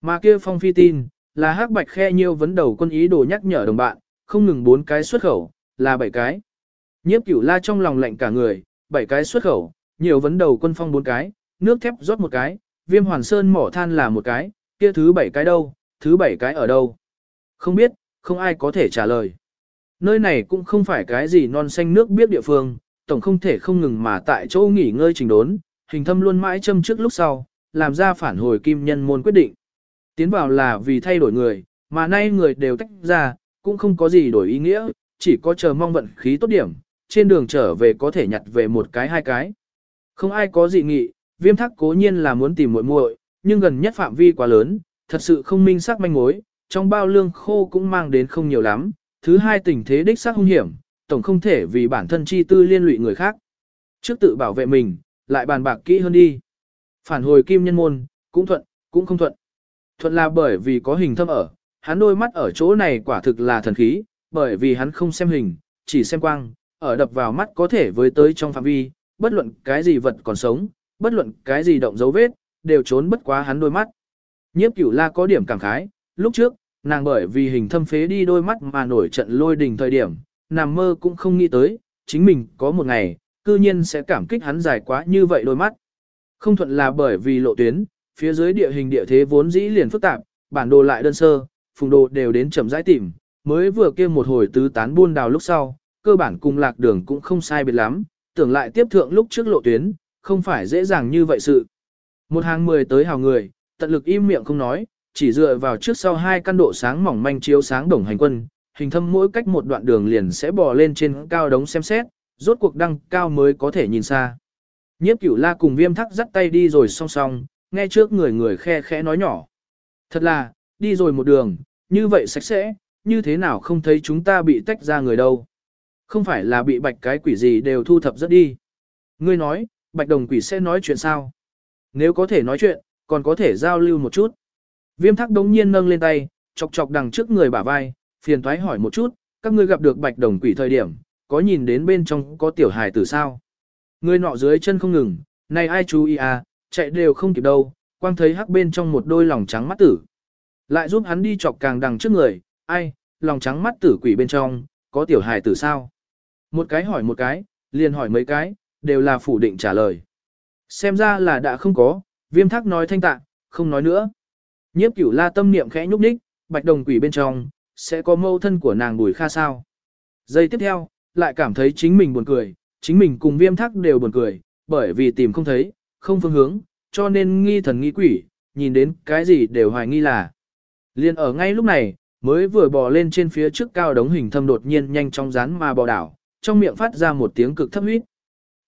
Mà kia phong phi tin, là hắc bạch khe nhiêu vấn đầu quân ý đồ nhắc nhở đồng bạn, không ngừng bốn cái xuất khẩu, là bảy cái. Nhiếp cửu la trong lòng lạnh cả người, bảy cái xuất khẩu, nhiều vấn đầu quân phong bốn cái, nước thép rót một cái, viêm hoàn sơn mỏ than là một cái, kia thứ bảy cái đâu, thứ bảy cái ở đâu. Không biết, không ai có thể trả lời. Nơi này cũng không phải cái gì non xanh nước biết địa phương, tổng không thể không ngừng mà tại chỗ nghỉ ngơi trình đốn, hình thâm luôn mãi châm trước lúc sau, làm ra phản hồi kim nhân môn quyết định. Tiến vào là vì thay đổi người, mà nay người đều tách ra, cũng không có gì đổi ý nghĩa, chỉ có chờ mong vận khí tốt điểm, trên đường trở về có thể nhặt về một cái hai cái. Không ai có dị nghị, viêm thắc cố nhiên là muốn tìm muội muội, nhưng gần nhất phạm vi quá lớn, thật sự không minh xác manh mối, trong bao lương khô cũng mang đến không nhiều lắm. Thứ hai tình thế đích xác hung hiểm, tổng không thể vì bản thân chi tư liên lụy người khác. Trước tự bảo vệ mình, lại bàn bạc kỹ hơn đi. Phản hồi kim nhân môn, cũng thuận, cũng không thuận. Thuận là bởi vì có hình thâm ở, hắn đôi mắt ở chỗ này quả thực là thần khí, bởi vì hắn không xem hình, chỉ xem quang, ở đập vào mắt có thể với tới trong phạm vi, bất luận cái gì vật còn sống, bất luận cái gì động dấu vết, đều trốn bất quá hắn đôi mắt. Nhiếp cửu la có điểm cảm khái, lúc trước, nàng bởi vì hình thâm phế đi đôi mắt mà nổi trận lôi đình thời điểm, nằm mơ cũng không nghĩ tới, chính mình có một ngày, cư nhiên sẽ cảm kích hắn dài quá như vậy đôi mắt. Không thuận là bởi vì lộ tuyến, phía dưới địa hình địa thế vốn dĩ liền phức tạp, bản đồ lại đơn sơ, phùng đồ đều đến chậm rãi tìm, mới vừa kia một hồi tứ tán buôn đào lúc sau, cơ bản cùng lạc đường cũng không sai biệt lắm, tưởng lại tiếp thượng lúc trước lộ tuyến, không phải dễ dàng như vậy sự. Một hàng mười tới hào người, tận lực im miệng không nói, chỉ dựa vào trước sau hai căn độ sáng mỏng manh chiếu sáng đồng hành quân, hình thâm mỗi cách một đoạn đường liền sẽ bò lên trên cao đống xem xét, rốt cuộc đăng cao mới có thể nhìn xa. Nhiếp cửu la cùng viêm thắc dắt tay đi rồi song song, nghe trước người người khe khẽ nói nhỏ. Thật là, đi rồi một đường, như vậy sạch sẽ, như thế nào không thấy chúng ta bị tách ra người đâu. Không phải là bị bạch cái quỷ gì đều thu thập rất đi. Ngươi nói, bạch đồng quỷ sẽ nói chuyện sao? Nếu có thể nói chuyện, còn có thể giao lưu một chút. Viêm thắc đống nhiên nâng lên tay, chọc chọc đằng trước người bả vai, phiền thoái hỏi một chút, các ngươi gặp được bạch đồng quỷ thời điểm, có nhìn đến bên trong có tiểu hài tử sao? Ngươi nọ dưới chân không ngừng, này ai chú ý à, chạy đều không kịp đâu, quang thấy hắc bên trong một đôi lòng trắng mắt tử. Lại giúp hắn đi chọc càng đằng trước người, ai, lòng trắng mắt tử quỷ bên trong, có tiểu hài tử sao? Một cái hỏi một cái, liền hỏi mấy cái, đều là phủ định trả lời. Xem ra là đã không có, viêm thác nói thanh tạ, không nói nữa. Nhiếp cửu la tâm niệm khẽ nhúc đích, bạch đồng quỷ bên trong, sẽ có mâu thân của nàng bùi kha sao. Giây tiếp theo, lại cảm thấy chính mình buồn cười, chính mình cùng viêm thác đều buồn cười, bởi vì tìm không thấy, không phương hướng, cho nên nghi thần nghi quỷ, nhìn đến cái gì đều hoài nghi là. Liên ở ngay lúc này, mới vừa bò lên trên phía trước cao đống hình thâm đột nhiên nhanh chóng rán mà bò đảo, trong miệng phát ra một tiếng cực thấp huyết.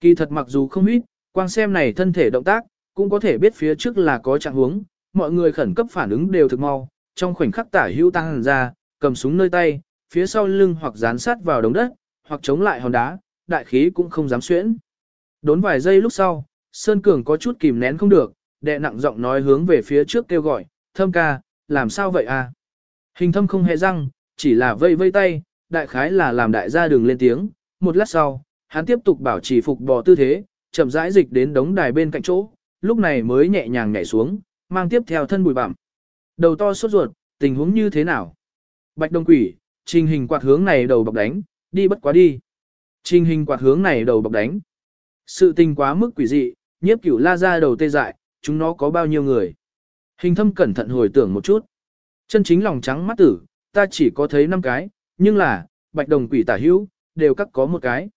Kỳ thật mặc dù không huyết, quang xem này thân thể động tác, cũng có thể biết phía trước là có trạng huống, mọi người khẩn cấp phản ứng đều thực mau, trong khoảnh khắc tả hữu tăng ra, cầm súng nơi tay, phía sau lưng hoặc dán sát vào đống đất, hoặc chống lại hòn đá, đại khí cũng không dám xuyễn. Đốn vài giây lúc sau, Sơn Cường có chút kìm nén không được, đệ nặng giọng nói hướng về phía trước kêu gọi, thâm ca, làm sao vậy à? Hình thâm không hề răng, chỉ là vây vây tay, đại khái là làm đại gia đường lên tiếng, một lát sau, hắn tiếp tục bảo trì phục bò tư thế, chậm rãi dịch đến đống đài bên cạnh chỗ, lúc này mới nhẹ nhàng nhảy xuống, mang tiếp theo thân bụi bặm. Đầu to sốt ruột, tình huống như thế nào? Bạch Đông Quỷ, trình hình quạt hướng này đầu bọc đánh, đi bất quá đi. Trình hình quạt hướng này đầu bọc đánh. Sự tình quá mức quỷ dị, nhiếp cửu la ra đầu tê dại, chúng nó có bao nhiêu người. Hình thâm cẩn thận hồi tưởng một chút. Chân chính lòng trắng mắt tử, ta chỉ có thấy 5 cái, nhưng là, bạch đồng quỷ tả hữu, đều cắt có một cái.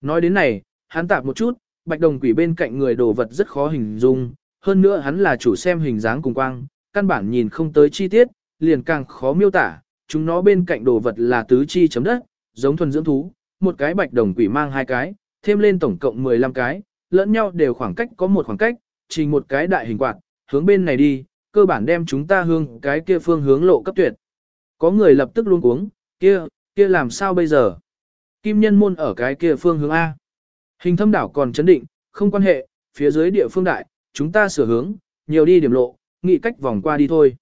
Nói đến này, hắn tạp một chút, bạch đồng quỷ bên cạnh người đồ vật rất khó hình dung, hơn nữa hắn là chủ xem hình dáng cùng quang, căn bản nhìn không tới chi tiết, liền càng khó miêu tả, chúng nó bên cạnh đồ vật là tứ chi chấm đất, giống thuần dưỡng thú, một cái bạch đồng quỷ mang hai cái, thêm lên tổng cộng 15 cái, lẫn nhau đều khoảng cách có một khoảng cách, chỉ một cái đại hình quạt, hướng bên này đi, cơ bản đem chúng ta hướng cái kia phương hướng lộ cấp tuyệt. Có người lập tức luôn cuống, kia, kia làm sao bây giờ? Kim nhân môn ở cái kia phương hướng A. Hình thâm đảo còn chấn định, không quan hệ, phía dưới địa phương đại, chúng ta sửa hướng, nhiều đi điểm lộ, nghĩ cách vòng qua đi thôi.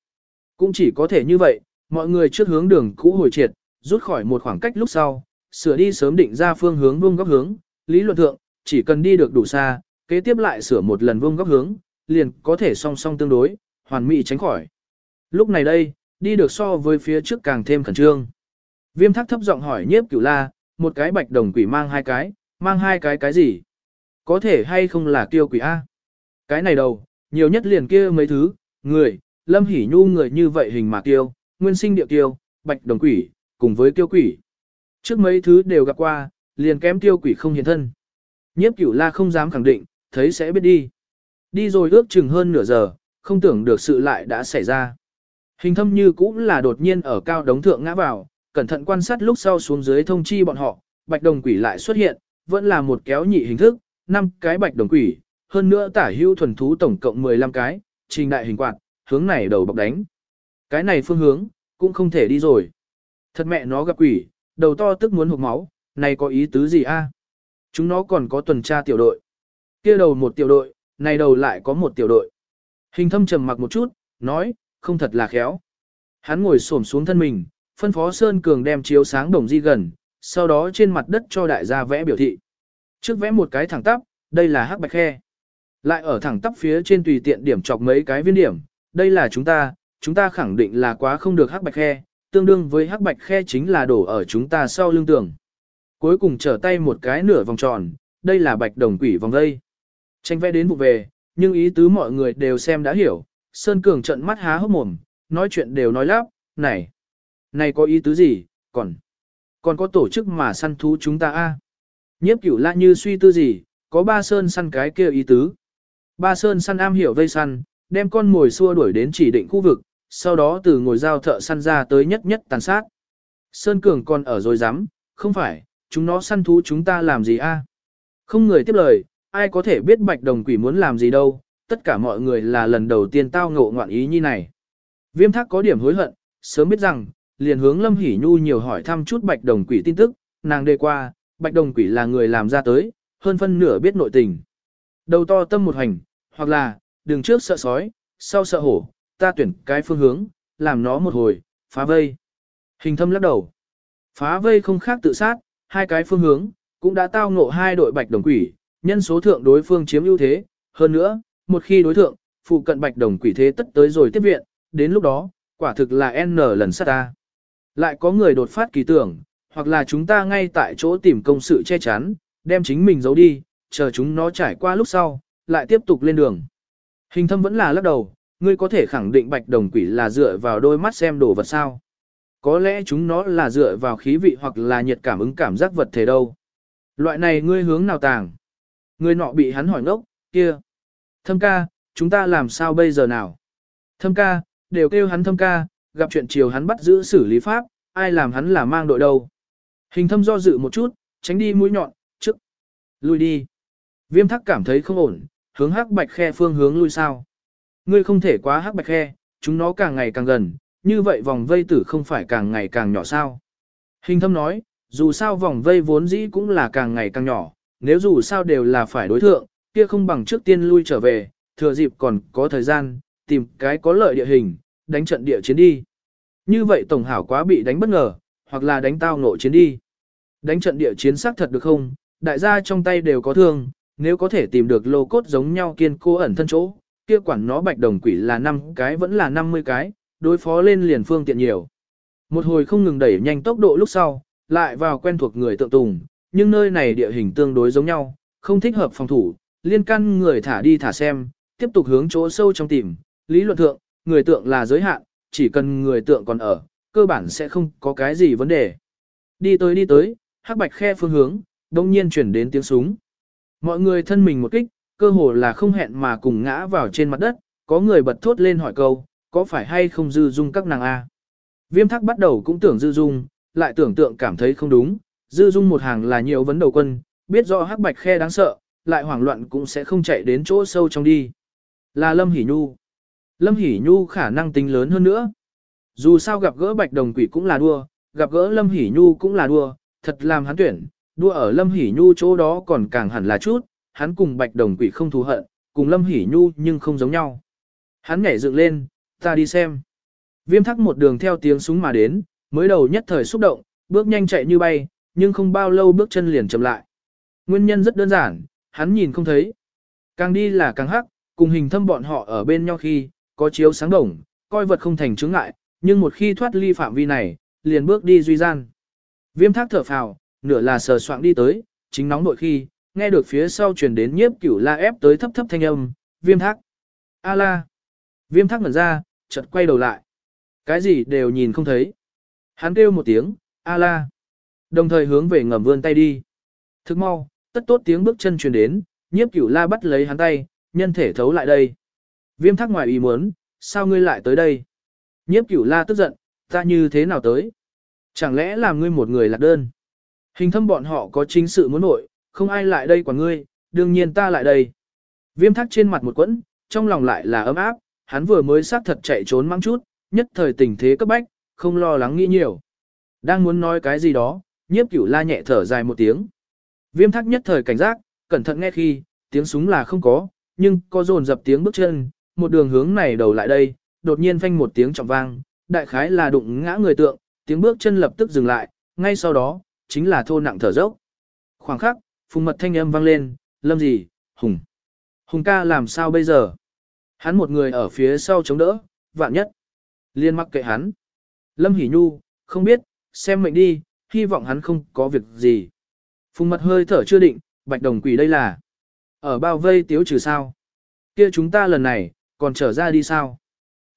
Cũng chỉ có thể như vậy, mọi người trước hướng đường cũ hồi triệt, rút khỏi một khoảng cách lúc sau, sửa đi sớm định ra phương hướng vuông góc hướng, lý luận thượng, chỉ cần đi được đủ xa, kế tiếp lại sửa một lần vuông góc hướng, liền có thể song song tương đối, hoàn mỹ tránh khỏi. Lúc này đây, đi được so với phía trước càng thêm khẩn trương. Viêm thắc thấp giọng hỏi nhiếp cửu la, một cái bạch đồng quỷ mang hai cái, mang hai cái cái gì? Có thể hay không là tiêu quỷ A? Cái này đâu, nhiều nhất liền kia mấy thứ, người, lâm hỉ nhu người như vậy hình mà tiêu nguyên sinh địa tiêu bạch đồng quỷ, cùng với tiêu quỷ. Trước mấy thứ đều gặp qua, liền kém tiêu quỷ không hiện thân. Nhiếp cửu la không dám khẳng định, thấy sẽ biết đi. Đi rồi ước chừng hơn nửa giờ, không tưởng được sự lại đã xảy ra. Hình thâm như cũng là đột nhiên ở cao đống thượng ngã vào, cẩn thận quan sát lúc sau xuống dưới thông chi bọn họ, bạch đồng quỷ lại xuất hiện, vẫn là một kéo nhị hình thức, năm cái bạch đồng quỷ, hơn nữa tả hưu thuần thú tổng cộng 15 cái, trình đại hình quạt, hướng này đầu bọc đánh. Cái này phương hướng, cũng không thể đi rồi. Thật mẹ nó gặp quỷ, đầu to tức muốn hụt máu, này có ý tứ gì a? Chúng nó còn có tuần tra tiểu đội. kia đầu một tiểu đội, này đầu lại có một tiểu đội. Hình thâm trầm mặc một chút, nói, không thật là khéo. Hắn ngồi xổm xuống thân mình, phân phó Sơn Cường đem chiếu sáng đồng di gần, sau đó trên mặt đất cho đại gia vẽ biểu thị. Trước vẽ một cái thẳng tắp, đây là hắc bạch khe. Lại ở thẳng tắp phía trên tùy tiện điểm chọc mấy cái viên điểm, đây là chúng ta, chúng ta khẳng định là quá không được hắc bạch khe, tương đương với hắc bạch khe chính là đổ ở chúng ta sau lưng tường. Cuối cùng trở tay một cái nửa vòng tròn, đây là bạch đồng quỷ vòng đây. Tranh vẽ đến vụ về, nhưng ý tứ mọi người đều xem đã hiểu, Sơn Cường trận mắt há hốc mồm, nói chuyện đều nói lắp, này, này có ý tứ gì, còn, còn có tổ chức mà săn thú chúng ta a Nhiếp cửu lạ như suy tư gì, có ba Sơn săn cái kia ý tứ. Ba Sơn săn am hiểu vây săn, đem con mồi xua đuổi đến chỉ định khu vực, sau đó từ ngồi dao thợ săn ra tới nhất nhất tàn sát. Sơn Cường còn ở rồi dám, không phải, chúng nó săn thú chúng ta làm gì a? Không người tiếp lời, ai có thể biết bạch đồng quỷ muốn làm gì đâu, tất cả mọi người là lần đầu tiên tao ngộ ngoạn ý như này. Viêm thác có điểm hối hận, sớm biết rằng, liền hướng Lâm Hỷ Nhu nhiều hỏi thăm chút bạch đồng quỷ tin tức, nàng đề qua, bạch đồng quỷ là người làm ra tới, hơn phân nửa biết nội tình. Đầu to tâm một hành, hoặc là, đường trước sợ sói, sau sợ hổ, ta tuyển cái phương hướng, làm nó một hồi, phá vây. Hình thâm lắc đầu. Phá vây không khác tự sát, hai cái phương hướng, cũng đã tao ngộ hai đội bạch đồng quỷ, nhân số thượng đối phương chiếm ưu thế, hơn nữa, một khi đối thượng, phụ cận bạch đồng quỷ thế tất tới rồi tiếp viện, đến lúc đó, quả thực là N lần sát ta. Lại có người đột phát kỳ tưởng, hoặc là chúng ta ngay tại chỗ tìm công sự che chắn, đem chính mình giấu đi, chờ chúng nó trải qua lúc sau, lại tiếp tục lên đường. Hình thâm vẫn là lắc đầu, ngươi có thể khẳng định bạch đồng quỷ là dựa vào đôi mắt xem đồ vật sao. Có lẽ chúng nó là dựa vào khí vị hoặc là nhiệt cảm ứng cảm giác vật thể đâu. Loại này ngươi hướng nào tàng? Người nọ bị hắn hỏi ngốc, kia. Thâm ca, chúng ta làm sao bây giờ nào? Thâm ca, đều kêu hắn thâm ca, gặp chuyện chiều hắn bắt giữ xử lý pháp, ai làm hắn là mang đội đâu. Hình thâm do dự một chút, tránh đi mũi nhọn, trước. Lui đi. Viêm thắc cảm thấy không ổn, hướng hắc bạch khe phương hướng lui sao. Ngươi không thể quá hắc bạch khe, chúng nó càng ngày càng gần, như vậy vòng vây tử không phải càng ngày càng nhỏ sao. Hình thâm nói, dù sao vòng vây vốn dĩ cũng là càng ngày càng nhỏ, nếu dù sao đều là phải đối thượng, kia không bằng trước tiên lui trở về, thừa dịp còn có thời gian, tìm cái có lợi địa hình, đánh trận địa chiến đi. Như vậy tổng hảo quá bị đánh bất ngờ, hoặc là đánh tao ngộ chiến đi. Đánh trận địa chiến xác thật được không? Đại gia trong tay đều có thương, nếu có thể tìm được lô cốt giống nhau kiên cố ẩn thân chỗ, kia quản nó bạch đồng quỷ là 5 cái vẫn là 50 cái, đối phó lên liền phương tiện nhiều. Một hồi không ngừng đẩy nhanh tốc độ lúc sau, lại vào quen thuộc người tượng tùng, nhưng nơi này địa hình tương đối giống nhau, không thích hợp phòng thủ, liên căn người thả đi thả xem, tiếp tục hướng chỗ sâu trong tìm, lý luận thượng, người tượng là giới hạn, chỉ cần người tượng còn ở, cơ bản sẽ không có cái gì vấn đề. Đi tới đi tới, hắc bạch khe phương hướng, đông nhiên chuyển đến tiếng súng. Mọi người thân mình một kích, cơ hồ là không hẹn mà cùng ngã vào trên mặt đất, có người bật thốt lên hỏi câu, có phải hay không dư dung các nàng A. Viêm thắc bắt đầu cũng tưởng dư dung, lại tưởng tượng cảm thấy không đúng, dư dung một hàng là nhiều vấn đầu quân, biết rõ hắc bạch khe đáng sợ, lại hoảng loạn cũng sẽ không chạy đến chỗ sâu trong đi. Là Lâm Hỷ Nhu. Lâm Hỷ Nhu khả năng tính lớn hơn nữa. Dù sao gặp gỡ bạch đồng quỷ cũng là đua, gặp gỡ Lâm Hỷ Nhu cũng là đua, thật làm hắn tuyển, đua ở Lâm Hỷ Nhu chỗ đó còn càng hẳn là chút, hắn cùng bạch đồng quỷ không thù hận, cùng Lâm Hỷ Nhu nhưng không giống nhau. Hắn nhảy dựng lên, ta đi xem. Viêm thắc một đường theo tiếng súng mà đến, mới đầu nhất thời xúc động, bước nhanh chạy như bay, nhưng không bao lâu bước chân liền chậm lại. Nguyên nhân rất đơn giản, hắn nhìn không thấy. Càng đi là càng hắc, cùng hình thâm bọn họ ở bên nhau khi, có chiếu sáng đồng, coi vật không thành chứng ngại, nhưng một khi thoát ly phạm vi này, liền bước đi duy gian. Viêm thác thở phào, nửa là sờ soạng đi tới, chính nóng nội khi, nghe được phía sau truyền đến nhiếp cửu la ép tới thấp thấp thanh âm, viêm thác. A la. Viêm thác ngẩn ra, chợt quay đầu lại. Cái gì đều nhìn không thấy. Hắn kêu một tiếng, A la. Đồng thời hướng về ngầm vươn tay đi. Thức mau, tất tốt tiếng bước chân truyền đến, nhiếp cửu la bắt lấy hắn tay, nhân thể thấu lại đây. Viêm thắc ngoài ý muốn, sao ngươi lại tới đây? Nhiếp cửu la tức giận, ta như thế nào tới? Chẳng lẽ là ngươi một người lạc đơn? Hình thâm bọn họ có chính sự muốn nội, không ai lại đây quả ngươi, đương nhiên ta lại đây. Viêm thắc trên mặt một quẫn, trong lòng lại là ấm áp, hắn vừa mới sát thật chạy trốn mắng chút, nhất thời tình thế cấp bách, không lo lắng nghĩ nhiều. Đang muốn nói cái gì đó, nhiếp cửu la nhẹ thở dài một tiếng. Viêm thắc nhất thời cảnh giác, cẩn thận nghe khi, tiếng súng là không có, nhưng có dồn dập tiếng bước chân, một đường hướng này đầu lại đây, đột nhiên phanh một tiếng trọng vang, đại khái là đụng ngã người tượng, tiếng bước chân lập tức dừng lại, ngay sau đó, chính là thô nặng thở dốc. Khoảng khắc, phùng mật thanh âm vang lên, lâm gì, hùng. Hùng ca làm sao bây giờ? Hắn một người ở phía sau chống đỡ, vạn nhất. Liên mắc kệ hắn. Lâm Hỷ Nhu, không biết, xem mệnh đi, hy vọng hắn không có việc gì. Phùng mật hơi thở chưa định, bạch đồng quỷ đây là. Ở bao vây tiếu trừ sao? kia chúng ta lần này, còn trở ra đi sao?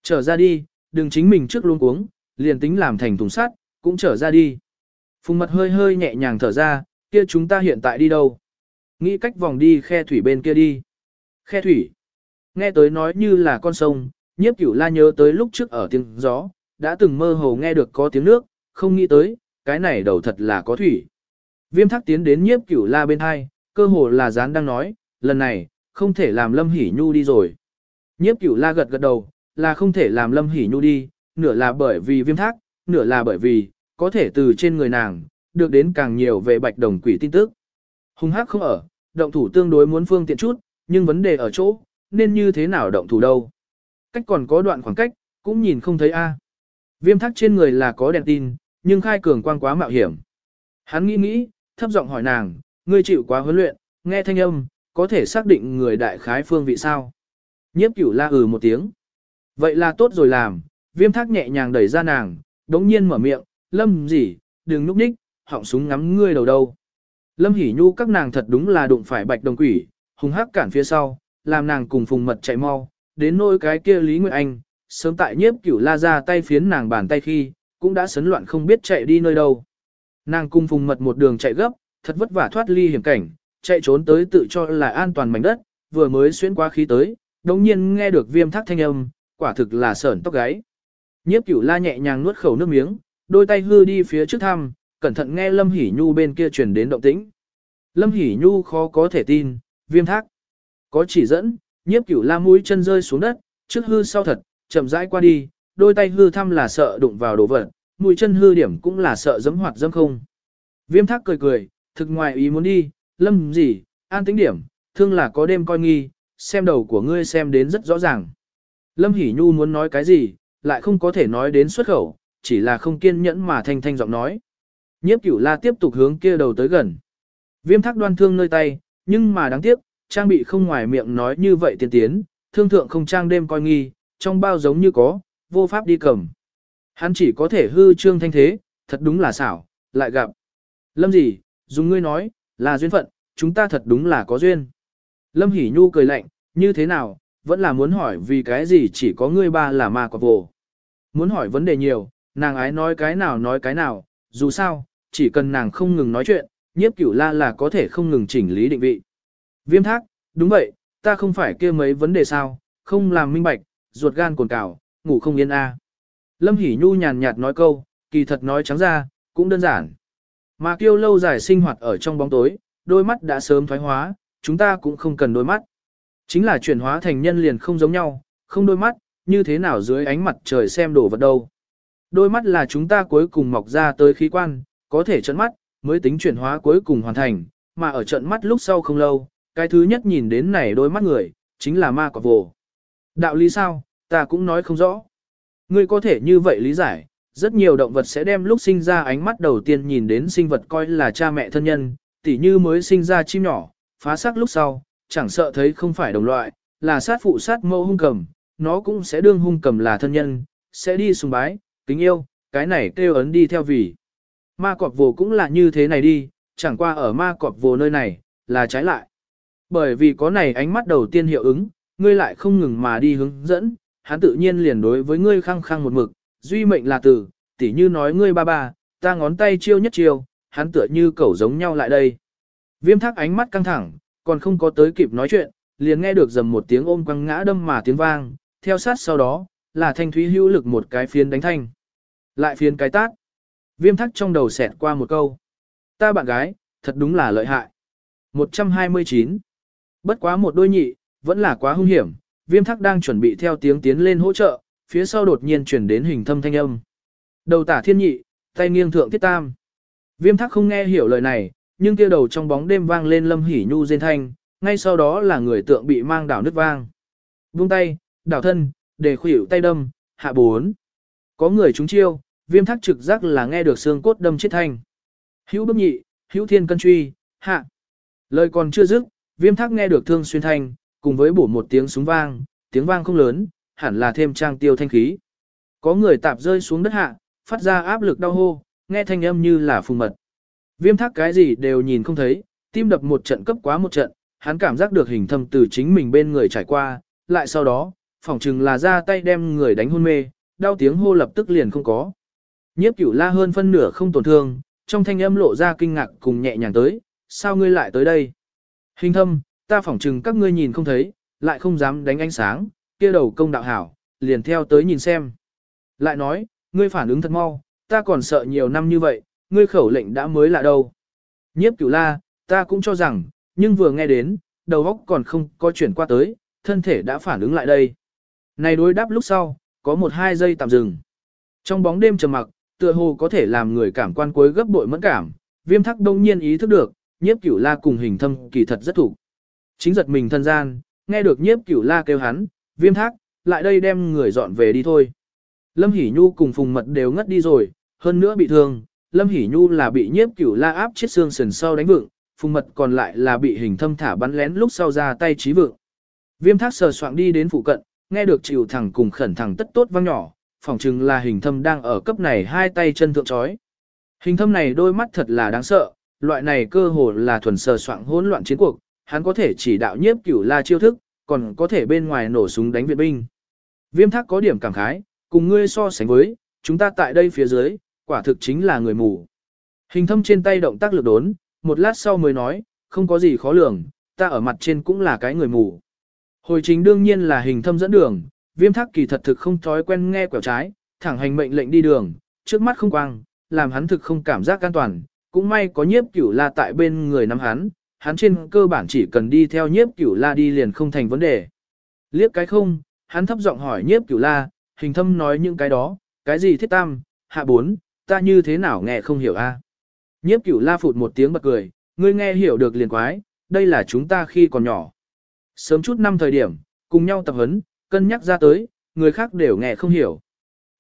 Trở ra đi, đừng chính mình trước luôn cuống, liền tính làm thành thùng sắt, cũng trở ra đi. Phùng mật hơi hơi nhẹ nhàng thở ra, kia chúng ta hiện tại đi đâu? Nghĩ cách vòng đi khe thủy bên kia đi. Khe thủy. Nghe tới nói như là con sông, nhiếp cửu la nhớ tới lúc trước ở tiếng gió, đã từng mơ hồ nghe được có tiếng nước, không nghĩ tới, cái này đầu thật là có thủy. Viêm thắc tiến đến nhiếp cửu la bên hai, cơ hồ là dán đang nói, lần này, không thể làm lâm hỉ nhu đi rồi. Nhiếp cửu la gật gật đầu, là không thể làm lâm hỉ nhu đi, nửa là bởi vì viêm thác, nửa là bởi vì, có thể từ trên người nàng, được đến càng nhiều về bạch đồng quỷ tin tức. Hùng hắc không ở, động thủ tương đối muốn phương tiện chút, nhưng vấn đề ở chỗ, nên như thế nào động thủ đâu. Cách còn có đoạn khoảng cách, cũng nhìn không thấy a. Viêm thác trên người là có đèn tin, nhưng khai cường quang quá mạo hiểm. Hắn nghĩ nghĩ, thấp giọng hỏi nàng, ngươi chịu quá huấn luyện, nghe thanh âm, có thể xác định người đại khái phương vị sao. Nhiếp cửu la ừ một tiếng. Vậy là tốt rồi làm, viêm thác nhẹ nhàng đẩy ra nàng, đống nhiên mở miệng, lâm gì, đừng núp ních, họng súng ngắm ngươi đầu đâu. Lâm hỉ nhu các nàng thật đúng là đụng phải bạch đồng quỷ, hùng hắc cản phía sau, làm nàng cùng phùng mật chạy mau, đến nỗi cái kia Lý Nguyệt Anh, sớm tại nhiếp cửu la ra tay phiến nàng bàn tay khi, cũng đã sấn loạn không biết chạy đi nơi đâu. Nàng cùng phùng mật một đường chạy gấp, thật vất vả thoát ly hiểm cảnh, chạy trốn tới tự cho là an toàn mảnh đất, vừa mới xuyên qua khí tới, đồng nhiên nghe được viêm thác thanh âm, quả thực là sởn tóc gáy. Nhiếp cửu la nhẹ nhàng nuốt khẩu nước miếng, đôi tay hư đi phía trước thăm, cẩn thận nghe Lâm Hỷ Nhu bên kia truyền đến động tĩnh. Lâm Hỷ Nhu khó có thể tin, viêm thác. Có chỉ dẫn, nhiếp cửu la mũi chân rơi xuống đất, trước hư sau thật, chậm rãi qua đi, đôi tay hư thăm là sợ đụng vào đồ vật, mũi chân hư điểm cũng là sợ giấm hoạt dâm không. Viêm thác cười cười, thực ngoài ý muốn đi, lâm gì, an tính điểm, thương là có đêm coi nghi, xem đầu của ngươi xem đến rất rõ ràng. Lâm Hỷ Nhu muốn nói cái gì, lại không có thể nói đến xuất khẩu, chỉ là không kiên nhẫn mà thanh thanh giọng nói. Nhiếp cửu la tiếp tục hướng kia đầu tới gần. Viêm thác đoan thương nơi tay, nhưng mà đáng tiếc, trang bị không ngoài miệng nói như vậy tiên tiến, thương thượng không trang đêm coi nghi, trong bao giống như có, vô pháp đi cầm. Hắn chỉ có thể hư trương thanh thế, thật đúng là xảo, lại gặp. Lâm gì, dùng ngươi nói, là duyên phận, chúng ta thật đúng là có duyên. Lâm Hỷ Nhu cười lạnh, như thế nào, vẫn là muốn hỏi vì cái gì chỉ có ngươi ba là ma quả vồ. Muốn hỏi vấn đề nhiều, nàng ái nói cái nào nói cái nào, dù sao, chỉ cần nàng không ngừng nói chuyện, nhiếp cửu la là có thể không ngừng chỉnh lý định vị. Viêm thác, đúng vậy, ta không phải kia mấy vấn đề sao, không làm minh bạch, ruột gan cồn cào, ngủ không yên a. Lâm Hỷ Nhu nhàn nhạt nói câu, kỳ thật nói trắng ra, cũng đơn giản. Mà kiêu lâu dài sinh hoạt ở trong bóng tối, đôi mắt đã sớm thoái hóa, chúng ta cũng không cần đôi mắt. Chính là chuyển hóa thành nhân liền không giống nhau, không đôi mắt, như thế nào dưới ánh mặt trời xem đồ vật đâu. Đôi mắt là chúng ta cuối cùng mọc ra tới khí quan, có thể trận mắt, mới tính chuyển hóa cuối cùng hoàn thành, mà ở trận mắt lúc sau không lâu, cái thứ nhất nhìn đến này đôi mắt người, chính là ma quả vồ. Đạo lý sao, ta cũng nói không rõ. Ngươi có thể như vậy lý giải, rất nhiều động vật sẽ đem lúc sinh ra ánh mắt đầu tiên nhìn đến sinh vật coi là cha mẹ thân nhân, tỉ như mới sinh ra chim nhỏ, phá xác lúc sau, chẳng sợ thấy không phải đồng loại, là sát phụ sát mẫu hung cầm, nó cũng sẽ đương hung cầm là thân nhân, sẽ đi sùng bái, kính yêu, cái này kêu ấn đi theo vì. Ma cọp vồ cũng là như thế này đi, chẳng qua ở ma cọp vồ nơi này, là trái lại. Bởi vì có này ánh mắt đầu tiên hiệu ứng, ngươi lại không ngừng mà đi hướng dẫn, hắn tự nhiên liền đối với ngươi khăng khăng một mực, duy mệnh là tử, tỉ như nói ngươi ba ba, ta ngón tay chiêu nhất chiêu, hắn tựa như cẩu giống nhau lại đây. Viêm thác ánh mắt căng thẳng, còn không có tới kịp nói chuyện, liền nghe được dầm một tiếng ôm quăng ngã đâm mà tiếng vang, theo sát sau đó, là thanh thúy hữu lực một cái phiến đánh thanh. Lại phiến cái tát. Viêm thác trong đầu xẹt qua một câu. Ta bạn gái, thật đúng là lợi hại. 129. Bất quá một đôi nhị, vẫn là quá hung hiểm, viêm thắc đang chuẩn bị theo tiếng tiến lên hỗ trợ, phía sau đột nhiên chuyển đến hình thâm thanh âm. Đầu tả thiên nhị, tay nghiêng thượng thiết tam. Viêm thắc không nghe hiểu lời này, nhưng kia đầu trong bóng đêm vang lên lâm hỉ nhu rên thanh, ngay sau đó là người tượng bị mang đảo nước vang. vung tay, đảo thân, để khuỷu tay đâm, hạ bốn. Có người trúng chiêu, viêm thắc trực giác là nghe được xương cốt đâm chết thanh. Hữu bức nhị, hữu thiên cân truy, hạ. Lời còn chưa dứt, viêm Thác nghe được thương xuyên thanh, cùng với bổ một tiếng súng vang, tiếng vang không lớn, hẳn là thêm trang tiêu thanh khí. Có người tạp rơi xuống đất hạ, phát ra áp lực đau hô, nghe thanh âm như là phùng mật. Viêm Thác cái gì đều nhìn không thấy, tim đập một trận cấp quá một trận, hắn cảm giác được hình thâm từ chính mình bên người trải qua, lại sau đó, phỏng chừng là ra tay đem người đánh hôn mê, đau tiếng hô lập tức liền không có. Nhiếp cửu la hơn phân nửa không tổn thương, trong thanh âm lộ ra kinh ngạc cùng nhẹ nhàng tới, sao ngươi lại tới đây? Hình thâm, ta phỏng chừng các ngươi nhìn không thấy, lại không dám đánh ánh sáng, kia đầu công đạo hảo, liền theo tới nhìn xem. Lại nói, ngươi phản ứng thật mau, ta còn sợ nhiều năm như vậy, ngươi khẩu lệnh đã mới lạ đâu. Nhiếp cửu la, ta cũng cho rằng, nhưng vừa nghe đến, đầu óc còn không có chuyển qua tới, thân thể đã phản ứng lại đây. Này đối đáp lúc sau, có một hai giây tạm dừng. Trong bóng đêm trầm mặc, tựa hồ có thể làm người cảm quan cuối gấp bội mẫn cảm, viêm thắc đông nhiên ý thức được, nhiếp cửu la cùng hình thâm kỳ thật rất thủ. Chính giật mình thân gian, nghe được nhiếp cửu la kêu hắn, viêm thác, lại đây đem người dọn về đi thôi. Lâm Hỷ Nhu cùng Phùng Mật đều ngất đi rồi, hơn nữa bị thương, Lâm Hỷ Nhu là bị nhiếp cửu la áp chết xương sườn sau đánh vựng, Phùng Mật còn lại là bị hình thâm thả bắn lén lúc sau ra tay trí vựng. Viêm thác sờ soạng đi đến phụ cận, nghe được chịu thẳng cùng khẩn thẳng tất tốt vang nhỏ, phỏng chừng là hình thâm đang ở cấp này hai tay chân thượng chói. Hình thâm này đôi mắt thật là đáng sợ, loại này cơ hồ là thuần sờ soạng hỗn loạn chiến cuộc, hắn có thể chỉ đạo nhiếp cửu la chiêu thức, còn có thể bên ngoài nổ súng đánh viện binh. Viêm thác có điểm cảm khái, cùng ngươi so sánh với, chúng ta tại đây phía dưới, quả thực chính là người mù. Hình thâm trên tay động tác lược đốn, một lát sau mới nói, không có gì khó lường, ta ở mặt trên cũng là cái người mù. Hồi chính đương nhiên là hình thâm dẫn đường, viêm thác kỳ thật thực không thói quen nghe quẹo trái, thẳng hành mệnh lệnh đi đường, trước mắt không quang, làm hắn thực không cảm giác an toàn, cũng may có nhiếp cửu la tại bên người nắm hắn, hắn trên cơ bản chỉ cần đi theo nhiếp cửu la đi liền không thành vấn đề. Liếc cái không, hắn thấp giọng hỏi nhiếp cửu la, hình thâm nói những cái đó, cái gì thiết tam, hạ bốn, ta như thế nào nghe không hiểu a? À? Nhiếp cửu la phụt một tiếng bật cười, ngươi nghe hiểu được liền quái, đây là chúng ta khi còn nhỏ. Sớm chút năm thời điểm, cùng nhau tập huấn, cân nhắc ra tới, người khác đều nghe không hiểu.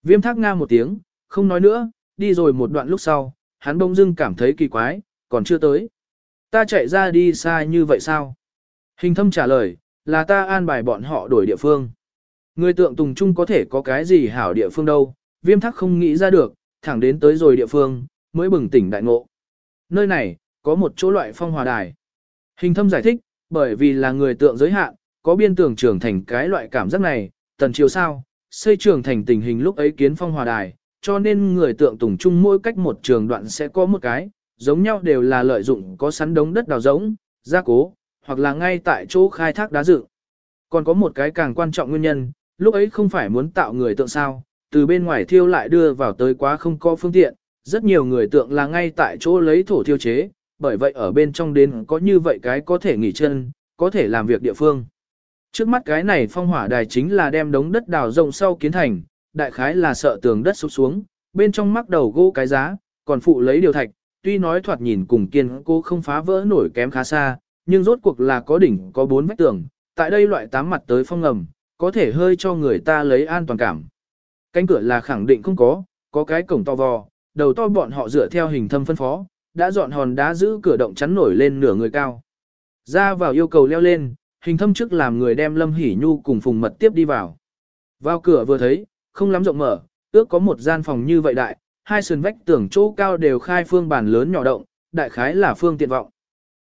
Viêm thác nga một tiếng, không nói nữa, đi rồi một đoạn lúc sau, hắn bỗng dưng cảm thấy kỳ quái, còn chưa tới. Ta chạy ra đi xa như vậy sao? Hình thâm trả lời, là ta an bài bọn họ đổi địa phương. Người tượng tùng trung có thể có cái gì hảo địa phương đâu, viêm thắc không nghĩ ra được, thẳng đến tới rồi địa phương, mới bừng tỉnh đại ngộ. Nơi này, có một chỗ loại phong hòa đài. Hình thâm giải thích, bởi vì là người tượng giới hạn, có biên tưởng trưởng thành cái loại cảm giác này, tần chiều sao, xây trưởng thành tình hình lúc ấy kiến phong hòa đài, cho nên người tượng tùng chung mỗi cách một trường đoạn sẽ có một cái, giống nhau đều là lợi dụng có sắn đống đất đào giống, gia cố, hoặc là ngay tại chỗ khai thác đá dựng. Còn có một cái càng quan trọng nguyên nhân, lúc ấy không phải muốn tạo người tượng sao, từ bên ngoài thiêu lại đưa vào tới quá không có phương tiện, rất nhiều người tượng là ngay tại chỗ lấy thổ thiêu chế, bởi vậy ở bên trong đến có như vậy cái có thể nghỉ chân, có thể làm việc địa phương. Trước mắt cái này phong hỏa đài chính là đem đống đất đào rộng sau kiến thành, đại khái là sợ tường đất sụp xuống, bên trong mắc đầu gỗ cái giá, còn phụ lấy điều thạch, tuy nói thoạt nhìn cùng kiên cố không phá vỡ nổi kém khá xa, nhưng rốt cuộc là có đỉnh có bốn vách tường, tại đây loại tám mặt tới phong ngầm, có thể hơi cho người ta lấy an toàn cảm. Cánh cửa là khẳng định không có, có cái cổng to vò, đầu to bọn họ dựa theo hình thâm phân phó, đã dọn hòn đá giữ cửa động chắn nổi lên nửa người cao. Ra vào yêu cầu leo lên, hình thâm trước làm người đem Lâm Hỷ Nhu cùng Phùng Mật tiếp đi vào. Vào cửa vừa thấy, không lắm rộng mở, ước có một gian phòng như vậy đại, hai sườn vách tường chỗ cao đều khai phương bàn lớn nhỏ động, đại khái là phương tiện vọng.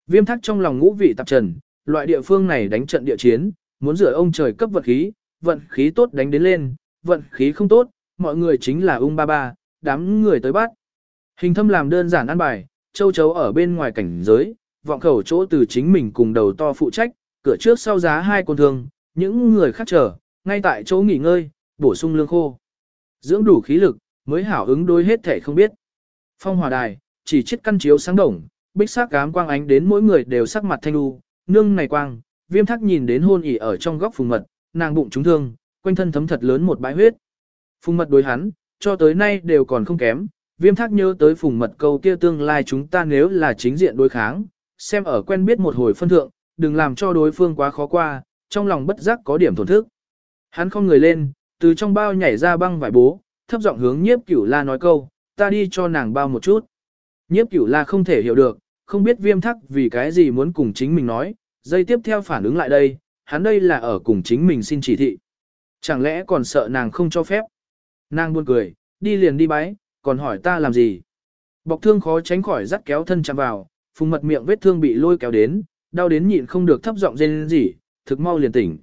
Viêm thắc trong lòng ngũ vị tạp trần, loại địa phương này đánh trận địa chiến, muốn rửa ông trời cấp vận khí, vận khí tốt đánh đến lên, vận khí không tốt, mọi người chính là ung ba ba, đám người tới bắt. Hình thâm làm đơn giản ăn bài, châu chấu ở bên ngoài cảnh giới, vọng khẩu chỗ từ chính mình cùng đầu to phụ trách, cửa trước sau giá hai con thương, những người khác chờ, ngay tại chỗ nghỉ ngơi, bổ sung lương khô. Dưỡng đủ khí lực, mới hảo ứng đối hết thể không biết. Phong hòa đài, chỉ chiếc căn chiếu sáng đồng, bích sắc cám quang ánh đến mỗi người đều sắc mặt thanh u, nương này quang, viêm thắc nhìn đến hôn ỉ ở trong góc phùng mật, nàng bụng trúng thương, quanh thân thấm thật lớn một bãi huyết. Phùng mật đối hắn, cho tới nay đều còn không kém, viêm thắc nhớ tới phùng mật câu kia tương lai chúng ta nếu là chính diện đối kháng, xem ở quen biết một hồi phân thượng, đừng làm cho đối phương quá khó qua, trong lòng bất giác có điểm thổn thức. Hắn không người lên, từ trong bao nhảy ra băng vải bố, thấp giọng hướng nhiếp cửu la nói câu, ta đi cho nàng bao một chút. Nhiếp cửu la không thể hiểu được, không biết viêm thắc vì cái gì muốn cùng chính mình nói, dây tiếp theo phản ứng lại đây, hắn đây là ở cùng chính mình xin chỉ thị. Chẳng lẽ còn sợ nàng không cho phép? Nàng buồn cười, đi liền đi bái, còn hỏi ta làm gì? Bọc thương khó tránh khỏi dắt kéo thân chạm vào, phùng mật miệng vết thương bị lôi kéo đến, đau đến nhịn không được thấp giọng rên gì, thực mau liền tỉnh.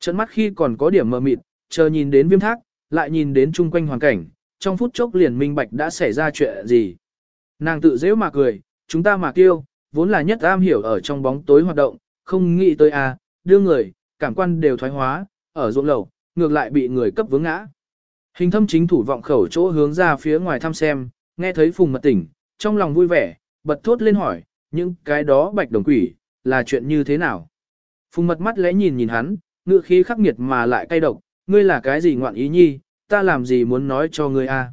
Trận mắt khi còn có điểm mờ mịt, chờ nhìn đến viêm thác, lại nhìn đến chung quanh hoàn cảnh, trong phút chốc liền minh bạch đã xảy ra chuyện gì. Nàng tự dễ mà cười, chúng ta mà kêu, vốn là nhất am hiểu ở trong bóng tối hoạt động, không nghĩ tới à, đưa người, cảm quan đều thoái hóa, ở ruộng lầu, ngược lại bị người cấp vướng ngã. Hình thâm chính thủ vọng khẩu chỗ hướng ra phía ngoài thăm xem, nghe thấy phùng mật tỉnh, trong lòng vui vẻ, bật thốt lên hỏi, những cái đó bạch đồng quỷ, là chuyện như thế nào? Phùng mật mắt lẽ nhìn nhìn hắn, ngựa khí khắc nghiệt mà lại cay độc, ngươi là cái gì ngoạn ý nhi, ta làm gì muốn nói cho ngươi a?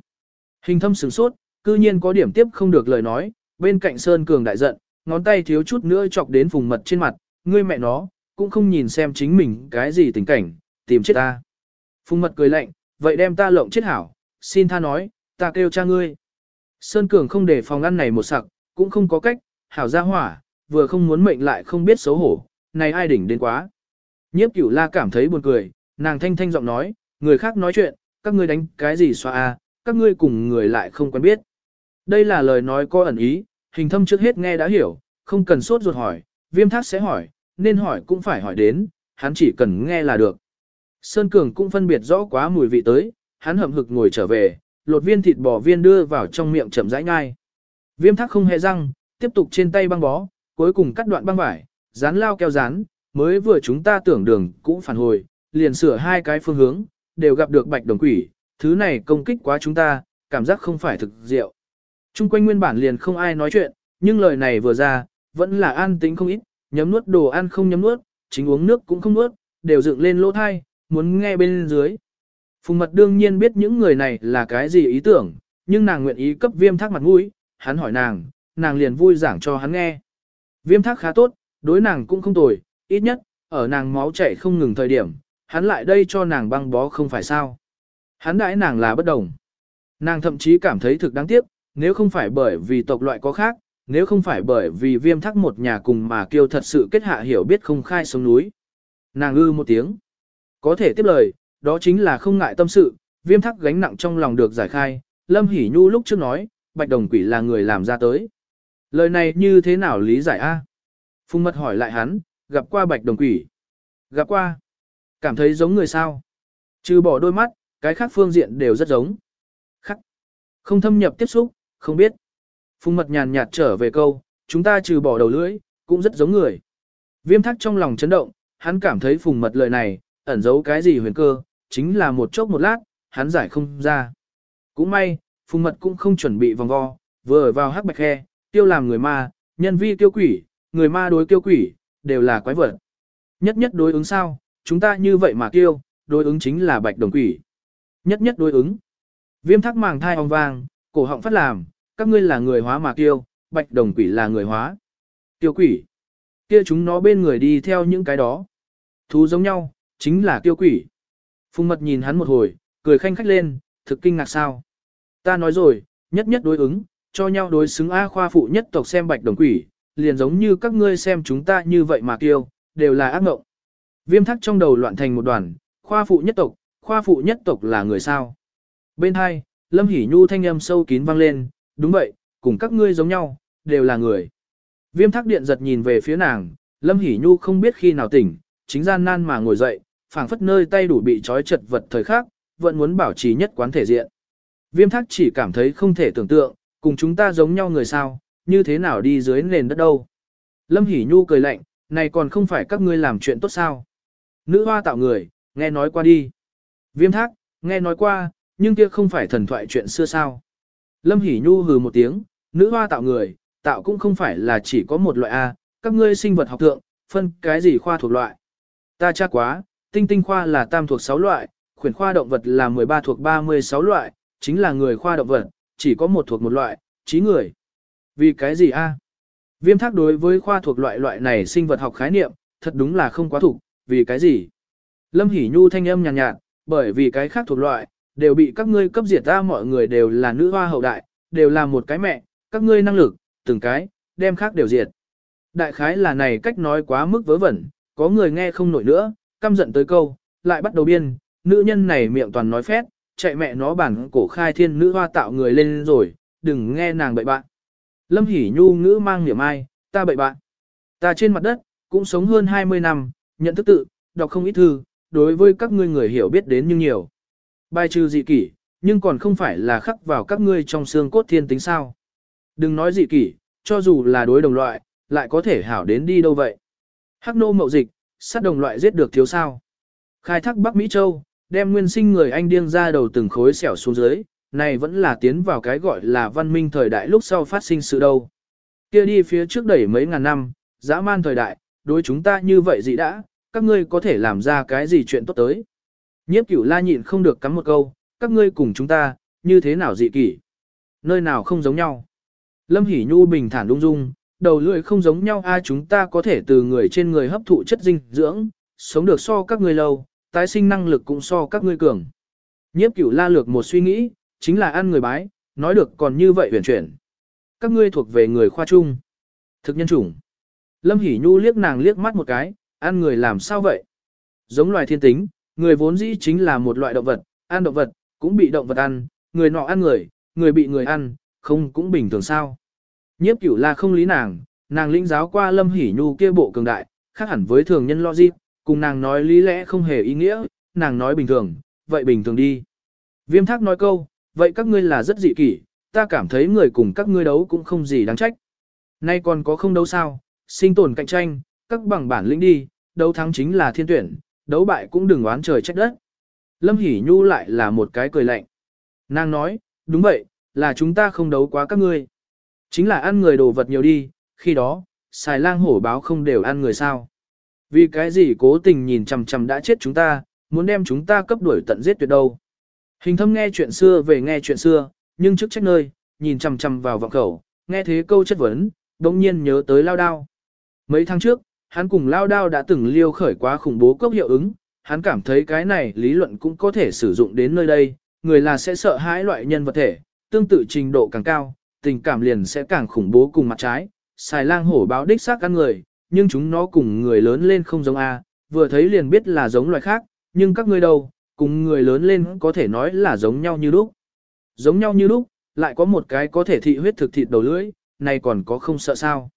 Hình thâm sửng sốt, cư nhiên có điểm tiếp không được lời nói, bên cạnh Sơn Cường đại giận, ngón tay thiếu chút nữa chọc đến vùng mật trên mặt, ngươi mẹ nó, cũng không nhìn xem chính mình cái gì tình cảnh, tìm chết ta. Phùng mật cười lạnh, vậy đem ta lộng chết hảo, xin tha nói, ta kêu cha ngươi. Sơn Cường không để phòng ăn này một sặc, cũng không có cách, hảo ra hỏa, vừa không muốn mệnh lại không biết xấu hổ, này ai đỉnh đến quá. Nhiếp cửu la cảm thấy buồn cười, nàng thanh thanh giọng nói, người khác nói chuyện, các ngươi đánh cái gì xoa a, à, các ngươi cùng người lại không quen biết. Đây là lời nói có ẩn ý, hình thâm trước hết nghe đã hiểu, không cần sốt ruột hỏi, viêm thác sẽ hỏi, nên hỏi cũng phải hỏi đến, hắn chỉ cần nghe là được. Sơn Cường cũng phân biệt rõ quá mùi vị tới, hắn hậm hực ngồi trở về, lột viên thịt bò viên đưa vào trong miệng chậm rãi nhai. Viêm thác không hề răng, tiếp tục trên tay băng bó, cuối cùng cắt đoạn băng vải, dán lao keo dán, mới vừa chúng ta tưởng đường cũng phản hồi, liền sửa hai cái phương hướng, đều gặp được bạch đồng quỷ, thứ này công kích quá chúng ta, cảm giác không phải thực diệu. Trung quanh nguyên bản liền không ai nói chuyện, nhưng lời này vừa ra, vẫn là an tính không ít, nhấm nuốt đồ ăn không nhấm nuốt, chính uống nước cũng không nuốt, đều dựng lên lỗ thai, muốn nghe bên dưới. Phùng mật đương nhiên biết những người này là cái gì ý tưởng, nhưng nàng nguyện ý cấp viêm thác mặt mũi, hắn hỏi nàng, nàng liền vui giảng cho hắn nghe. Viêm thác khá tốt, đối nàng cũng không tồi, ít nhất, ở nàng máu chảy không ngừng thời điểm, hắn lại đây cho nàng băng bó không phải sao. Hắn đãi nàng là bất đồng. Nàng thậm chí cảm thấy thực đáng tiếc, nếu không phải bởi vì tộc loại có khác, nếu không phải bởi vì viêm thắc một nhà cùng mà kêu thật sự kết hạ hiểu biết không khai sống núi. Nàng ư một tiếng. Có thể tiếp lời, đó chính là không ngại tâm sự, viêm thắc gánh nặng trong lòng được giải khai, Lâm Hỷ Nhu lúc trước nói, Bạch Đồng Quỷ là người làm ra tới. Lời này như thế nào lý giải a? Phùng mật hỏi lại hắn, gặp qua Bạch Đồng Quỷ. Gặp qua. Cảm thấy giống người sao? Trừ bỏ đôi mắt, cái khác phương diện đều rất giống. Khắc. Không thâm nhập tiếp xúc, không biết. Phùng mật nhàn nhạt trở về câu, chúng ta trừ bỏ đầu lưỡi, cũng rất giống người. Viêm thắc trong lòng chấn động, hắn cảm thấy phùng mật lời này, ẩn giấu cái gì huyền cơ, chính là một chốc một lát, hắn giải không ra. Cũng may, phùng mật cũng không chuẩn bị vòng vo, vừa ở vào hắc bạch khe, tiêu làm người ma, nhân vi tiêu quỷ, người ma đối tiêu quỷ, đều là quái vật. Nhất nhất đối ứng sao, chúng ta như vậy mà kêu, đối ứng chính là bạch đồng quỷ. Nhất nhất đối ứng. Viêm thắc màng thai ong vang, cổ họng phát làm, các ngươi là người hóa mà kêu, bạch đồng quỷ là người hóa. Tiêu quỷ. Kia chúng nó bên người đi theo những cái đó. Thú giống nhau, chính là tiêu quỷ. Phùng mật nhìn hắn một hồi, cười khanh khách lên, thực kinh ngạc sao. Ta nói rồi, nhất nhất đối ứng, cho nhau đối xứng A khoa phụ nhất tộc xem bạch đồng quỷ, liền giống như các ngươi xem chúng ta như vậy mà tiêu, đều là ác ngộng. Viêm thắc trong đầu loạn thành một đoàn, khoa phụ nhất tộc, khoa phụ nhất tộc là người sao. Bên hai, Lâm Hỷ Nhu thanh âm sâu kín vang lên, đúng vậy, cùng các ngươi giống nhau, đều là người. Viêm thác điện giật nhìn về phía nàng, Lâm Hỷ Nhu không biết khi nào tỉnh, chính gian nan mà ngồi dậy, phảng phất nơi tay đủ bị trói chật vật thời khác, vẫn muốn bảo trì nhất quán thể diện. Viêm thác chỉ cảm thấy không thể tưởng tượng, cùng chúng ta giống nhau người sao, như thế nào đi dưới nền đất đâu. Lâm Hỷ Nhu cười lạnh, này còn không phải các ngươi làm chuyện tốt sao. Nữ hoa tạo người, nghe nói qua đi. Viêm thác, nghe nói qua, nhưng kia không phải thần thoại chuyện xưa sao. Lâm Hỷ Nhu hừ một tiếng, nữ hoa tạo người, tạo cũng không phải là chỉ có một loại A, các ngươi sinh vật học thượng, phân cái gì khoa thuộc loại. Ta tra quá, tinh tinh khoa là tam thuộc 6 loại, khuyển khoa động vật là 13 thuộc 36 loại, chính là người khoa động vật, chỉ có một thuộc một loại, trí người. Vì cái gì a? Viêm thác đối với khoa thuộc loại loại này sinh vật học khái niệm, thật đúng là không quá thuộc, vì cái gì? Lâm Hỷ Nhu thanh âm nhàn nhạt, nhạt, bởi vì cái khác thuộc loại, đều bị các ngươi cấp diệt ra mọi người đều là nữ hoa hậu đại, đều là một cái mẹ, các ngươi năng lực, từng cái, đem khác đều diệt. Đại khái là này cách nói quá mức vớ vẩn, có người nghe không nổi nữa, căm giận tới câu, lại bắt đầu biên, nữ nhân này miệng toàn nói phét, chạy mẹ nó bản cổ khai thiên nữ hoa tạo người lên rồi, đừng nghe nàng bậy bạn. Lâm Hỷ Nhu ngữ mang niệm ai, ta bậy bạn. Ta trên mặt đất, cũng sống hơn 20 năm, nhận thức tự, đọc không ít thư, đối với các ngươi người hiểu biết đến nhưng nhiều. Bài trừ dị kỷ, nhưng còn không phải là khắc vào các ngươi trong xương cốt thiên tính sao. Đừng nói dị kỷ, cho dù là đối đồng loại, lại có thể hảo đến đi đâu vậy. Hắc nô mậu dịch, sát đồng loại giết được thiếu sao. Khai thác Bắc Mỹ Châu, đem nguyên sinh người Anh điên ra đầu từng khối xẻo xuống dưới, này vẫn là tiến vào cái gọi là văn minh thời đại lúc sau phát sinh sự đâu. Kia đi phía trước đẩy mấy ngàn năm, dã man thời đại, đối chúng ta như vậy gì đã, các ngươi có thể làm ra cái gì chuyện tốt tới. Nhiếp cửu la nhịn không được cắm một câu, các ngươi cùng chúng ta, như thế nào dị kỷ. Nơi nào không giống nhau. Lâm Hỷ Nhu bình thản đung dung, đầu lưỡi không giống nhau a chúng ta có thể từ người trên người hấp thụ chất dinh dưỡng, sống được so các ngươi lâu, tái sinh năng lực cũng so các ngươi cường. Nhiếp cửu la lược một suy nghĩ, chính là ăn người bái, nói được còn như vậy huyền chuyển. Các ngươi thuộc về người khoa trung. Thực nhân chủng. Lâm Hỷ Nhu liếc nàng liếc mắt một cái, ăn người làm sao vậy? Giống loài thiên tính, người vốn dĩ chính là một loại động vật, ăn động vật, cũng bị động vật ăn, người nọ ăn người, người bị người ăn, không cũng bình thường sao? Nhiếp cửu là không lý nàng, nàng lĩnh giáo qua Lâm hỉ Nhu kia bộ cường đại, khác hẳn với thường nhân logic, cùng nàng nói lý lẽ không hề ý nghĩa, nàng nói bình thường, vậy bình thường đi. Viêm thác nói câu, vậy các ngươi là rất dị kỷ, ta cảm thấy người cùng các ngươi đấu cũng không gì đáng trách. Nay còn có không đấu sao, sinh tồn cạnh tranh, các bằng bản lĩnh đi, đấu thắng chính là thiên tuyển, đấu bại cũng đừng oán trời trách đất. Lâm Hỷ Nhu lại là một cái cười lạnh. Nàng nói, đúng vậy, là chúng ta không đấu quá các ngươi. Chính là ăn người đồ vật nhiều đi, khi đó, xài lang hổ báo không đều ăn người sao. Vì cái gì cố tình nhìn chằm chằm đã chết chúng ta, muốn đem chúng ta cấp đuổi tận giết tuyệt đâu. Hình thâm nghe chuyện xưa về nghe chuyện xưa, nhưng trước trách nơi, nhìn chằm chằm vào vọng khẩu, nghe thế câu chất vấn, đồng nhiên nhớ tới lao đao. Mấy tháng trước, hắn cùng lao đao đã từng liêu khởi quá khủng bố cốc hiệu ứng, hắn cảm thấy cái này lý luận cũng có thể sử dụng đến nơi đây, người là sẽ sợ hãi loại nhân vật thể, tương tự trình độ càng cao, tình cảm liền sẽ càng khủng bố cùng mặt trái. Xài lang hổ báo đích xác ăn người, nhưng chúng nó cùng người lớn lên không giống A, vừa thấy liền biết là giống loài khác, nhưng các ngươi đâu, cùng người lớn lên có thể nói là giống nhau như lúc. Giống nhau như lúc, lại có một cái có thể thị huyết thực thịt đầu lưỡi, này còn có không sợ sao.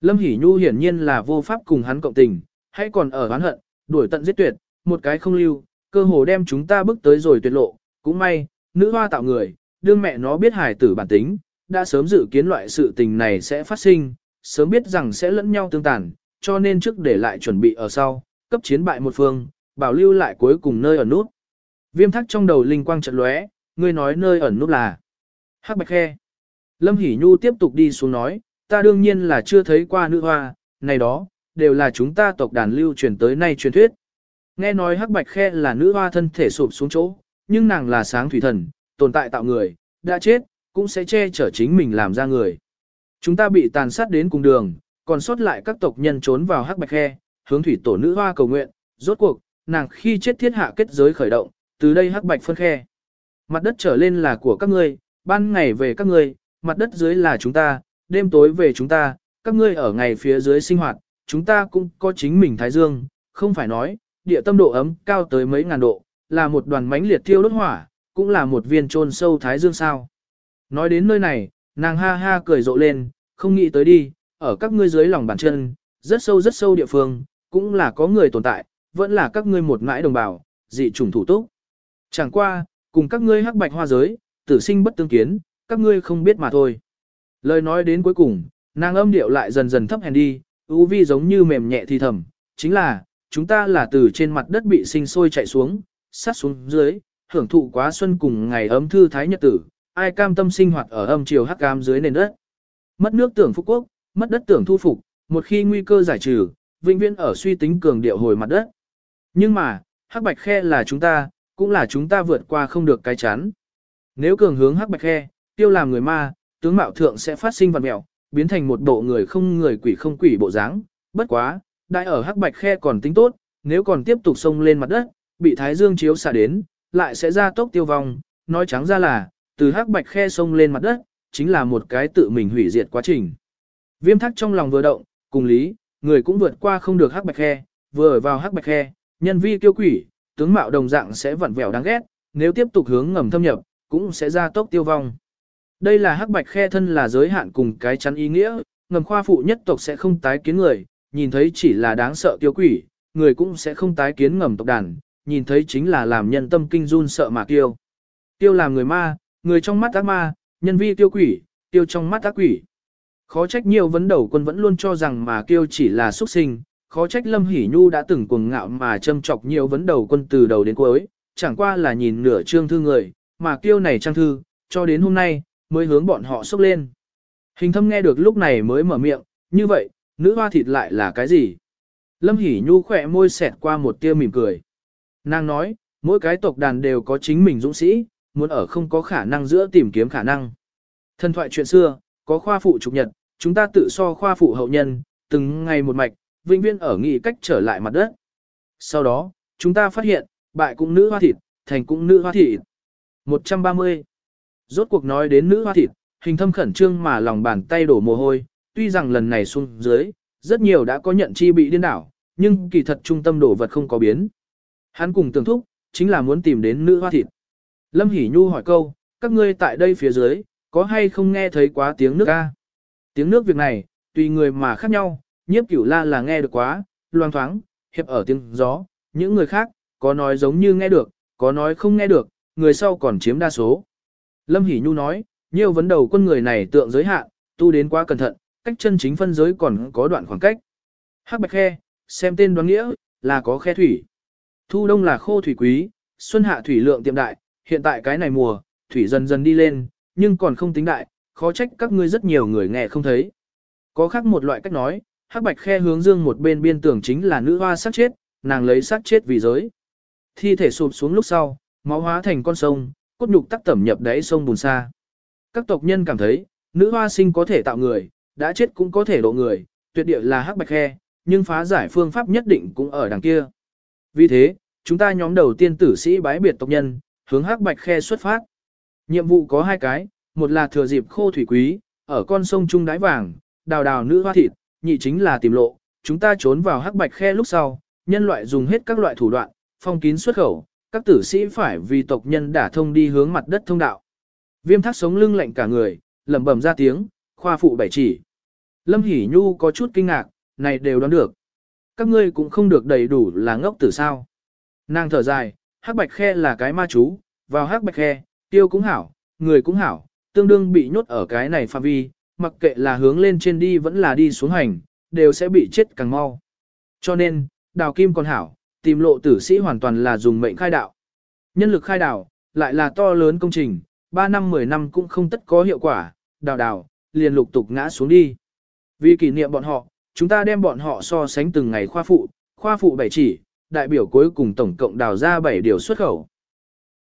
Lâm Hỷ Nhu hiển nhiên là vô pháp cùng hắn cộng tình, hay còn ở oán hận, đuổi tận giết tuyệt, một cái không lưu, cơ hồ đem chúng ta bước tới rồi tuyệt lộ, cũng may, nữ hoa tạo người, đương mẹ nó biết hài tử bản tính, đã sớm dự kiến loại sự tình này sẽ phát sinh, sớm biết rằng sẽ lẫn nhau tương tàn, cho nên trước để lại chuẩn bị ở sau, cấp chiến bại một phương, bảo lưu lại cuối cùng nơi ở nút. Viêm thắc trong đầu linh quang trận lóe, ngươi nói nơi ẩn nút là Hắc Bạch Khe. Lâm Hỷ Nhu tiếp tục đi xuống nói, ta đương nhiên là chưa thấy qua nữ hoa, này đó, đều là chúng ta tộc đàn lưu truyền tới nay truyền thuyết. Nghe nói Hắc Bạch Khe là nữ hoa thân thể sụp xuống chỗ, nhưng nàng là sáng thủy thần, tồn tại tạo người, đã chết, cũng sẽ che chở chính mình làm ra người. Chúng ta bị tàn sát đến cùng đường, còn sót lại các tộc nhân trốn vào hắc bạch khe, hướng thủy tổ nữ hoa cầu nguyện, rốt cuộc, nàng khi chết thiết hạ kết giới khởi động, từ đây hắc bạch phân khe. Mặt đất trở lên là của các ngươi, ban ngày về các ngươi, mặt đất dưới là chúng ta, đêm tối về chúng ta, các ngươi ở ngày phía dưới sinh hoạt, chúng ta cũng có chính mình thái dương, không phải nói, địa tâm độ ấm cao tới mấy ngàn độ, là một đoàn mánh liệt thiêu đốt hỏa, cũng là một viên trôn sâu thái dương sao. Nói đến nơi này, nàng ha ha cười rộ lên, không nghĩ tới đi, ở các ngươi dưới lòng bàn chân, rất sâu rất sâu địa phương, cũng là có người tồn tại, vẫn là các ngươi một ngãi đồng bào, dị chủng thủ túc. Chẳng qua, cùng các ngươi hắc bạch hoa giới, tử sinh bất tương kiến, các ngươi không biết mà thôi. Lời nói đến cuối cùng, nàng âm điệu lại dần dần thấp hèn đi, ưu vi giống như mềm nhẹ thì thầm, chính là, chúng ta là từ trên mặt đất bị sinh sôi chạy xuống, sát xuống dưới, hưởng thụ quá xuân cùng ngày ấm thư thái nhật tử, ai cam tâm sinh hoạt ở âm chiều hắc cam dưới nền đất. Mất nước tưởng phúc quốc, mất đất tưởng thu phục, một khi nguy cơ giải trừ, vĩnh viễn ở suy tính cường điệu hồi mặt đất. Nhưng mà, hắc bạch khe là chúng ta, cũng là chúng ta vượt qua không được cái chán. Nếu cường hướng hắc bạch khe, tiêu làm người ma, tướng mạo thượng sẽ phát sinh vật mẹo, biến thành một bộ người không người quỷ không quỷ bộ dáng. Bất quá, đại ở hắc bạch khe còn tính tốt, nếu còn tiếp tục xông lên mặt đất, bị thái dương chiếu xạ đến, lại sẽ ra tốc tiêu vong. Nói trắng ra là, từ hắc bạch khe xông lên mặt đất, chính là một cái tự mình hủy diệt quá trình. Viêm thắc trong lòng vừa động, cùng lý, người cũng vượt qua không được hắc bạch khe, vừa ở vào hắc bạch khe, nhân vi kiêu quỷ, tướng mạo đồng dạng sẽ vặn vẹo đáng ghét, nếu tiếp tục hướng ngầm thâm nhập, cũng sẽ ra tốc tiêu vong. Đây là hắc bạch khe thân là giới hạn cùng cái chắn ý nghĩa, ngầm khoa phụ nhất tộc sẽ không tái kiến người, nhìn thấy chỉ là đáng sợ tiêu quỷ, người cũng sẽ không tái kiến ngầm tộc đàn, nhìn thấy chính là làm nhân tâm kinh run sợ mà tiêu Tiêu làm người ma, người trong mắt ác ma, nhân vi tiêu quỷ, tiêu trong mắt ác quỷ. Khó trách nhiều vấn đầu quân vẫn luôn cho rằng mà kiêu chỉ là xuất sinh, khó trách Lâm Hỷ Nhu đã từng cuồng ngạo mà châm chọc nhiều vấn đầu quân từ đầu đến cuối, chẳng qua là nhìn nửa trương thư người, mà kiêu này trang thư, cho đến hôm nay, mới hướng bọn họ xốc lên. Hình thâm nghe được lúc này mới mở miệng, như vậy, nữ hoa thịt lại là cái gì? Lâm Hỷ Nhu khỏe môi xẹt qua một tia mỉm cười. Nàng nói, mỗi cái tộc đàn đều có chính mình dũng sĩ, muốn ở không có khả năng giữa tìm kiếm khả năng. Thần thoại chuyện xưa, có khoa phụ trục nhật, chúng ta tự so khoa phụ hậu nhân, từng ngày một mạch, vĩnh viên ở nghị cách trở lại mặt đất. Sau đó, chúng ta phát hiện, bại cũng nữ hoa thịt, thành cũng nữ hoa thịt. 130. Rốt cuộc nói đến nữ hoa thịt, hình thâm khẩn trương mà lòng bàn tay đổ mồ hôi, tuy rằng lần này xuống dưới, rất nhiều đã có nhận chi bị điên đảo, nhưng kỳ thật trung tâm đổ vật không có biến. Hắn cùng tưởng thúc, chính là muốn tìm đến nữ hoa thịt. Lâm Hỷ Nhu hỏi câu, các ngươi tại đây phía dưới, có hay không nghe thấy quá tiếng nước ca? Tiếng nước việc này, tùy người mà khác nhau, nhiếp cửu la là nghe được quá, loang thoáng, hiệp ở tiếng gió, những người khác, có nói giống như nghe được, có nói không nghe được, người sau còn chiếm đa số. Lâm Hỷ Nhu nói, nhiều vấn đầu quân người này tượng giới hạn, tu đến quá cẩn thận, cách chân chính phân giới còn có đoạn khoảng cách. Hắc bạch khe, xem tên đoán nghĩa, là có khe thủy. Thu đông là khô thủy quý, xuân hạ thủy lượng tiệm đại, hiện tại cái này mùa, thủy dần dần đi lên, nhưng còn không tính đại, khó trách các ngươi rất nhiều người nghe không thấy. Có khác một loại cách nói, hắc bạch khe hướng dương một bên biên tưởng chính là nữ hoa sát chết, nàng lấy sát chết vì giới. Thi thể sụp xuống lúc sau, máu hóa thành con sông, cốt nhục tắc tẩm nhập đáy sông bùn xa. Các tộc nhân cảm thấy, nữ hoa sinh có thể tạo người, đã chết cũng có thể độ người, tuyệt địa là hắc bạch khe, nhưng phá giải phương pháp nhất định cũng ở đằng kia. Vì thế, chúng ta nhóm đầu tiên tử sĩ bái biệt tộc nhân, hướng hắc bạch khe xuất phát. Nhiệm vụ có hai cái, một là thừa dịp khô thủy quý, ở con sông Trung Đái Vàng, đào đào nữ hoa thịt, nhị chính là tìm lộ, chúng ta trốn vào hắc bạch khe lúc sau, nhân loại dùng hết các loại thủ đoạn, phong kín xuất khẩu, các tử sĩ phải vì tộc nhân đả thông đi hướng mặt đất thông đạo. Viêm thác sống lưng lạnh cả người, lẩm bẩm ra tiếng, khoa phụ bảy chỉ. Lâm Hỷ Nhu có chút kinh ngạc, này đều đoán được. Các ngươi cũng không được đầy đủ là ngốc tử sao. Nàng thở dài, hắc bạch khe là cái ma chú, vào hắc bạch khe, tiêu cũng hảo, người cũng hảo, tương đương bị nhốt ở cái này phạm vi, mặc kệ là hướng lên trên đi vẫn là đi xuống hành, đều sẽ bị chết càng mau. Cho nên, đào kim còn hảo, tìm lộ tử sĩ hoàn toàn là dùng mệnh khai đạo. Nhân lực khai đạo lại là to lớn công trình, 3 năm 10 năm cũng không tất có hiệu quả, đào đào, liền lục tục ngã xuống đi. Vì kỷ niệm bọn họ, chúng ta đem bọn họ so sánh từng ngày khoa phụ, khoa phụ bảy chỉ, đại biểu cuối cùng tổng cộng đào ra 7 điều xuất khẩu.